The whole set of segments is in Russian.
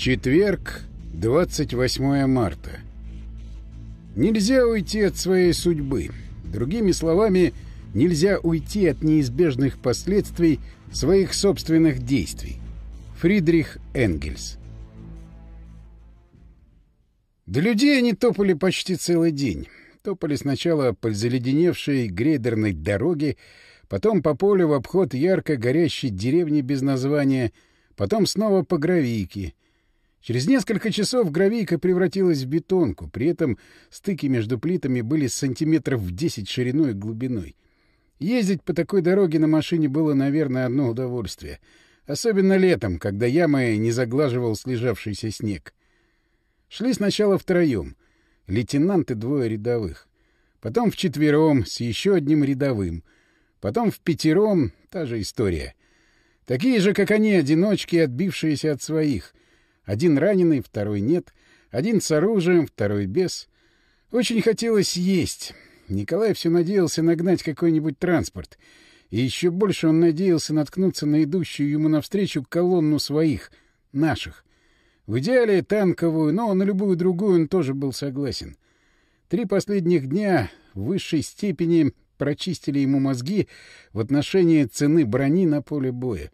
Четверг, 28 марта. Нельзя уйти от своей судьбы. Другими словами, нельзя уйти от неизбежных последствий своих собственных действий. Фридрих Энгельс. До людей они топали почти целый день. Топали сначала по заледеневшей грейдерной дороге, потом по полю в обход ярко горящей деревни без названия, потом снова по гравийке — Через несколько часов гравийка превратилась в бетонку, при этом стыки между плитами были сантиметров в 10 шириной и глубиной. Ездить по такой дороге на машине было, наверное, одно удовольствие. Особенно летом, когда ямы не заглаживал слежавшийся снег. Шли сначала втроем. Лейтенант и двое рядовых. Потом вчетвером с еще одним рядовым. Потом в пятером — та же история. Такие же, как они, одиночки, отбившиеся от своих — один раненый, второй нет. Один с оружием, второй без. Очень хотелось есть. Николай все надеялся нагнать какой-нибудь транспорт. И еще больше он надеялся наткнуться на идущую ему навстречу колонну своих, наших. В идеале танковую, но на любую другую он тоже был согласен. Три последних дня в высшей степени прочистили ему мозги в отношении цены брони на поле боя.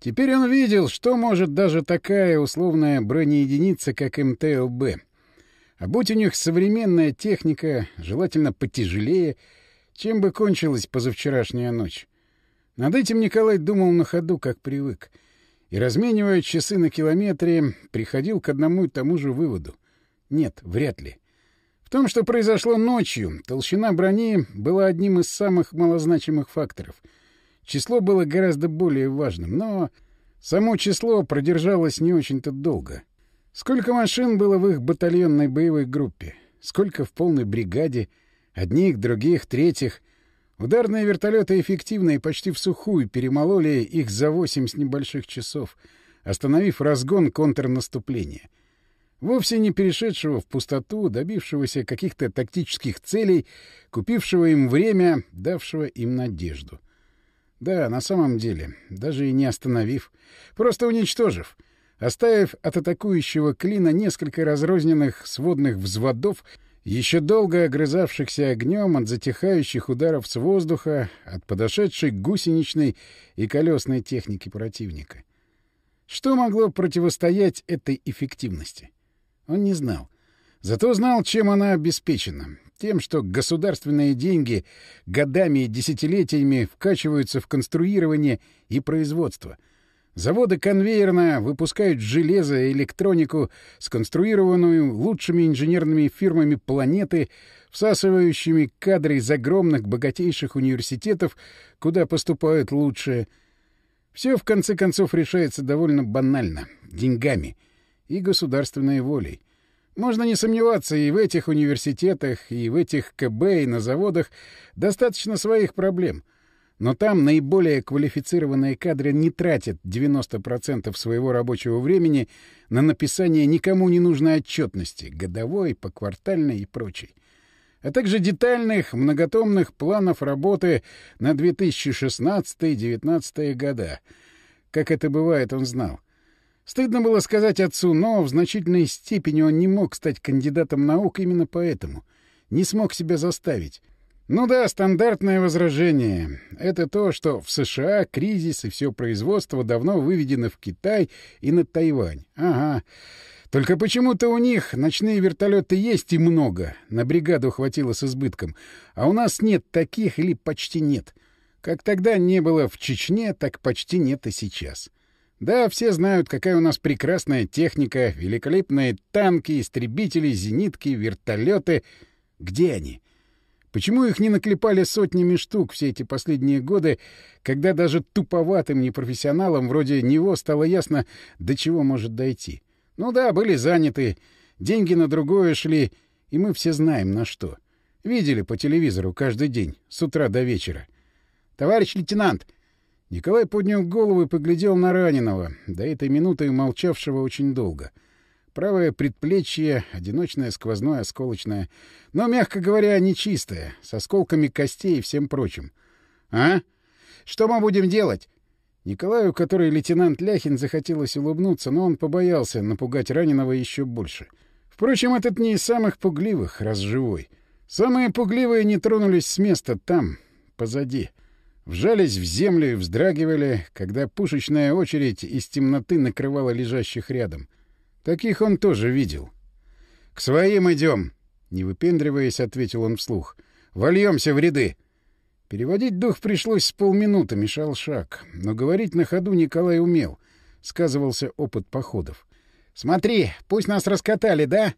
Теперь он видел, что может даже такая условная бронеединица, как МТЛБ. А будь у них современная техника, желательно потяжелее, чем бы кончилась позавчерашняя ночь. Над этим Николай думал на ходу, как привык. И, разменивая часы на километре, приходил к одному и тому же выводу. Нет, вряд ли. В том, что произошло ночью, толщина брони была одним из самых малозначимых факторов — Число было гораздо более важным, но само число продержалось не очень-то долго. Сколько машин было в их батальонной боевой группе? Сколько в полной бригаде? Одних, других, третьих. Ударные вертолеты эффективно и почти в сухую перемололи их за восемь с небольших часов, остановив разгон контрнаступления. Вовсе не перешедшего в пустоту, добившегося каких-то тактических целей, купившего им время, давшего им надежду. Да, на самом деле, даже и не остановив, просто уничтожив, оставив от атакующего клина несколько разрозненных сводных взводов, еще долго огрызавшихся огнем от затихающих ударов с воздуха, от подошедшей гусеничной и колесной техники противника. Что могло противостоять этой эффективности? Он не знал. Зато знал, чем она обеспечена. Тем, что государственные деньги годами и десятилетиями вкачиваются в конструирование и производство. Заводы конвейерно выпускают железо и электронику, сконструированную лучшими инженерными фирмами планеты, всасывающими кадры из огромных богатейших университетов, куда поступают лучшие. Все, в конце концов, решается довольно банально — деньгами и государственной волей. Можно не сомневаться, и в этих университетах, и в этих КБ, и на заводах достаточно своих проблем. Но там наиболее квалифицированные кадры не тратят 90% своего рабочего времени на написание никому не нужной отчетности, годовой, поквартальной и прочей. А также детальных, многотомных планов работы на 2016-2019 года. Как это бывает, он знал. Стыдно было сказать отцу, но в значительной степени он не мог стать кандидатом наук именно поэтому. Не смог себя заставить. Ну да, стандартное возражение. Это то, что в США кризис и все производство давно выведено в Китай и на Тайвань. Ага. Только почему-то у них ночные вертолеты есть и много, на бригаду хватило с избытком, а у нас нет таких или почти нет. Как тогда не было в Чечне, так почти нет и сейчас. Да, все знают, какая у нас прекрасная техника, великолепные танки, истребители, зенитки, вертолеты. Где они? Почему их не наклепали сотнями штук все эти последние годы, когда даже туповатым непрофессионалам вроде него стало ясно, до чего может дойти? Ну да, были заняты, деньги на другое шли, и мы все знаем на что. Видели по телевизору каждый день, с утра до вечера. «Товарищ лейтенант!» Николай поднял голову и поглядел на раненого, до этой минуты молчавшего очень долго. Правое предплечье, одиночное сквозное осколочное, но, мягко говоря, нечистое, с осколками костей и всем прочим. «А? Что мы будем делать?» Николаю, который лейтенант Ляхин, захотелось улыбнуться, но он побоялся напугать раненого еще больше. Впрочем, этот не из самых пугливых, раз живой. Самые пугливые не тронулись с места там, позади. Вжались в землю и вздрагивали, когда пушечная очередь из темноты накрывала лежащих рядом. Таких он тоже видел. «К своим идем!» — не выпендриваясь, ответил он вслух. «Вольемся в ряды!» Переводить дух пришлось с полминуты, мешал шаг. Но говорить на ходу Николай умел. Сказывался опыт походов. «Смотри, пусть нас раскатали, да?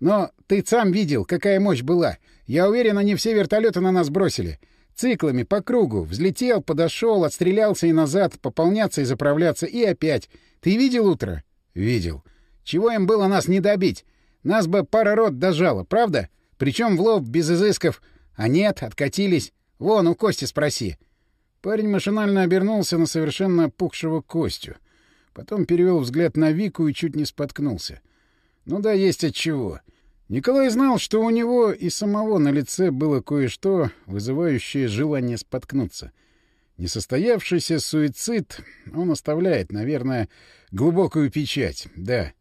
Но ты сам видел, какая мощь была. Я уверен, они все вертолеты на нас бросили. Циклами, по кругу. Взлетел, подошел, отстрелялся и назад, пополняться и заправляться, и опять. Ты видел утро?» «Видел. Чего им было нас не добить? Нас бы пара рот дожала, правда? Причем в лоб, без изысков. А нет, откатились. Вон, у Кости спроси. Парень машинально обернулся на совершенно опухшего Костю. Потом перевел взгляд на Вику и чуть не споткнулся. Ну да, есть от чего. Николай знал, что у него и самого на лице было кое-что, вызывающее желание споткнуться. Несостоявшийся суицид, он оставляет, наверное, глубокую печать, да.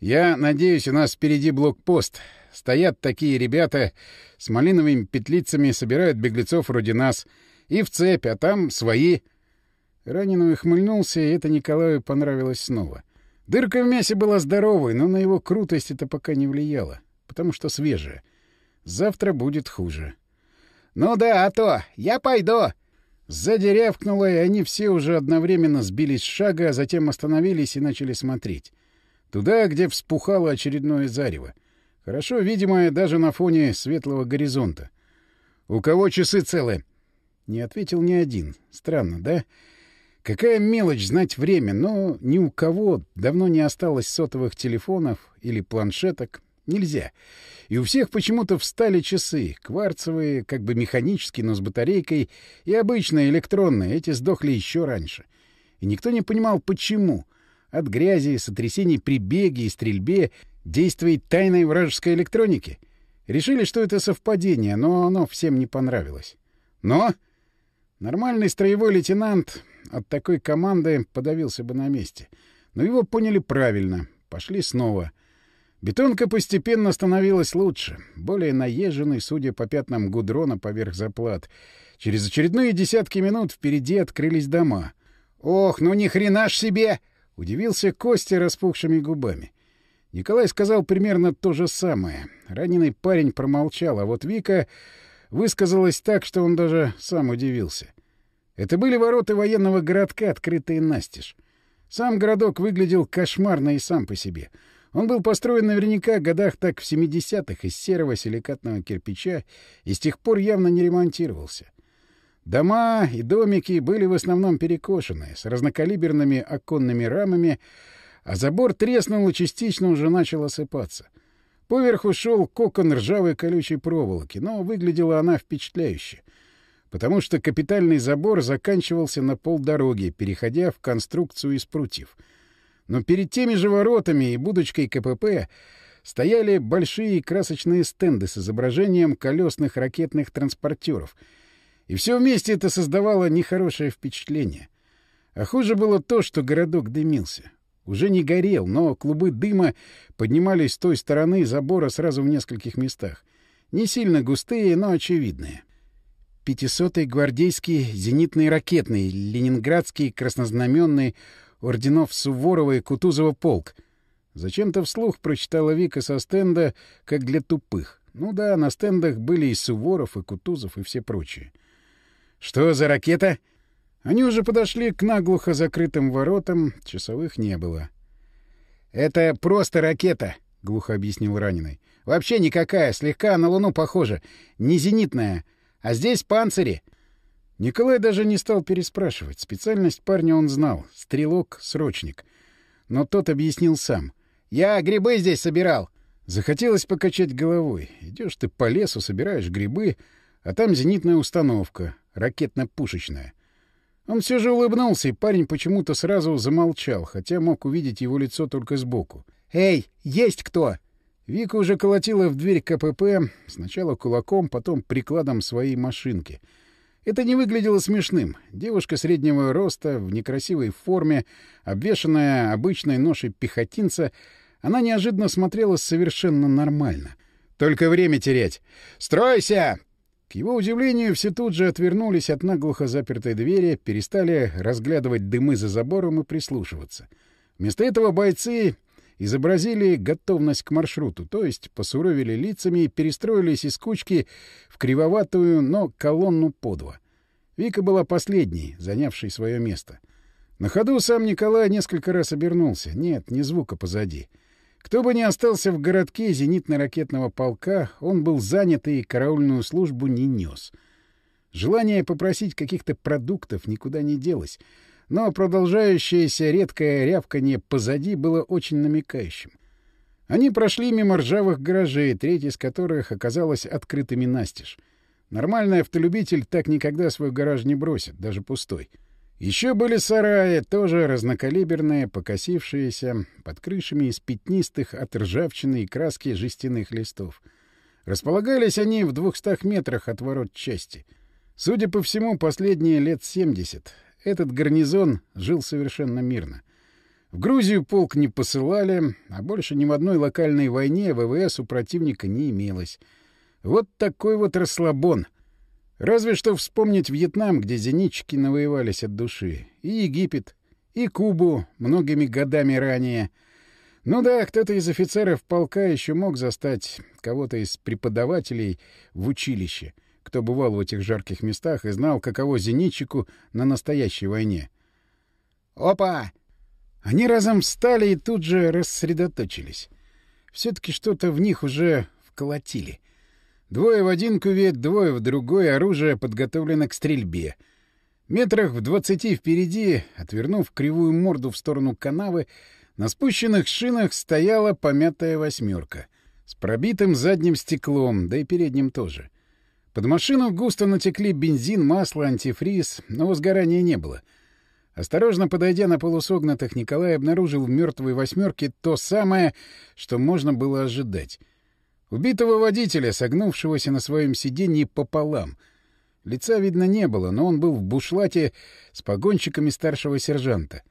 Я надеюсь, у нас впереди блокпост. Стоят такие ребята с малиновыми петлицами, собирают беглецов вроде нас. И в цепь, а там свои. Раненый ухмыльнулся, и это Николаю понравилось снова. Дырка в мясе была здоровой, но на его крутость это пока не влияло, потому что свежая. Завтра будет хуже. «Ну да, а то! Я пойду!» Сзади рявкнуло, и они все уже одновременно сбились с шага, а затем остановились и начали смотреть. Туда, где вспухало очередное зарево. Хорошо видимое даже на фоне светлого горизонта. «У кого часы целы?» Не ответил ни один. Странно, да? Какая мелочь знать время, но ни у кого давно не осталось сотовых телефонов или планшеток. Нельзя. И у всех почему-то встали часы. Кварцевые, как бы механические, но с батарейкой, и обычные электронные. Эти сдохли еще раньше. И никто не понимал, почему. От грязи, сотрясений при беге и стрельбе — действует тайной вражеской электроники. Решили, что это совпадение, но оно всем не понравилось. Но нормальный строевой лейтенант от такой команды подавился бы на месте. Но его поняли правильно. Пошли снова. Бетонка постепенно становилась лучше, более наезженной, судя по пятнам гудрона поверх заплат. Через очередные десятки минут впереди открылись дома. «Ох, ну ни хрена ж себе!» — удивился Костя распухшими губами. Николай сказал примерно то же самое. Раненый парень промолчал, а вот Вика высказалась так, что он даже сам удивился. Это были ворота военного городка, открытые настежь. Сам городок выглядел кошмарно и сам по себе. Он был построен наверняка годах так в 70-х из серого силикатного кирпича и с тех пор явно не ремонтировался. Дома и домики были в основном перекошены, с разнокалиберными оконными рамами, а забор треснул и частично уже начал осыпаться. Поверху шел кокон ржавой колючей проволоки, но выглядела она впечатляюще, потому что капитальный забор заканчивался на полдороги, переходя в конструкцию из прутьев. Но перед теми же воротами и будочкой КПП стояли большие красочные стенды с изображением колесных ракетных транспортеров. И все вместе это создавало нехорошее впечатление. А хуже было то, что городок дымился. Уже не горел, но клубы дыма поднимались с той стороны забора сразу в нескольких местах. Не сильно густые, но очевидные. Пятисотый гвардейский зенитный ракетный, ленинградский краснознаменный орденов Суворова и Кутузова полк. Зачем-то вслух прочитала Вика со стенда, как для тупых. Ну да, на стендах были и Суворов, и Кутузов, и все прочие. «Что за ракета?» Они уже подошли к наглухо закрытым воротам, часовых не было. «Это просто ракета», — глухо объяснил раненый. «Вообще никакая, слегка на Луну похожа. Не зенитная. А здесь панцири». Николай даже не стал переспрашивать. Специальность парня он знал — стрелок-срочник. Но тот объяснил сам. «Я грибы здесь собирал». Захотелось покачать головой. Идешь ты по лесу, собираешь грибы, а там зенитная установка, ракетно-пушечная. Он все же улыбнулся, и парень почему-то сразу замолчал, хотя мог увидеть его лицо только сбоку. «Эй, есть кто?» Вика уже колотила в дверь КПП, сначала кулаком, потом прикладом своей машинки. Это не выглядело смешным. Девушка среднего роста, в некрасивой форме, обвешанная обычной ношей пехотинца, она неожиданно смотрелась совершенно нормально. «Только время терять! Стройся!» К его удивлению, все тут же отвернулись от наглухо запертой двери, перестали разглядывать дымы за забором и прислушиваться. Вместо этого бойцы изобразили готовность к маршруту, то есть посуровили лицами и перестроились из кучки в кривоватую, но колонну по два. Вика была последней, занявшей свое место. На ходу сам Николай несколько раз обернулся. Нет, ни звука позади. — кто бы ни остался в городке зенитно-ракетного полка, он был занят и караульную службу не нес. Желание попросить каких-то продуктов никуда не делось, но продолжающееся редкое рявканье позади было очень намекающим. Они прошли мимо ржавых гаражей, треть из которых оказалась открытыми настежь. Нормальный автолюбитель так никогда свой гараж не бросит, даже пустой. — еще были сараи, тоже разнокалиберные, покосившиеся, под крышами из пятнистых от ржавчины и краски жестяных листов. Располагались они в двухстах метрах от ворот части. Судя по всему, последние лет семьдесят. Этот гарнизон жил совершенно мирно. В Грузию полк не посылали, а больше ни в одной локальной войне ВВС у противника не имелось. Вот такой вот расслабон — Разве что вспомнить Вьетнам, где зенитчики навоевались от души, и Египет, и Кубу многими годами ранее. Ну да, кто-то из офицеров полка еще мог застать кого-то из преподавателей в училище, кто бывал в этих жарких местах и знал, каково зенитчику на настоящей войне. «Опа!» Они разом встали и тут же рассредоточились. Все-таки что-то в них уже вколотили. Двое в один кювет, двое в другой, оружие подготовлено к стрельбе. Метрах в двадцати впереди, отвернув кривую морду в сторону канавы, на спущенных шинах стояла помятая восьмерка с пробитым задним стеклом, да и передним тоже. Под машину густо натекли бензин, масло, антифриз, но возгорания не было. Осторожно подойдя на полусогнутых, Николай обнаружил в мертвой восьмерке то самое, что можно было ожидать — Убитого водителя, согнувшегося на своем сиденье пополам. Лица видно не было, но он был в бушлате с погонщиками старшего сержанта.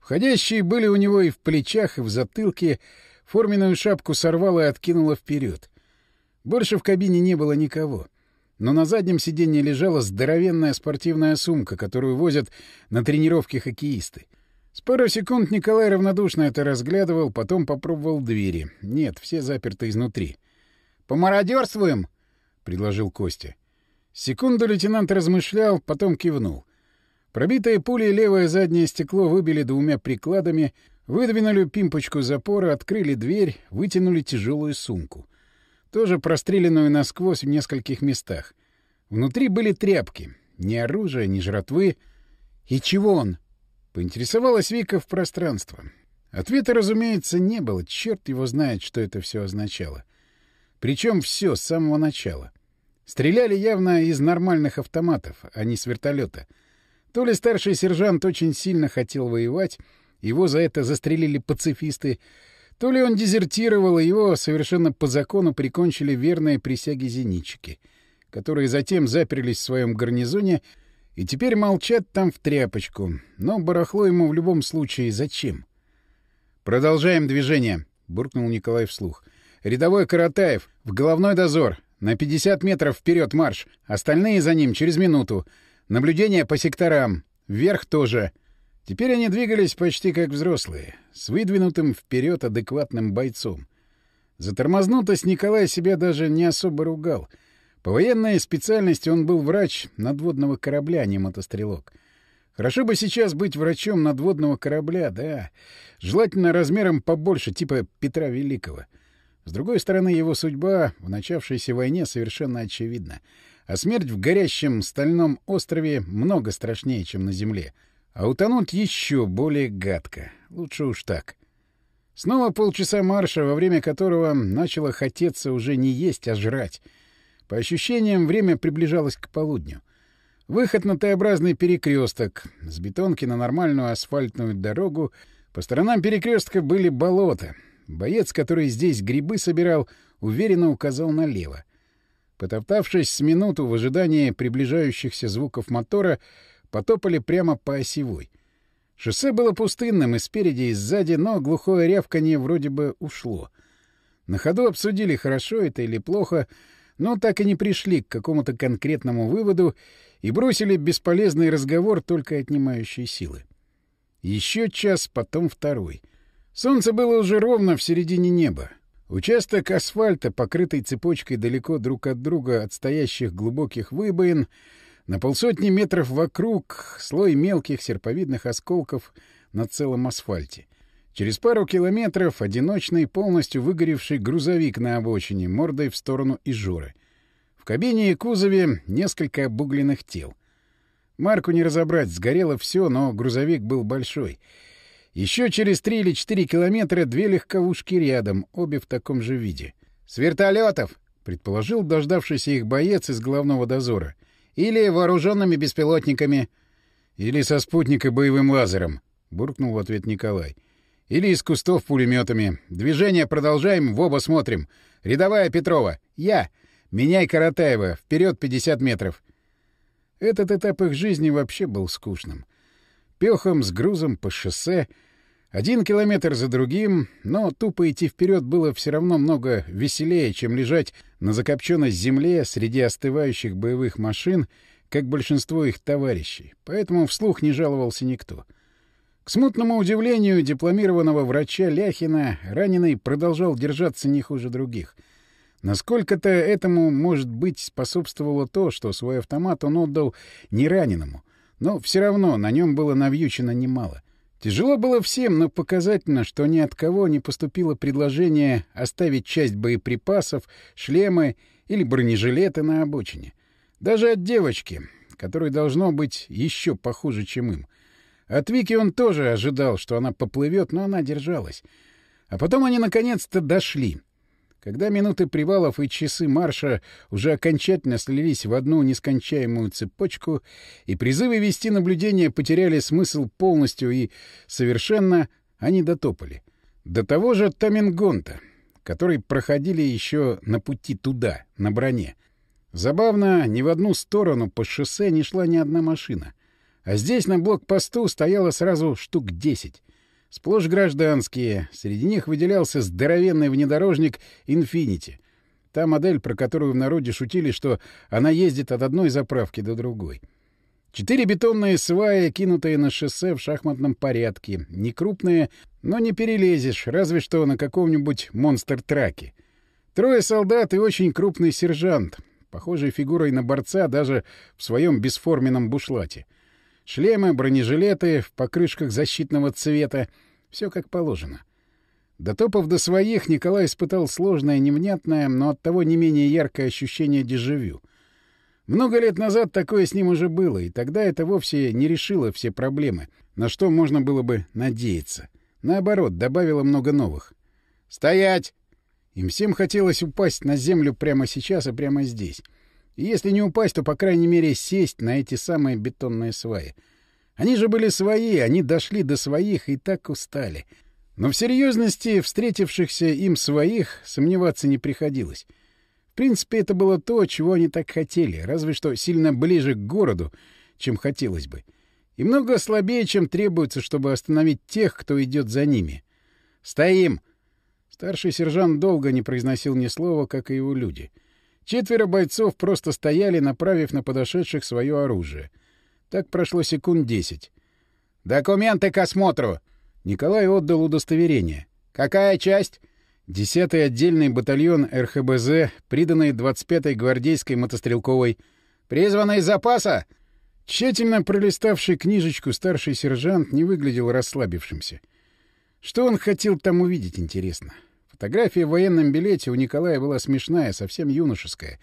Входящие были у него и в плечах, и в затылке. Форменную шапку сорвало и откинуло вперед. Больше в кабине не было никого. Но на заднем сиденье лежала здоровенная спортивная сумка, которую возят на тренировки хоккеисты. С пару секунд Николай равнодушно это разглядывал, потом попробовал двери. Нет, все заперты изнутри. «Помародерствуем!» — предложил Костя. Секунду лейтенант размышлял, потом кивнул. Пробитое пулей левое заднее стекло выбили двумя прикладами, выдвинули пимпочку запора, открыли дверь, вытянули тяжелую сумку. Тоже простреленную насквозь в нескольких местах. Внутри были тряпки. Ни оружия, ни жратвы. «И чего он?» — поинтересовалась Вика в пространство. Ответа, разумеется, не было. Черт его знает, что это все означало. Причем все с самого начала. Стреляли явно из нормальных автоматов, а не с вертолета. То ли старший сержант очень сильно хотел воевать, его за это застрелили пацифисты, то ли он дезертировал, и его совершенно по закону прикончили верные присяги зенитчики, которые затем заперлись в своем гарнизоне и теперь молчат там в тряпочку. Но барахло ему в любом случае зачем? «Продолжаем движение», — буркнул Николай вслух. Рядовой Каратаев, в головной дозор. На 50 метров вперед марш. Остальные за ним через минуту. Наблюдение по секторам. Вверх тоже. Теперь они двигались почти как взрослые, с выдвинутым вперед адекватным бойцом. За тормознутость Николай себя даже не особо ругал. По военной специальности он был врач надводного корабля, а не мотострелок. Хорошо бы сейчас быть врачом надводного корабля, да. Желательно размером побольше, типа Петра Великого — с другой стороны, его судьба в начавшейся войне совершенно очевидна. А смерть в горящем стальном острове много страшнее, чем на земле. А утонуть еще более гадко. Лучше уж так. Снова полчаса марша, во время которого начало хотеться уже не есть, а жрать. По ощущениям, время приближалось к полудню. Выход на Т-образный перекресток. С бетонки на нормальную асфальтную дорогу. По сторонам перекрестка были болота. Боец, который здесь грибы собирал, уверенно указал налево. Потоптавшись с минуту в ожидании приближающихся звуков мотора, потопали прямо по осевой. Шоссе было пустынным и спереди, и сзади, но глухое рявканье вроде бы ушло. На ходу обсудили, хорошо это или плохо, но так и не пришли к какому-то конкретному выводу и бросили бесполезный разговор, только отнимающий силы. Еще час, потом второй. Солнце было уже ровно в середине неба. Участок асфальта, покрытый цепочкой далеко друг от друга отстоящих глубоких выбоин, на полсотни метров вокруг слой мелких серповидных осколков на целом асфальте. Через пару километров одиночный, полностью выгоревший грузовик на обочине, мордой в сторону Ижуры. В кабине и кузове несколько обугленных тел. Марку не разобрать, сгорело все, но грузовик был большой. Еще через три или четыре километра две легковушки рядом, обе в таком же виде. «С вертолетов!» — предположил дождавшийся их боец из главного дозора. «Или вооруженными беспилотниками». «Или со спутника боевым лазером», — буркнул в ответ Николай. Или из кустов пулеметами. Движение продолжаем, в оба смотрим. Рядовая Петрова. Я. Меняй Каратаева. Вперед 50 метров. Этот этап их жизни вообще был скучным. Пехом с грузом по шоссе. Один километр за другим, но тупо идти вперед было все равно много веселее, чем лежать на закопченной земле среди остывающих боевых машин, как большинство их товарищей. Поэтому вслух не жаловался никто. — к смутному удивлению дипломированного врача Ляхина, раненый продолжал держаться не хуже других. Насколько-то этому, может быть, способствовало то, что свой автомат он отдал не раненому, но все равно на нем было навьючено немало. Тяжело было всем, но показательно, что ни от кого не поступило предложение оставить часть боеприпасов, шлемы или бронежилеты на обочине. Даже от девочки, которой должно быть еще похуже, чем им — от Вики он тоже ожидал, что она поплывет, но она держалась. А потом они наконец-то дошли. Когда минуты привалов и часы марша уже окончательно слились в одну нескончаемую цепочку, и призывы вести наблюдение потеряли смысл полностью и совершенно, они дотопали. До того же Тамингонта, который проходили еще на пути туда, на броне. Забавно, ни в одну сторону по шоссе не шла ни одна машина. А здесь на блокпосту стояло сразу штук десять. Сплошь гражданские. Среди них выделялся здоровенный внедорожник «Инфинити». Та модель, про которую в народе шутили, что она ездит от одной заправки до другой. Четыре бетонные сваи, кинутые на шоссе в шахматном порядке. Не крупные, но не перелезешь, разве что на каком-нибудь монстр-траке. Трое солдат и очень крупный сержант, похожий фигурой на борца даже в своем бесформенном бушлате — Шлемы, бронежилеты в покрышках защитного цвета. Все как положено. Дотопав до своих, Николай испытал сложное, невнятное, но оттого не менее яркое ощущение дежавю. Много лет назад такое с ним уже было, и тогда это вовсе не решило все проблемы, на что можно было бы надеяться. Наоборот, добавило много новых. «Стоять!» Им всем хотелось упасть на землю прямо сейчас и прямо здесь. И если не упасть, то, по крайней мере, сесть на эти самые бетонные сваи. Они же были свои, они дошли до своих и так устали. Но в серьезности встретившихся им своих сомневаться не приходилось. В принципе, это было то, чего они так хотели, разве что сильно ближе к городу, чем хотелось бы. И много слабее, чем требуется, чтобы остановить тех, кто идет за ними. «Стоим!» Старший сержант долго не произносил ни слова, как и его люди — Четверо бойцов просто стояли, направив на подошедших свое оружие. Так прошло секунд десять. «Документы к осмотру!» Николай отдал удостоверение. «Какая часть?» Десятый отдельный батальон РХБЗ, приданный 25-й гвардейской мотострелковой. «Призванный из запаса?» Тщательно пролиставший книжечку старший сержант не выглядел расслабившимся. Что он хотел там увидеть, интересно? Фотография в военном билете у Николая была смешная, совсем юношеская.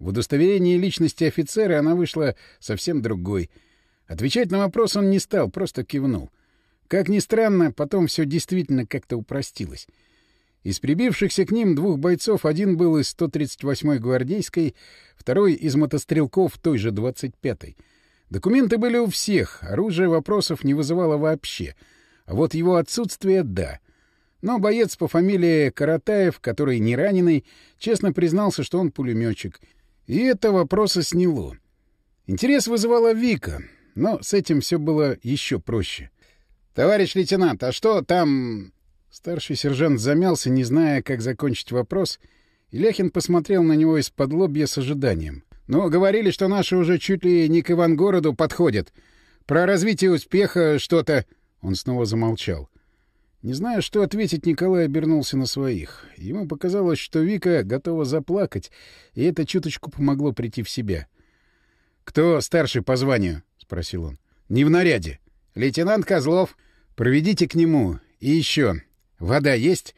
В удостоверении личности офицера она вышла совсем другой. Отвечать на вопрос он не стал, просто кивнул. Как ни странно, потом все действительно как-то упростилось. Из прибившихся к ним двух бойцов один был из 138-й гвардейской, второй — из мотострелков той же 25-й. Документы были у всех, оружие вопросов не вызывало вообще. А вот его отсутствие — да — но боец по фамилии Каратаев, который не раненый, честно признался, что он пулеметчик. И это вопроса сняло. Интерес вызывала Вика, но с этим все было еще проще. «Товарищ лейтенант, а что там...» Старший сержант замялся, не зная, как закончить вопрос, и Ляхин посмотрел на него из-под лобья с ожиданием. «Ну, говорили, что наши уже чуть ли не к Ивангороду подходят. Про развитие успеха что-то...» Он снова замолчал. Не зная, что ответить, Николай обернулся на своих. Ему показалось, что Вика готова заплакать, и это чуточку помогло прийти в себя. «Кто старший по званию?» — спросил он. «Не в наряде. Лейтенант Козлов. Проведите к нему. И еще. Вода есть?»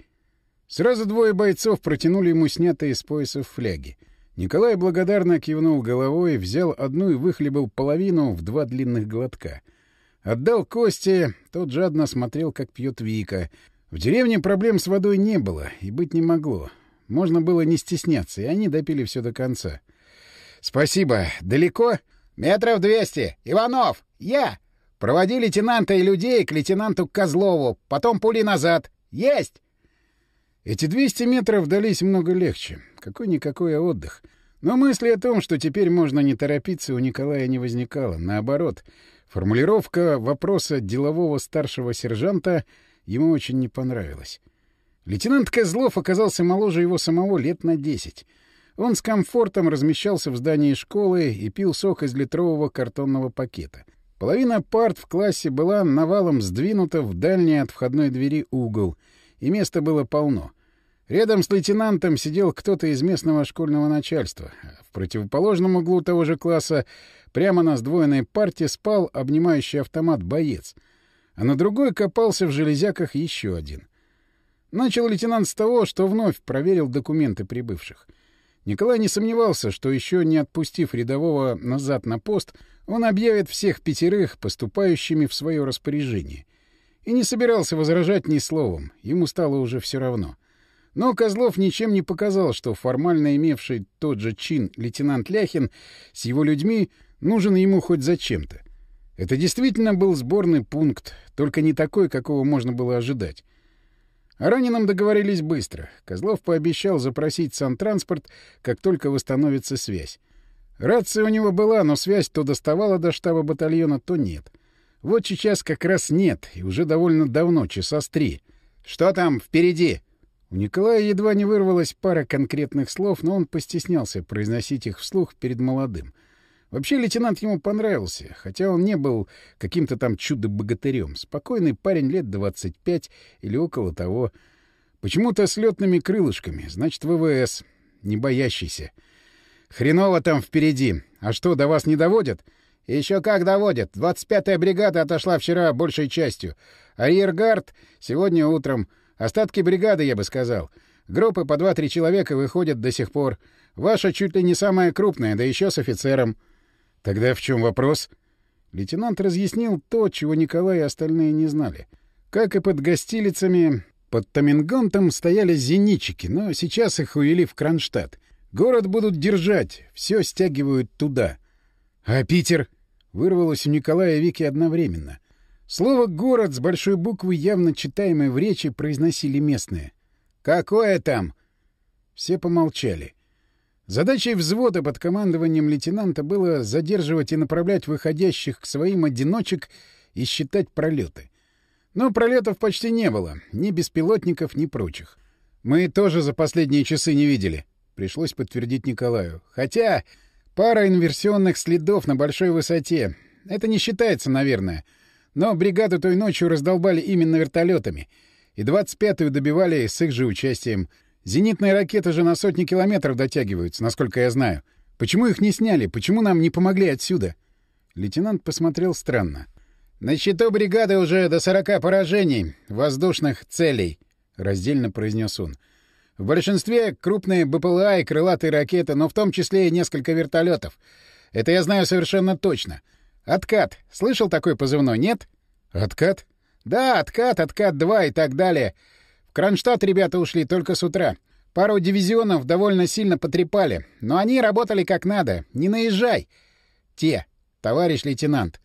Сразу двое бойцов протянули ему снятые с поясов фляги. Николай благодарно кивнул головой, взял одну и выхлебал половину в два длинных глотка. Отдал Косте, тот жадно смотрел, как пьет Вика. В деревне проблем с водой не было и быть не могло. Можно было не стесняться, и они допили все до конца. «Спасибо. Далеко?» «Метров двести. Иванов! Я! Проводи лейтенанта и людей к лейтенанту Козлову, потом пули назад. Есть!» Эти 200 метров дались много легче. Какой-никакой отдых. Но мысли о том, что теперь можно не торопиться, у Николая не возникало. Наоборот, формулировка вопроса делового старшего сержанта ему очень не понравилась. Лейтенант Козлов оказался моложе его самого лет на 10. Он с комфортом размещался в здании школы и пил сок из литрового картонного пакета. Половина парт в классе была навалом сдвинута в дальний от входной двери угол — и места было полно. Рядом с лейтенантом сидел кто-то из местного школьного начальства. В противоположном углу того же класса прямо на сдвоенной парте спал обнимающий автомат боец, а на другой копался в железяках еще один. Начал лейтенант с того, что вновь проверил документы прибывших. Николай не сомневался, что еще не отпустив рядового назад на пост, он объявит всех пятерых поступающими в свое распоряжение — и не собирался возражать ни словом, ему стало уже все равно. Но Козлов ничем не показал, что формально имевший тот же чин лейтенант Ляхин с его людьми нужен ему хоть зачем-то. Это действительно был сборный пункт, только не такой, какого можно было ожидать. О раненом договорились быстро. Козлов пообещал запросить сам транспорт, как только восстановится связь. Рация у него была, но связь то доставала до штаба батальона, то нет. Вот сейчас как раз нет, и уже довольно давно, часа с три. «Что там впереди?» У Николая едва не вырвалась пара конкретных слов, но он постеснялся произносить их вслух перед молодым. Вообще лейтенант ему понравился, хотя он не был каким-то там чудо-богатырем. Спокойный парень лет 25 или около того. Почему-то с летными крылышками, значит, ВВС, не боящийся. «Хреново там впереди. А что, до вас не доводят?» Еще как доводят. 25-я бригада отошла вчера большей частью. А Арьергард сегодня утром. Остатки бригады, я бы сказал. Группы по 2-3 человека выходят до сих пор. Ваша чуть ли не самая крупная, да еще с офицером. Тогда в чем вопрос? Лейтенант разъяснил то, чего Николай и остальные не знали. Как и под гостилицами, под Тамингонтом стояли зенитчики, но сейчас их увели в Кронштадт. Город будут держать, все стягивают туда. А Питер? Вырвалось у Николая и Вики одновременно. Слово «город» с большой буквы, явно читаемое в речи, произносили местные. «Какое там?» Все помолчали. Задачей взвода под командованием лейтенанта было задерживать и направлять выходящих к своим одиночек и считать пролеты. Но пролетов почти не было, ни беспилотников, ни прочих. Мы тоже за последние часы не видели, пришлось подтвердить Николаю. Хотя Пара инверсионных следов на большой высоте. Это не считается, наверное. Но бригаду той ночью раздолбали именно вертолетами. И 25-ю добивали с их же участием. Зенитные ракеты же на сотни километров дотягиваются, насколько я знаю. Почему их не сняли? Почему нам не помогли отсюда? Лейтенант посмотрел странно. «На счету бригады уже до сорока поражений воздушных целей», — раздельно произнес он. В большинстве крупные БПЛА и крылатые ракеты, но в том числе и несколько вертолетов. Это я знаю совершенно точно. Откат. Слышал такой позывной, нет? Откат? Да, откат, откат-2 и так далее. В Кронштадт ребята ушли только с утра. Пару дивизионов довольно сильно потрепали, но они работали как надо. Не наезжай. Те, товарищ лейтенант.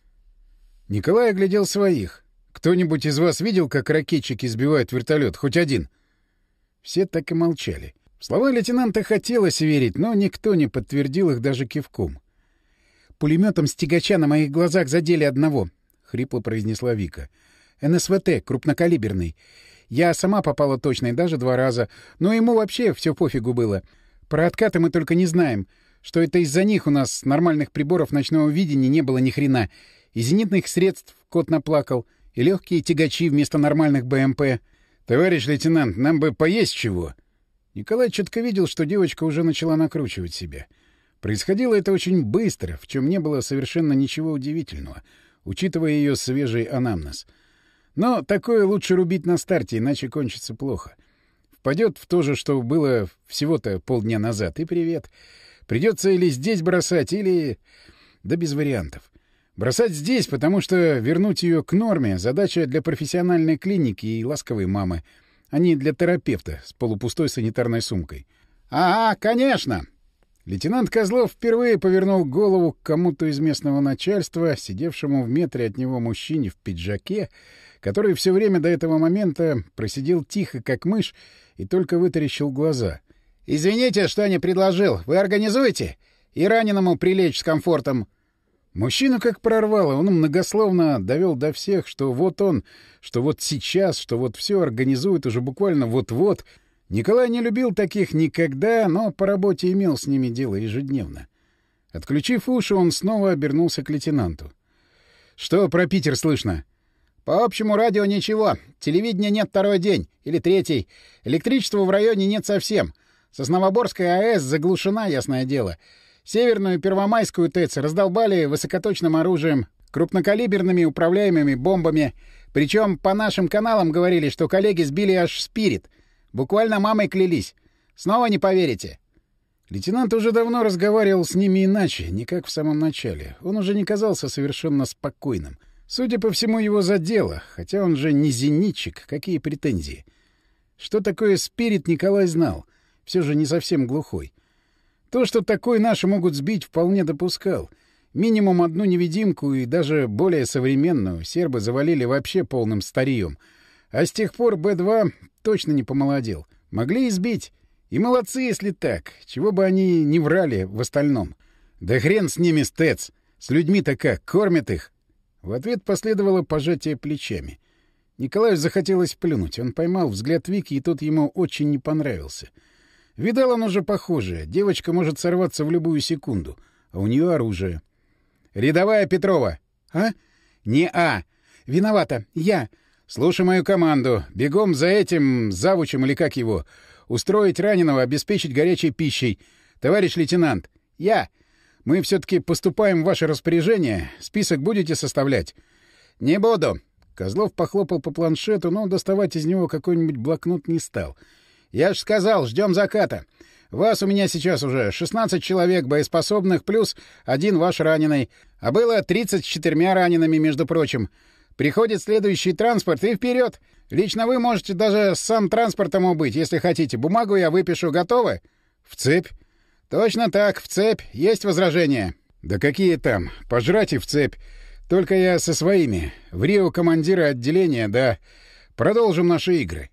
Николай оглядел своих. Кто-нибудь из вас видел, как ракетчики сбивают вертолет? Хоть один? — все так и молчали. слова лейтенанта хотелось верить, но никто не подтвердил их даже кивком. «Пулеметом стегача на моих глазах задели одного», — хрипло произнесла Вика. «НСВТ, крупнокалиберный. Я сама попала точно и даже два раза, но ему вообще все пофигу было. Про откаты мы только не знаем, что это из-за них у нас нормальных приборов ночного видения не было ни хрена, и зенитных средств кот наплакал, и легкие тягачи вместо нормальных БМП. «Товарищ лейтенант, нам бы поесть чего?» Николай четко видел, что девочка уже начала накручивать себя. Происходило это очень быстро, в чем не было совершенно ничего удивительного, учитывая ее свежий анамнез. Но такое лучше рубить на старте, иначе кончится плохо. Впадет в то же, что было всего-то полдня назад, и привет. Придется или здесь бросать, или... Да без вариантов. Бросать здесь, потому что вернуть ее к норме — задача для профессиональной клиники и ласковой мамы, а не для терапевта с полупустой санитарной сумкой. «Ага, конечно!» Лейтенант Козлов впервые повернул голову к кому-то из местного начальства, сидевшему в метре от него мужчине в пиджаке, который все время до этого момента просидел тихо, как мышь, и только вытаращил глаза. «Извините, что не предложил. Вы организуете? И раненому прилечь с комфортом?» Мужчину как прорвало, он многословно довел до всех, что вот он, что вот сейчас, что вот все организует уже буквально вот-вот. Николай не любил таких никогда, но по работе имел с ними дело ежедневно. Отключив уши, он снова обернулся к лейтенанту. — Что про Питер слышно? — По общему радио ничего. Телевидения нет второй день. Или третий. Электричества в районе нет совсем. Сосновоборская АЭС заглушена, ясное дело. — Северную Первомайскую ТЭЦ раздолбали высокоточным оружием, крупнокалиберными управляемыми бомбами. Причем по нашим каналам говорили, что коллеги сбили аж «Спирит». Буквально мамой клялись. Снова не поверите. Лейтенант уже давно разговаривал с ними иначе, не как в самом начале. Он уже не казался совершенно спокойным. Судя по всему, его задело, хотя он же не зенитчик, какие претензии. Что такое «Спирит» Николай знал, все же не совсем глухой. То, что такой наши могут сбить, вполне допускал. Минимум одну невидимку и даже более современную сербы завалили вообще полным старьем. А с тех пор Б-2 точно не помолодел. Могли избить. И молодцы, если так. Чего бы они не врали в остальном. Да хрен с ними, стец. С людьми-то как, кормят их. В ответ последовало пожатие плечами. Николаю захотелось плюнуть. Он поймал взгляд Вики, и тот ему очень не понравился — Видал он уже похожее. Девочка может сорваться в любую секунду, а у нее оружие. «Рядовая Петрова!» «А? Не А. Виновата. Я. Слушай мою команду. Бегом за этим завучем или как его. Устроить раненого, обеспечить горячей пищей. Товарищ лейтенант. Я. Мы все-таки поступаем в ваше распоряжение. Список будете составлять?» «Не буду». Козлов похлопал по планшету, но доставать из него какой-нибудь блокнот не стал — я ж сказал, ждем заката. Вас у меня сейчас уже 16 человек боеспособных, плюс один ваш раненый. А было 34 ранеными, между прочим. Приходит следующий транспорт и вперед. Лично вы можете даже сам транспортом убыть, если хотите. Бумагу я выпишу. Готовы? В цепь. Точно так, в цепь. Есть возражения? Да какие там? Пожрать и в цепь. Только я со своими. В Рио командира отделения, да. Продолжим наши игры.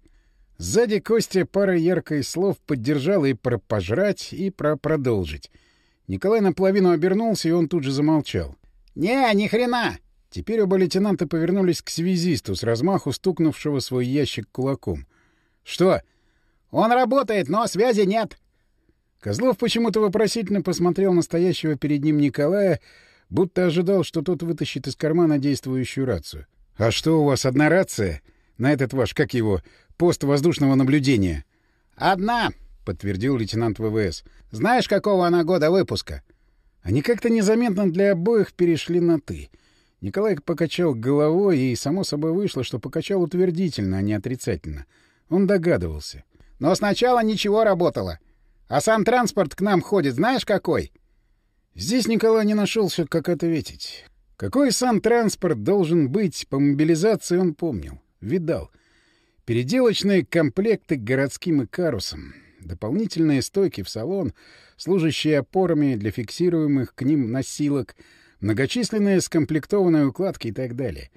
Сзади Костя пара ярких слов поддержал и про пожрать, и про продолжить. Николай наполовину обернулся, и он тут же замолчал. «Не, ни хрена!» Теперь оба лейтенанта повернулись к связисту, с размаху стукнувшего свой ящик кулаком. «Что?» «Он работает, но связи нет!» Козлов почему-то вопросительно посмотрел на стоящего перед ним Николая, будто ожидал, что тот вытащит из кармана действующую рацию. «А что у вас, одна рация? На этот ваш, как его, пост воздушного наблюдения. «Одна», — подтвердил лейтенант ВВС. «Знаешь, какого она года выпуска?» Они как-то незаметно для обоих перешли на «ты». Николай покачал головой, и само собой вышло, что покачал утвердительно, а не отрицательно. Он догадывался. «Но сначала ничего работало. А сам транспорт к нам ходит, знаешь, какой?» Здесь Николай не нашелся, как ответить. Какой сам транспорт должен быть по мобилизации, он помнил. Видал — Переделочные комплекты к городским икарусам, дополнительные стойки в салон, служащие опорами для фиксируемых к ним носилок, многочисленные скомплектованные укладки и так далее.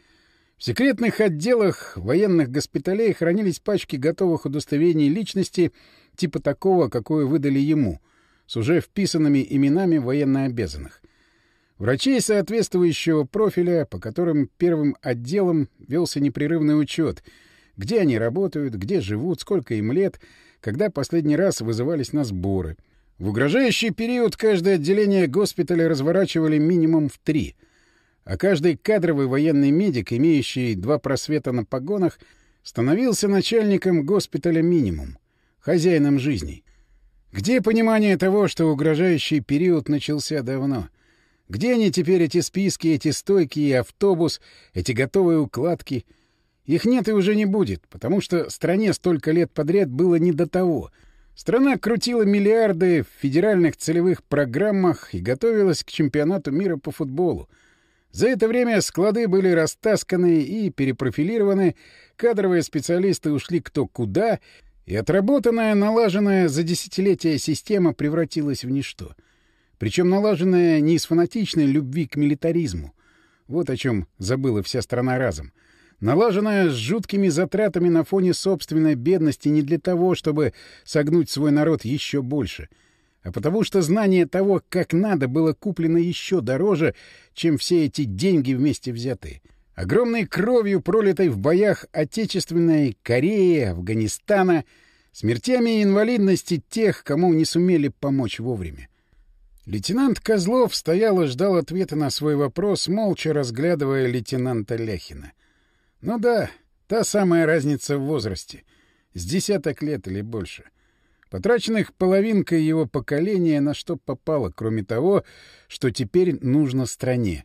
В секретных отделах военных госпиталей хранились пачки готовых удостоверений личности типа такого, какое выдали ему, с уже вписанными именами военнообязанных. Врачей соответствующего профиля, по которым первым отделом велся непрерывный учет, где они работают, где живут, сколько им лет, когда последний раз вызывались на сборы. В угрожающий период каждое отделение госпиталя разворачивали минимум в три — а каждый кадровый военный медик, имеющий два просвета на погонах, становился начальником госпиталя минимум, хозяином жизни. Где понимание того, что угрожающий период начался давно? Где они теперь, эти списки, эти стойки и автобус, эти готовые укладки? Их нет и уже не будет, потому что стране столько лет подряд было не до того. Страна крутила миллиарды в федеральных целевых программах и готовилась к чемпионату мира по футболу. За это время склады были растасканы и перепрофилированы, кадровые специалисты ушли кто куда, и отработанная, налаженная за десятилетия система превратилась в ничто. Причем налаженная не из фанатичной любви к милитаризму. Вот о чем забыла вся страна разом. Налаженная с жуткими затратами на фоне собственной бедности не для того, чтобы согнуть свой народ еще больше — а потому что знание того, как надо, было куплено еще дороже, чем все эти деньги вместе взятые. Огромной кровью, пролитой в боях Отечественной Кореи, Афганистана, смертями и инвалидности тех, кому не сумели помочь вовремя. Лейтенант Козлов стоял и ждал ответа на свой вопрос, молча разглядывая лейтенанта Ляхина. Ну да, та самая разница в возрасте. С десяток лет или больше — Потраченных половинкой его поколения на что попало, кроме того, что теперь нужно стране.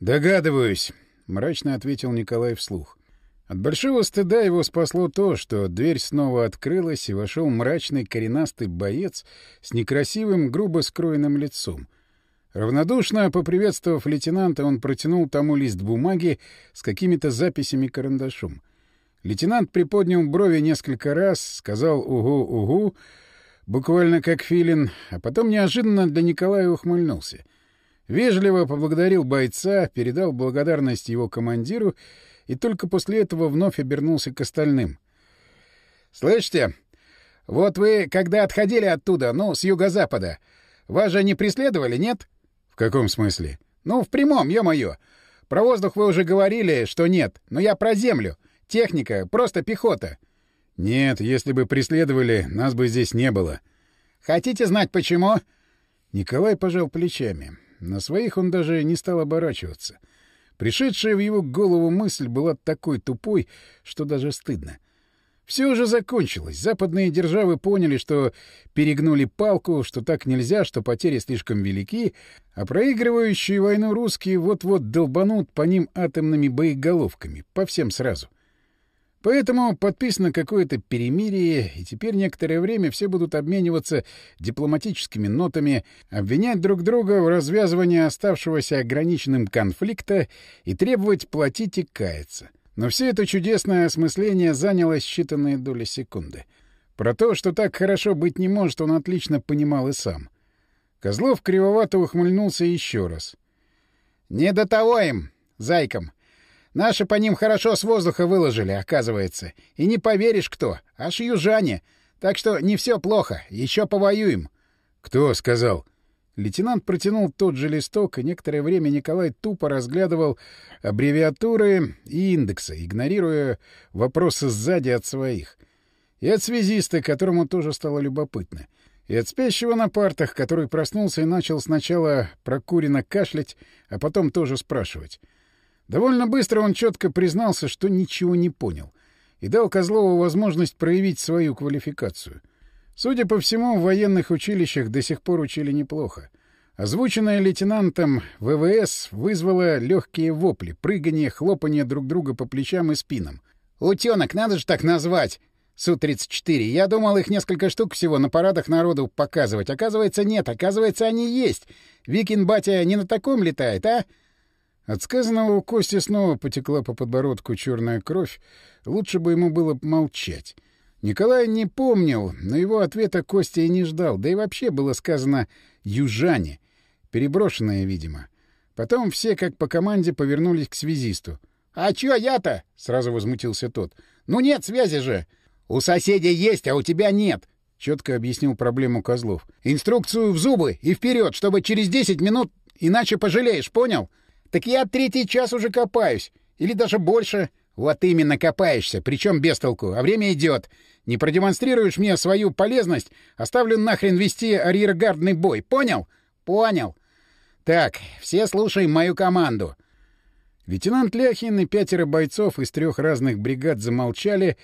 «Догадываюсь», — мрачно ответил Николай вслух. От большого стыда его спасло то, что дверь снова открылась, и вошел мрачный коренастый боец с некрасивым, грубо скроенным лицом. Равнодушно поприветствовав лейтенанта, он протянул тому лист бумаги с какими-то записями карандашом. Лейтенант приподнял брови несколько раз, сказал «угу-угу», буквально как филин, а потом неожиданно для Николая ухмыльнулся. Вежливо поблагодарил бойца, передал благодарность его командиру и только после этого вновь обернулся к остальным. «Слышите, вот вы, когда отходили оттуда, ну, с юго-запада, вас же не преследовали, нет?» «В каком смысле?» «Ну, в прямом, ё-моё. Про воздух вы уже говорили, что нет, но я про землю. Техника, просто пехота. Нет, если бы преследовали, нас бы здесь не было. Хотите знать почему? Николай пожал плечами. На своих он даже не стал оборачиваться. Пришедшая в его голову мысль была такой тупой, что даже стыдно. Все уже закончилось. Западные державы поняли, что перегнули палку, что так нельзя, что потери слишком велики, а проигрывающие войну русские вот-вот долбанут по ним атомными боеголовками, по всем сразу. Поэтому подписано какое-то перемирие, и теперь некоторое время все будут обмениваться дипломатическими нотами, обвинять друг друга в развязывании оставшегося ограниченным конфликта и требовать платить и каяться. Но все это чудесное осмысление заняло считанные доли секунды. Про то, что так хорошо быть не может, он отлично понимал и сам. Козлов кривовато ухмыльнулся еще раз. «Не до того им, зайкам!» Наши по ним хорошо с воздуха выложили, оказывается. И не поверишь, кто. Аж южане. Так что не все плохо. Еще повоюем. — Кто сказал? Лейтенант протянул тот же листок, и некоторое время Николай тупо разглядывал аббревиатуры и индексы, игнорируя вопросы сзади от своих. И от связиста, которому тоже стало любопытно. И от спящего на партах, который проснулся и начал сначала прокуренно кашлять, а потом тоже спрашивать — Довольно быстро он четко признался, что ничего не понял, и дал Козлову возможность проявить свою квалификацию. Судя по всему, в военных училищах до сих пор учили неплохо. Озвученное лейтенантом ВВС вызвало легкие вопли, прыгание, хлопание друг друга по плечам и спинам. «Утенок, надо же так назвать!» Су-34. Я думал, их несколько штук всего на парадах народу показывать. Оказывается, нет. Оказывается, они есть. Викин батя не на таком летает, а? От сказанного у Кости снова потекла по подбородку черная кровь. Лучше бы ему было молчать. Николай не помнил, но его ответа Костя и не ждал. Да и вообще было сказано «южане». Переброшенное, видимо. Потом все, как по команде, повернулись к связисту. «А чё я-то?» — сразу возмутился тот. «Ну нет связи же!» «У соседей есть, а у тебя нет!» — четко объяснил проблему Козлов. «Инструкцию в зубы и вперед, чтобы через десять минут иначе пожалеешь, понял? Так я третий час уже копаюсь. Или даже больше. Вот именно копаешься, причем без толку, а время идет. Не продемонстрируешь мне свою полезность, оставлю нахрен вести арьергардный бой, понял? Понял. Так, все слушаем мою команду. Лейтенант Ляхин и пятеро бойцов из трех разных бригад замолчали,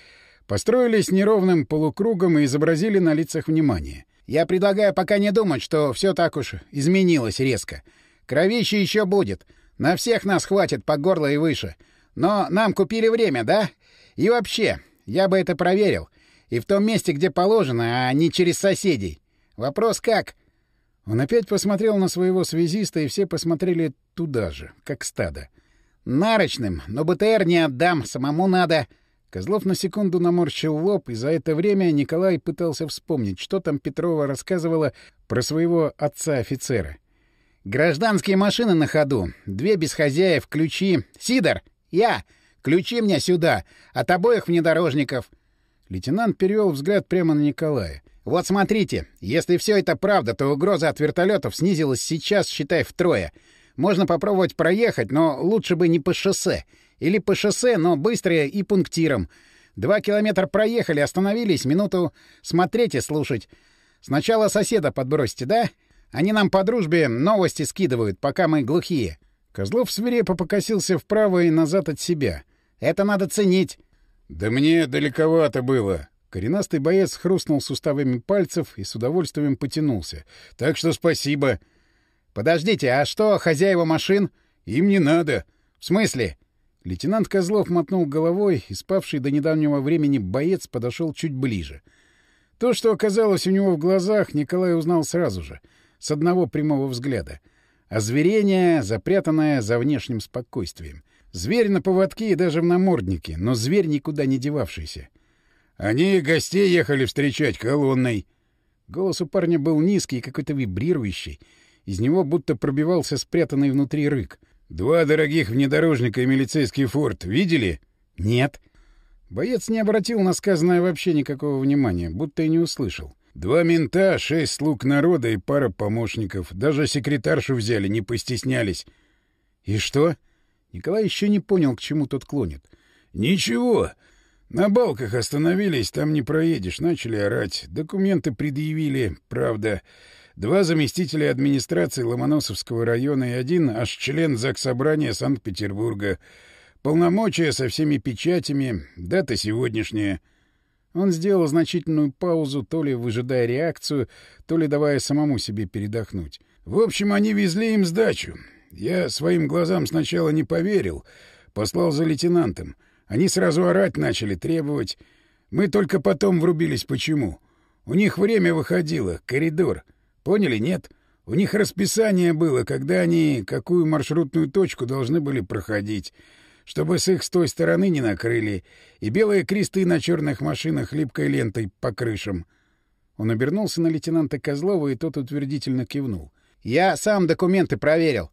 построились неровным полукругом и изобразили на лицах внимание. «Я предлагаю пока не думать, что все так уж изменилось резко. Кровище еще будет. На всех нас хватит по горло и выше. Но нам купили время, да? И вообще, я бы это проверил. И в том месте, где положено, а не через соседей. Вопрос как?» Он опять посмотрел на своего связиста, и все посмотрели туда же, как стадо. «Нарочным, но БТР не отдам, самому надо...» Козлов на секунду наморщил лоб, и за это время Николай пытался вспомнить, что там Петрова рассказывала про своего отца-офицера. «Гражданские машины на ходу. Две без хозяев, ключи. Сидор! Я! Ключи мне сюда! От обоих внедорожников!» Лейтенант перевел взгляд прямо на Николая. «Вот смотрите, если все это правда, то угроза от вертолетов снизилась сейчас, считай, втрое. Можно попробовать проехать, но лучше бы не по шоссе. Или по шоссе, но быстрее и пунктиром. Два километра проехали, остановились, минуту смотреть и слушать. Сначала соседа подбросите, да? Они нам по дружбе новости скидывают, пока мы глухие». Козлов свирепо покосился вправо и назад от себя. «Это надо ценить». «Да мне далековато было». Коренастый боец хрустнул суставами пальцев и с удовольствием потянулся. «Так что спасибо». «Подождите, а что, хозяева машин?» «Им не надо». «В смысле?» Лейтенант Козлов мотнул головой, и спавший до недавнего времени боец подошел чуть ближе. То, что оказалось у него в глазах, Николай узнал сразу же, с одного прямого взгляда — Озверение, запрятанное за внешним спокойствием. Зверь на поводке и даже в наморднике, но зверь никуда не девавшийся. «Они гостей ехали встречать колонной». Голос у парня был низкий и какой-то вибрирующий. Из него будто пробивался спрятанный внутри рык. «Два дорогих внедорожника и милицейский форт. Видели?» «Нет». Боец не обратил на сказанное вообще никакого внимания, будто и не услышал. Два мента, шесть слуг народа и пара помощников. Даже секретаршу взяли, не постеснялись. И что? Николай еще не понял, к чему тот клонит. Ничего. На балках остановились, там не проедешь. Начали орать. Документы предъявили, правда. Два заместителя администрации Ломоносовского района и один аж член Заксобрания Санкт-Петербурга. Полномочия со всеми печатями, дата сегодняшняя — он сделал значительную паузу, то ли выжидая реакцию, то ли давая самому себе передохнуть. В общем, они везли им сдачу. Я своим глазам сначала не поверил. Послал за лейтенантом. Они сразу орать начали, требовать. Мы только потом врубились, почему. У них время выходило, коридор. Поняли, нет? У них расписание было, когда они какую маршрутную точку должны были проходить чтобы с их с той стороны не накрыли, и белые кресты на черных машинах липкой лентой по крышам. Он обернулся на лейтенанта Козлова, и тот утвердительно кивнул. — Я сам документы проверил.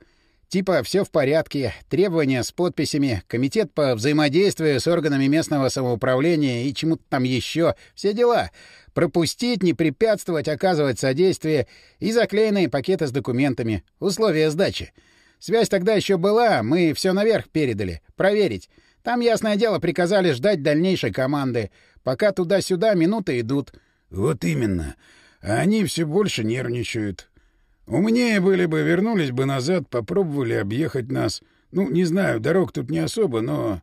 Типа все в порядке, требования с подписями, комитет по взаимодействию с органами местного самоуправления и чему-то там еще, все дела. Пропустить, не препятствовать, оказывать содействие и заклеенные пакеты с документами, условия сдачи. Связь тогда еще была, мы все наверх передали. Проверить. Там, ясное дело, приказали ждать дальнейшей команды. Пока туда-сюда минуты идут. — Вот именно. А они все больше нервничают. Умнее были бы, вернулись бы назад, попробовали объехать нас. Ну, не знаю, дорог тут не особо, но...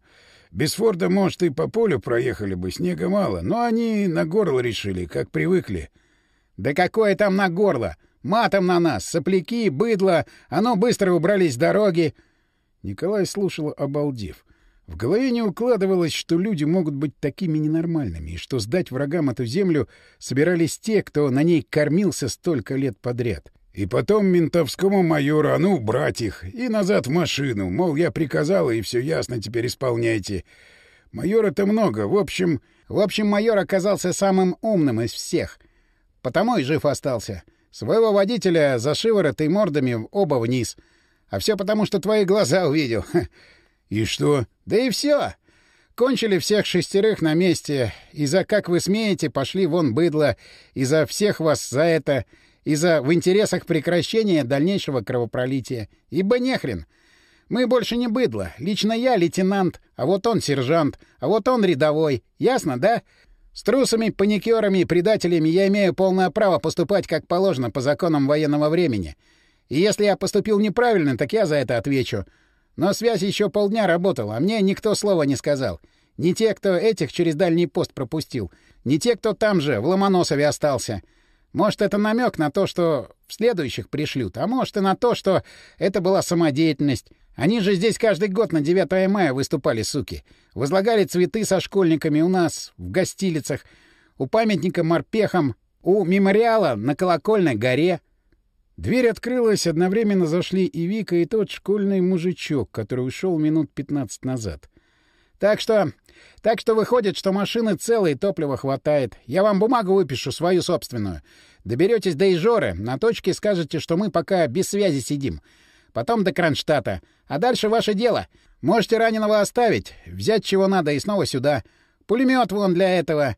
Без Форда, может, и по полю проехали бы, снега мало. Но они на горло решили, как привыкли. — Да какое там на горло? Матом на нас, сопляки, быдло, оно быстро убрались с дороги. Николай слушал, обалдев. В голове не укладывалось, что люди могут быть такими ненормальными, и что сдать врагам эту землю собирались те, кто на ней кормился столько лет подряд. И потом ментовскому майору, а ну, брать их, и назад в машину, мол, я приказал, и все ясно, теперь исполняйте. Майора-то много, в общем... В общем, майор оказался самым умным из всех. Потому и жив остался. — Своего водителя за шиворот и мордами оба вниз. А все потому, что твои глаза увидел. И что? Да и все. Кончили всех шестерых на месте. И за, как вы смеете, пошли вон быдло. И за всех вас за это. И за в интересах прекращения дальнейшего кровопролития. Ибо нехрен. Мы больше не быдло. Лично я лейтенант, а вот он сержант, а вот он рядовой. Ясно, да? С трусами, паникерами и предателями я имею полное право поступать как положено по законам военного времени. И если я поступил неправильно, так я за это отвечу. Но связь еще полдня работала, а мне никто слова не сказал. Не те, кто этих через дальний пост пропустил, не те, кто там же, в Ломоносове остался. Может, это намек на то, что в следующих пришлют, а может и на то, что это была самодеятельность. Они же здесь каждый год на 9 мая выступали, суки. Возлагали цветы со школьниками у нас, в гостилицах, у памятника морпехам, у мемориала на Колокольной горе. Дверь открылась, одновременно зашли и Вика, и тот школьный мужичок, который ушел минут 15 назад. Так что... Так что выходит, что машины целые, топлива хватает. Я вам бумагу выпишу, свою собственную. Доберетесь до Ижоры, на точке скажете, что мы пока без связи сидим. Потом до Кронштадта. А дальше ваше дело. Можете раненого оставить, взять чего надо и снова сюда. Пулемет вон для этого.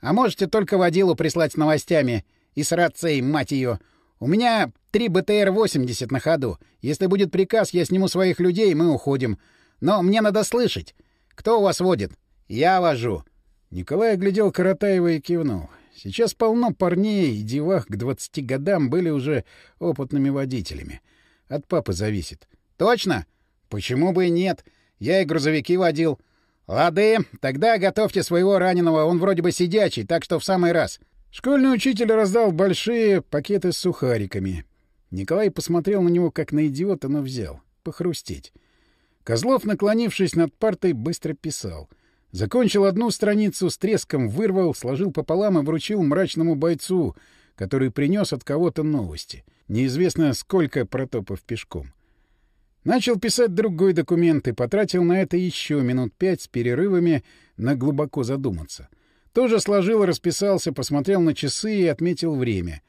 А можете только водилу прислать с новостями. И с рацией, мать ее. У меня три БТР-80 на ходу. Если будет приказ, я сниму своих людей, и мы уходим. Но мне надо слышать. Кто у вас водит? Я вожу. Николай оглядел Каратаева и кивнул. Сейчас полно парней и девах к двадцати годам были уже опытными водителями. От папы зависит. Точно? Почему бы и нет? Я и грузовики водил. Лады, тогда готовьте своего раненого, он вроде бы сидячий, так что в самый раз. — Школьный учитель раздал большие пакеты с сухариками. Николай посмотрел на него, как на идиота, но взял. Похрустеть. Козлов, наклонившись над партой, быстро писал. Закончил одну страницу, с треском вырвал, сложил пополам и вручил мрачному бойцу, который принес от кого-то новости. Неизвестно, сколько протопав пешком. Начал писать другой документ и потратил на это еще минут пять с перерывами на глубоко задуматься — тоже сложил, расписался, посмотрел на часы и отметил время.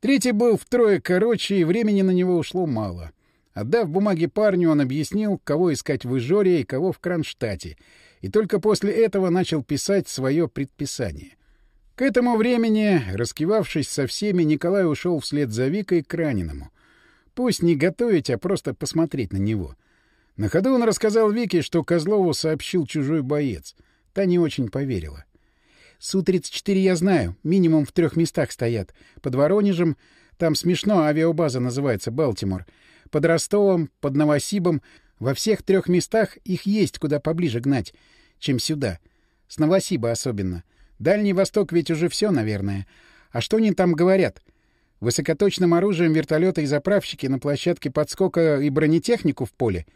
Третий был втрое короче, и времени на него ушло мало. Отдав бумаги парню, он объяснил, кого искать в Ижоре и кого в Кронштадте, и только после этого начал писать свое предписание. К этому времени, раскивавшись со всеми, Николай ушел вслед за Викой к раненому. Пусть не готовить, а просто посмотреть на него. На ходу он рассказал Вике, что Козлову сообщил чужой боец. Та не очень поверила. Су-34 я знаю, минимум в трех местах стоят. Под Воронежем, там смешно, авиабаза называется, Балтимор. Под Ростовом, под Новосибом. Во всех трех местах их есть куда поближе гнать, чем сюда. С Новосиба особенно. Дальний Восток ведь уже все, наверное. А что они там говорят? Высокоточным оружием вертолеты и заправщики на площадке подскока и бронетехнику в поле?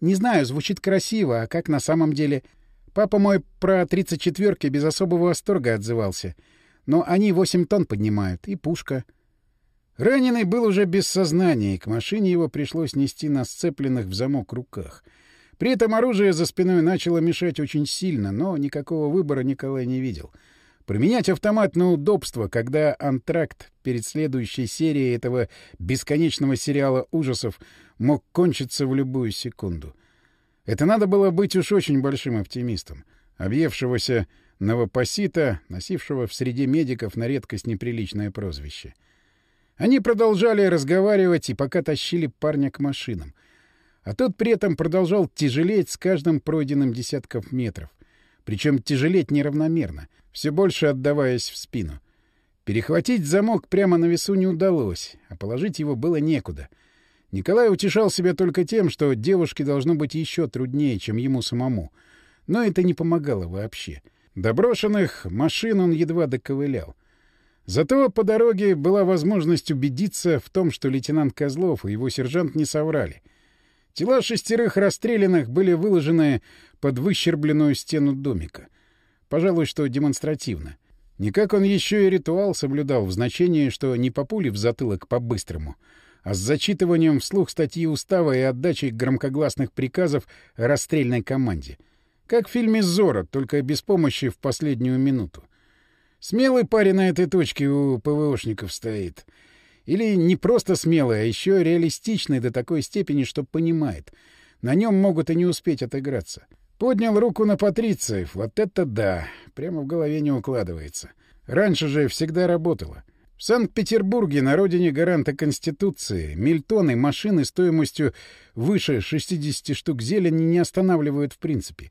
Не знаю, звучит красиво, а как на самом деле... Папа мой про тридцать четверки без особого восторга отзывался. Но они восемь тонн поднимают, и пушка. Раненый был уже без сознания, и к машине его пришлось нести на сцепленных в замок руках. При этом оружие за спиной начало мешать очень сильно, но никакого выбора Николай не видел. Применять автомат на удобство, когда антракт перед следующей серией этого бесконечного сериала ужасов мог кончиться в любую секунду — это надо было быть уж очень большим оптимистом. Объевшегося новопосита, носившего в среде медиков на редкость неприличное прозвище. Они продолжали разговаривать и пока тащили парня к машинам. А тот при этом продолжал тяжелеть с каждым пройденным десятков метров. Причем тяжелеть неравномерно, все больше отдаваясь в спину. Перехватить замок прямо на весу не удалось, а положить его было некуда — Николай утешал себя только тем, что девушке должно быть еще труднее, чем ему самому. Но это не помогало вообще. Доброшенных машин он едва доковылял. Зато по дороге была возможность убедиться в том, что лейтенант Козлов и его сержант не соврали. Тела шестерых расстрелянных были выложены под выщербленную стену домика. Пожалуй, что демонстративно. Никак он еще и ритуал соблюдал в значении, что не по пуле в затылок по-быстрому — а с зачитыванием вслух статьи устава и отдачей громкогласных приказов расстрельной команде. Как в фильме «Зора», только без помощи в последнюю минуту. Смелый парень на этой точке у ПВОшников стоит. Или не просто смелый, а еще реалистичный до такой степени, что понимает. На нем могут и не успеть отыграться. Поднял руку на патрициев. Вот это да! Прямо в голове не укладывается. Раньше же всегда работало. В Санкт-Петербурге, на родине гаранта Конституции, мильтоны машины стоимостью выше 60 штук зелени не останавливают в принципе.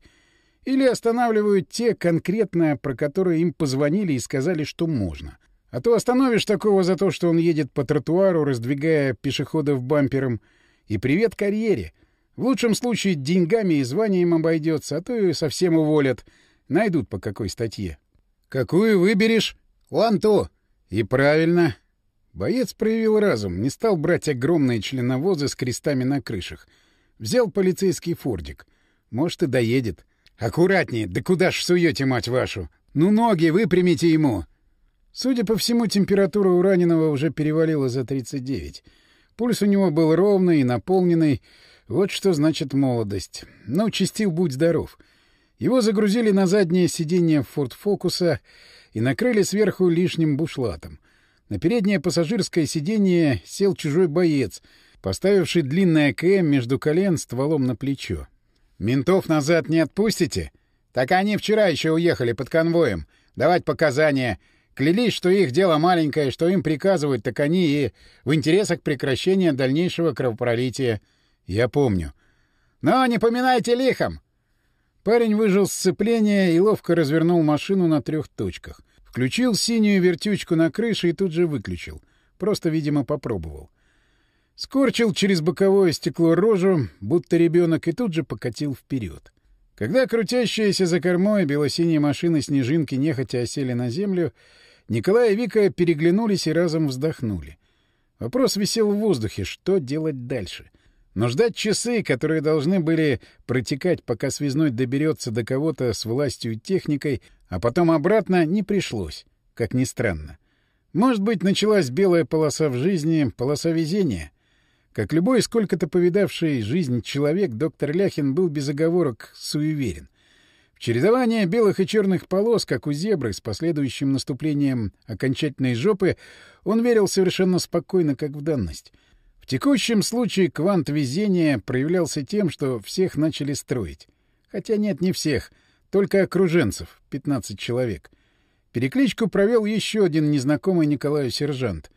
Или останавливают те конкретно, про которые им позвонили и сказали, что можно. А то остановишь такого за то, что он едет по тротуару, раздвигая пешеходов бампером. И привет карьере. В лучшем случае деньгами и званием обойдется, а то и совсем уволят. Найдут по какой статье. «Какую выберешь?» «Вон ту!» И правильно. Боец проявил разум, не стал брать огромные членовозы с крестами на крышах. Взял полицейский фордик. Может, и доедет. Аккуратнее, да куда ж суете, мать вашу? Ну, ноги выпрямите ему. Судя по всему, температура у раненого уже перевалила за 39. Пульс у него был ровный и наполненный. Вот что значит молодость. Ну, чистил, будь здоров. Его загрузили на заднее сиденье Форд Фокуса и накрыли сверху лишним бушлатом. На переднее пассажирское сиденье сел чужой боец, поставивший длинное АКМ между колен стволом на плечо. «Ментов назад не отпустите?» «Так они вчера еще уехали под конвоем. Давать показания. Клялись, что их дело маленькое, что им приказывают, так они и в интересах прекращения дальнейшего кровопролития. Я помню. Но не поминайте лихом. Парень выжил сцепление и ловко развернул машину на трех точках. Включил синюю вертючку на крыше и тут же выключил. Просто, видимо, попробовал. Скорчил через боковое стекло рожу, будто ребенок, и тут же покатил вперед. Когда крутящиеся за кормой белосиние машины снежинки нехотя осели на землю, Николай и Вика переглянулись и разом вздохнули. Вопрос висел в воздухе, что делать дальше — но ждать часы, которые должны были протекать, пока связной доберется до кого-то с властью и техникой, а потом обратно, не пришлось, как ни странно. Может быть, началась белая полоса в жизни, полоса везения. Как любой сколько-то повидавший жизнь человек, доктор Ляхин был без оговорок суеверен. В чередование белых и черных полос, как у зебры, с последующим наступлением окончательной жопы, он верил совершенно спокойно, как в данность. В текущем случае квант везения проявлялся тем, что всех начали строить. Хотя нет, не всех, только окруженцев, 15 человек. Перекличку провел еще один незнакомый Николаю сержант.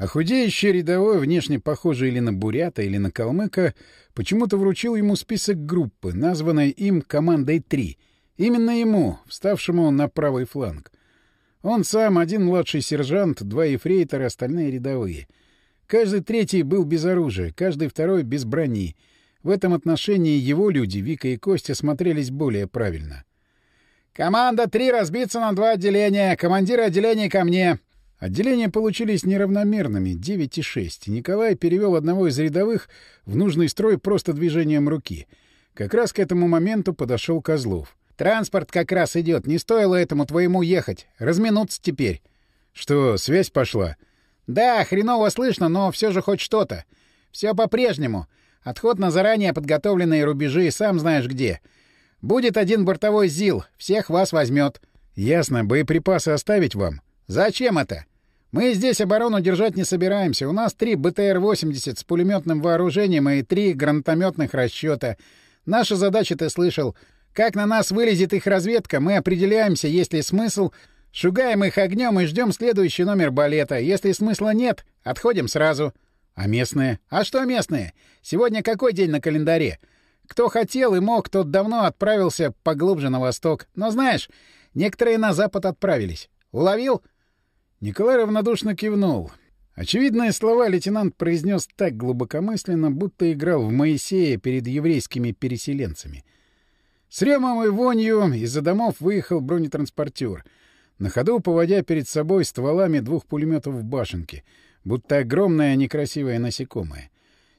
А худеющий рядовой, внешне похожий или на бурята, или на калмыка, почему-то вручил ему список группы, названной им «Командой 3». Именно ему, вставшему на правый фланг. Он сам, один младший сержант, два ефрейтора, остальные рядовые — Каждый третий был без оружия, каждый второй без брони. В этом отношении его люди, Вика и Костя, смотрелись более правильно. «Команда три разбиться на два отделения. Командиры отделений ко мне!» Отделения получились неравномерными, 9 и 6. Николай перевел одного из рядовых в нужный строй просто движением руки. Как раз к этому моменту подошел Козлов. «Транспорт как раз идет. Не стоило этому твоему ехать. Разминуться теперь». «Что, связь пошла?» Да, хреново слышно, но все же хоть что-то. Все по-прежнему. Отход на заранее подготовленные рубежи, сам знаешь где. Будет один бортовой ЗИЛ, всех вас возьмет. Ясно, боеприпасы оставить вам? Зачем это? Мы здесь оборону держать не собираемся. У нас три БТР-80 с пулеметным вооружением и три гранатометных расчета. Наша задача ты слышал. Как на нас вылезет их разведка, мы определяемся, есть ли смысл Шугаем их огнем и ждем следующий номер балета. Если смысла нет, отходим сразу. А местные? А что местные? Сегодня какой день на календаре? Кто хотел и мог, тот давно отправился поглубже на восток. Но знаешь, некоторые на запад отправились. Уловил? Николай равнодушно кивнул. Очевидные слова лейтенант произнес так глубокомысленно, будто играл в Моисея перед еврейскими переселенцами. С ремом и вонью из-за домов выехал бронетранспортер — на ходу поводя перед собой стволами двух пулеметов в башенке, будто огромное некрасивое насекомое.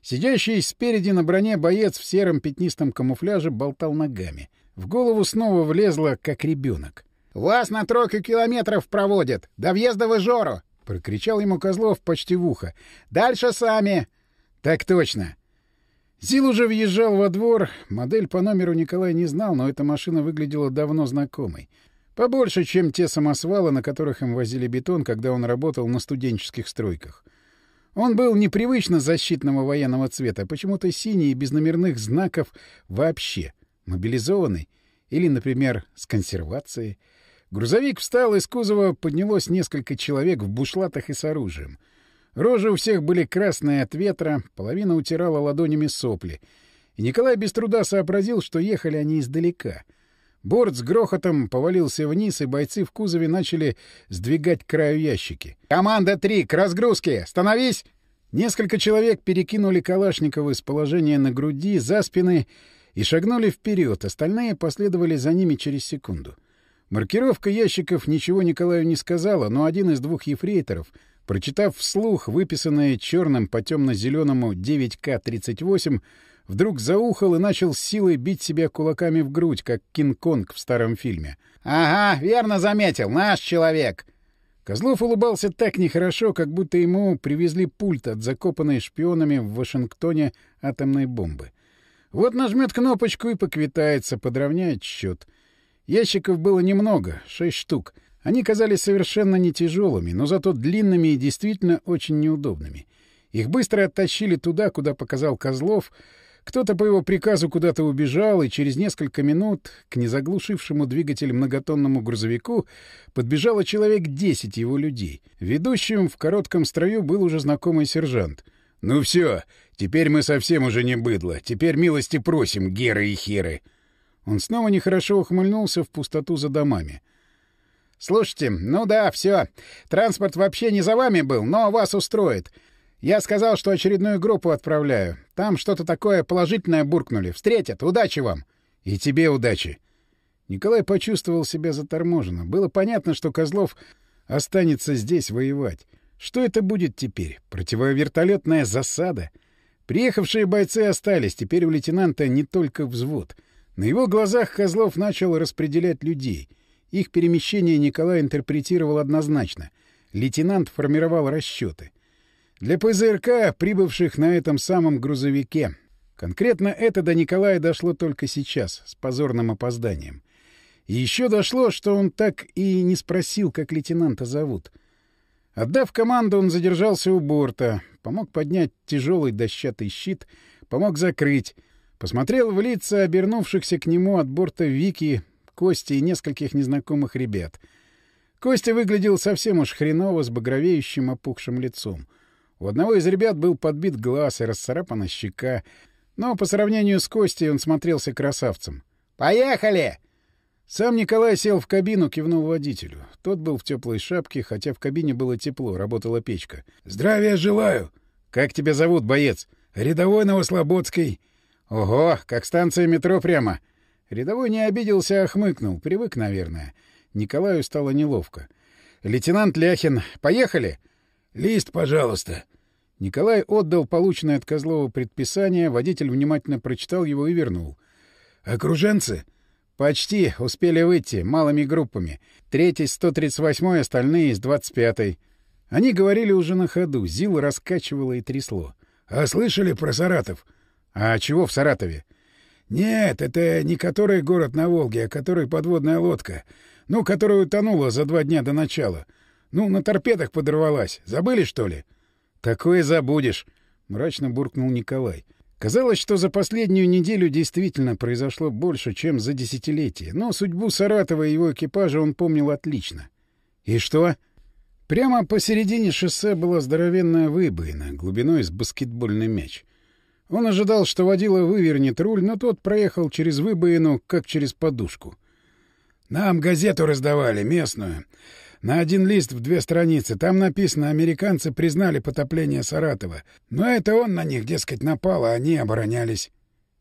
Сидящий спереди на броне боец в сером пятнистом камуфляже болтал ногами. В голову снова влезло, как ребенок. «Вас на тройку километров проводят! До въезда в Ижору!» — прокричал ему Козлов почти в ухо. «Дальше сами!» «Так точно!» Зил уже въезжал во двор. Модель по номеру Николай не знал, но эта машина выглядела давно знакомой. Побольше, чем те самосвалы, на которых им возили бетон, когда он работал на студенческих стройках. Он был непривычно защитного военного цвета, почему-то синий и без номерных знаков вообще. Мобилизованный. Или, например, с консервацией. Грузовик встал, из кузова поднялось несколько человек в бушлатах и с оружием. Рожи у всех были красные от ветра, половина утирала ладонями сопли. И Николай без труда сообразил, что ехали они издалека. Борт с грохотом повалился вниз, и бойцы в кузове начали сдвигать к краю ящики. «Команда 3, к разгрузке! Становись!» Несколько человек перекинули Калашникова из положения на груди, за спины и шагнули вперед, остальные последовали за ними через секунду. Маркировка ящиков ничего Николаю не сказала, но один из двух ефрейторов, прочитав вслух выписанное черным по темно-зеленому 9К-38, вдруг заухал и начал силой бить себя кулаками в грудь, как Кинг-Конг в старом фильме. «Ага, верно заметил, наш человек!» Козлов улыбался так нехорошо, как будто ему привезли пульт от закопанной шпионами в Вашингтоне атомной бомбы. Вот нажмет кнопочку и поквитается, подровняет счет. Ящиков было немного, шесть штук. Они казались совершенно не тяжелыми, но зато длинными и действительно очень неудобными. Их быстро оттащили туда, куда показал Козлов. Кто-то по его приказу куда-то убежал, и через несколько минут к незаглушившему двигатель многотонному грузовику подбежало человек десять его людей. Ведущим в коротком строю был уже знакомый сержант. «Ну все, теперь мы совсем уже не быдло. Теперь милости просим, геры и херы». Он снова нехорошо ухмыльнулся в пустоту за домами. «Слушайте, ну да, все. Транспорт вообще не за вами был, но вас устроит. Я сказал, что очередную группу отправляю. Там что-то такое положительное буркнули. Встретят. Удачи вам!» «И тебе удачи!» Николай почувствовал себя заторможенно. Было понятно, что Козлов останется здесь воевать. Что это будет теперь? Противовертолетная засада? Приехавшие бойцы остались. Теперь у лейтенанта не только взвод. На его глазах Козлов начал распределять людей — их перемещение Николай интерпретировал однозначно. Лейтенант формировал расчеты. Для ПЗРК, прибывших на этом самом грузовике. Конкретно это до Николая дошло только сейчас, с позорным опозданием. И еще дошло, что он так и не спросил, как лейтенанта зовут. Отдав команду, он задержался у борта, помог поднять тяжелый дощатый щит, помог закрыть, посмотрел в лица обернувшихся к нему от борта Вики, Кости и нескольких незнакомых ребят. Костя выглядел совсем уж хреново, с багровеющим опухшим лицом. У одного из ребят был подбит глаз и расцарапана щека, но по сравнению с Костей он смотрелся красавцем. «Поехали!» Сам Николай сел в кабину, кивнул водителю. Тот был в теплой шапке, хотя в кабине было тепло, работала печка. «Здравия желаю!» «Как тебя зовут, боец?» «Рядовой Новослободский». «Ого, как станция метро прямо!» Рядовой не обиделся, а хмыкнул. Привык, наверное. Николаю стало неловко. «Лейтенант Ляхин, поехали?» «Лист, пожалуйста». Николай отдал полученное от Козлова предписание, водитель внимательно прочитал его и вернул. «Окруженцы?» «Почти. Успели выйти. Малыми группами. Третий с 138-й, остальные с 25-й». Они говорили уже на ходу. Зил раскачивало и трясло. «А слышали про Саратов?» «А чего в Саратове?» «Нет, это не который город на Волге, а который подводная лодка. Ну, которая утонула за два дня до начала. Ну, на торпедах подорвалась. Забыли, что ли?» «Такое забудешь», — мрачно буркнул Николай. Казалось, что за последнюю неделю действительно произошло больше, чем за десятилетие, но судьбу Саратова и его экипажа он помнил отлично. «И что?» Прямо посередине шоссе была здоровенная выбоина, глубиной с баскетбольный мяч. Он ожидал, что водила вывернет руль, но тот проехал через выбоину, как через подушку. «Нам газету раздавали, местную. На один лист в две страницы. Там написано, американцы признали потопление Саратова. Но это он на них, дескать, напал, а они оборонялись».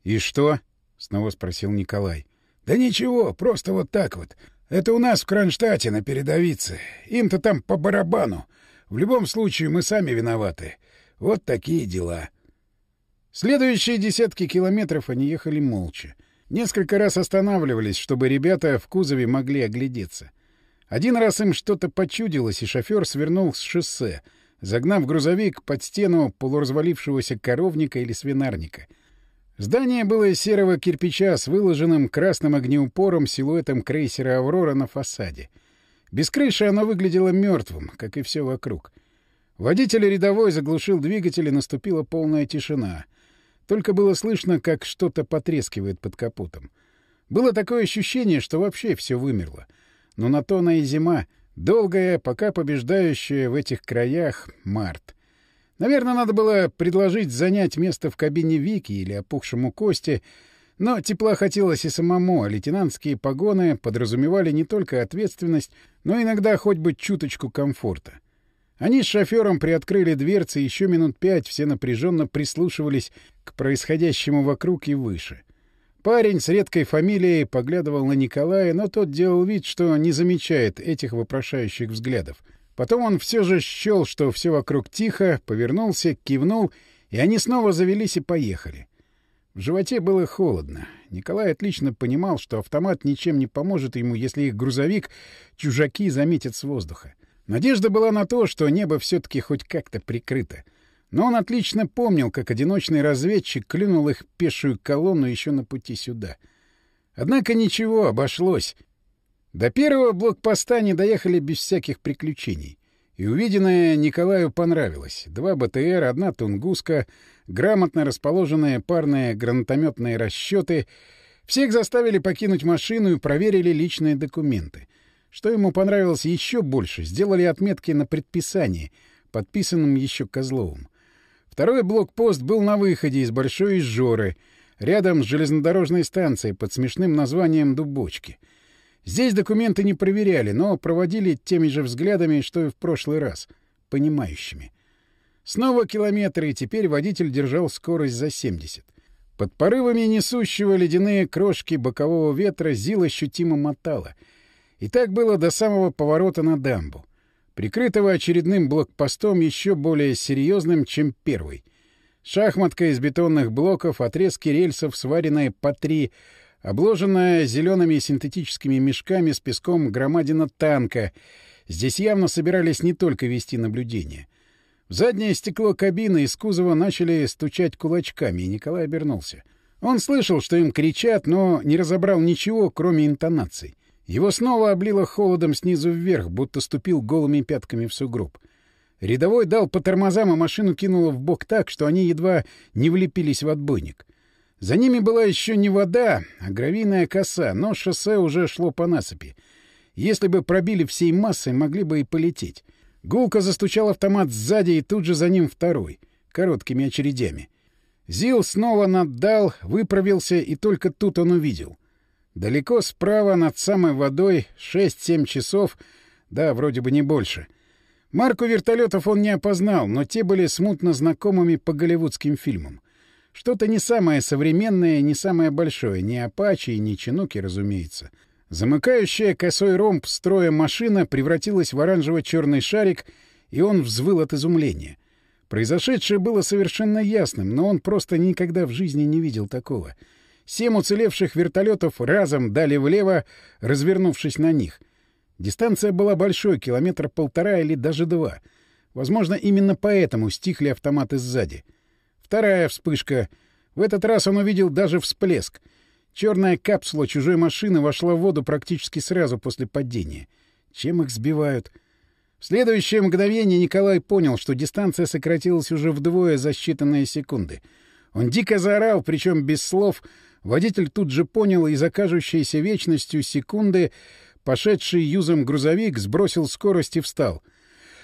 «И что?» — снова спросил Николай. «Да ничего, просто вот так вот. Это у нас в Кронштадте на передовице. Им-то там по барабану. В любом случае мы сами виноваты. Вот такие дела». Следующие десятки километров они ехали молча. Несколько раз останавливались, чтобы ребята в кузове могли оглядеться. Один раз им что-то почудилось, и шофер свернул с шоссе, загнав грузовик под стену полуразвалившегося коровника или свинарника. Здание было из серого кирпича с выложенным красным огнеупором силуэтом крейсера «Аврора» на фасаде. Без крыши оно выглядело мертвым, как и все вокруг. Водитель рядовой заглушил двигатель, и наступила полная тишина. Только было слышно, как что-то потрескивает под капотом. Было такое ощущение, что вообще все вымерло. Но на то она и зима, долгая, пока побеждающая в этих краях март. Наверное, надо было предложить занять место в кабине Вики или опухшему Косте, но тепла хотелось и самому, а лейтенантские погоны подразумевали не только ответственность, но иногда хоть бы чуточку комфорта. Они с шофером приоткрыли дверцы, еще минут пять все напряженно прислушивались происходящему вокруг и выше. Парень с редкой фамилией поглядывал на Николая, но тот делал вид, что не замечает этих вопрошающих взглядов. Потом он все же счел, что все вокруг тихо, повернулся, кивнул, и они снова завелись и поехали. В животе было холодно. Николай отлично понимал, что автомат ничем не поможет ему, если их грузовик чужаки заметят с воздуха. Надежда была на то, что небо все-таки хоть как-то прикрыто. Но он отлично помнил, как одиночный разведчик клюнул их пешую колонну еще на пути сюда. Однако ничего, обошлось. До первого блокпоста они доехали без всяких приключений. И увиденное Николаю понравилось. Два БТР, одна Тунгуска, грамотно расположенные парные гранатометные расчеты. Всех заставили покинуть машину и проверили личные документы. Что ему понравилось еще больше, сделали отметки на предписании, подписанном еще Козловым. Второй блокпост был на выходе из Большой Жоры, рядом с железнодорожной станцией под смешным названием «Дубочки». Здесь документы не проверяли, но проводили теми же взглядами, что и в прошлый раз, понимающими. Снова километры, и теперь водитель держал скорость за 70. Под порывами несущего ледяные крошки бокового ветра Зил ощутимо мотала. И так было до самого поворота на дамбу прикрытого очередным блокпостом еще более серьезным, чем первый. Шахматка из бетонных блоков, отрезки рельсов, сваренные по три, обложенная зелеными синтетическими мешками с песком громадина танка. Здесь явно собирались не только вести наблюдение. В заднее стекло кабины из кузова начали стучать кулачками, и Николай обернулся. Он слышал, что им кричат, но не разобрал ничего, кроме интонаций. Его снова облило холодом снизу вверх, будто ступил голыми пятками в сугроб. Рядовой дал по тормозам, и машину кинуло в бок так, что они едва не влепились в отбойник. За ними была еще не вода, а гравийная коса, но шоссе уже шло по насыпи. Если бы пробили всей массой, могли бы и полететь. Гулко застучал автомат сзади, и тут же за ним второй, короткими очередями. Зил снова наддал, выправился, и только тут он увидел. Далеко справа, над самой водой, 6-7 часов, да, вроде бы не больше. Марку вертолетов он не опознал, но те были смутно знакомыми по голливудским фильмам. Что-то не самое современное, не самое большое, ни Апачи, ни Чинуки, разумеется. Замыкающая косой ромб строя машина превратилась в оранжево-черный шарик, и он взвыл от изумления. Произошедшее было совершенно ясным, но он просто никогда в жизни не видел такого — Семь уцелевших вертолетов разом дали влево, развернувшись на них. Дистанция была большой, километра полтора или даже два. Возможно, именно поэтому стихли автоматы сзади. Вторая вспышка. В этот раз он увидел даже всплеск. Черная капсула чужой машины вошла в воду практически сразу после падения. Чем их сбивают? В следующее мгновение Николай понял, что дистанция сократилась уже вдвое за считанные секунды. Он дико заорал, причем без слов — Водитель тут же понял, и за кажущейся вечностью секунды пошедший юзом грузовик сбросил скорость и встал.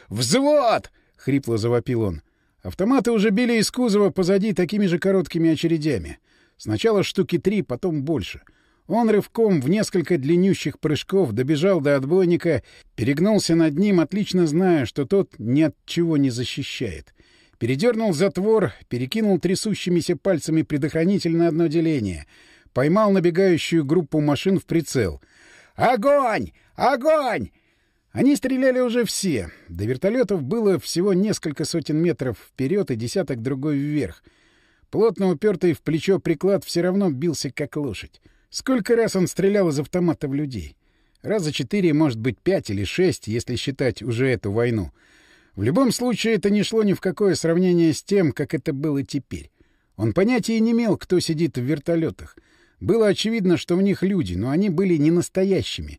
«Взвод!» — хрипло завопил он. Автоматы уже били из кузова позади такими же короткими очередями. Сначала штуки три, потом больше. Он рывком в несколько длиннющих прыжков добежал до отбойника, перегнулся над ним, отлично зная, что тот ни от чего не защищает. Передернул затвор, перекинул трясущимися пальцами предохранитель на одно деление. Поймал набегающую группу машин в прицел. «Огонь! Огонь!» Они стреляли уже все. До вертолетов было всего несколько сотен метров вперед и десяток другой вверх. Плотно упертый в плечо приклад все равно бился как лошадь. Сколько раз он стрелял из автомата в людей? Раза четыре, может быть, пять или шесть, если считать уже эту войну — в любом случае, это не шло ни в какое сравнение с тем, как это было теперь. Он понятия не имел, кто сидит в вертолетах. Было очевидно, что в них люди, но они были не настоящими.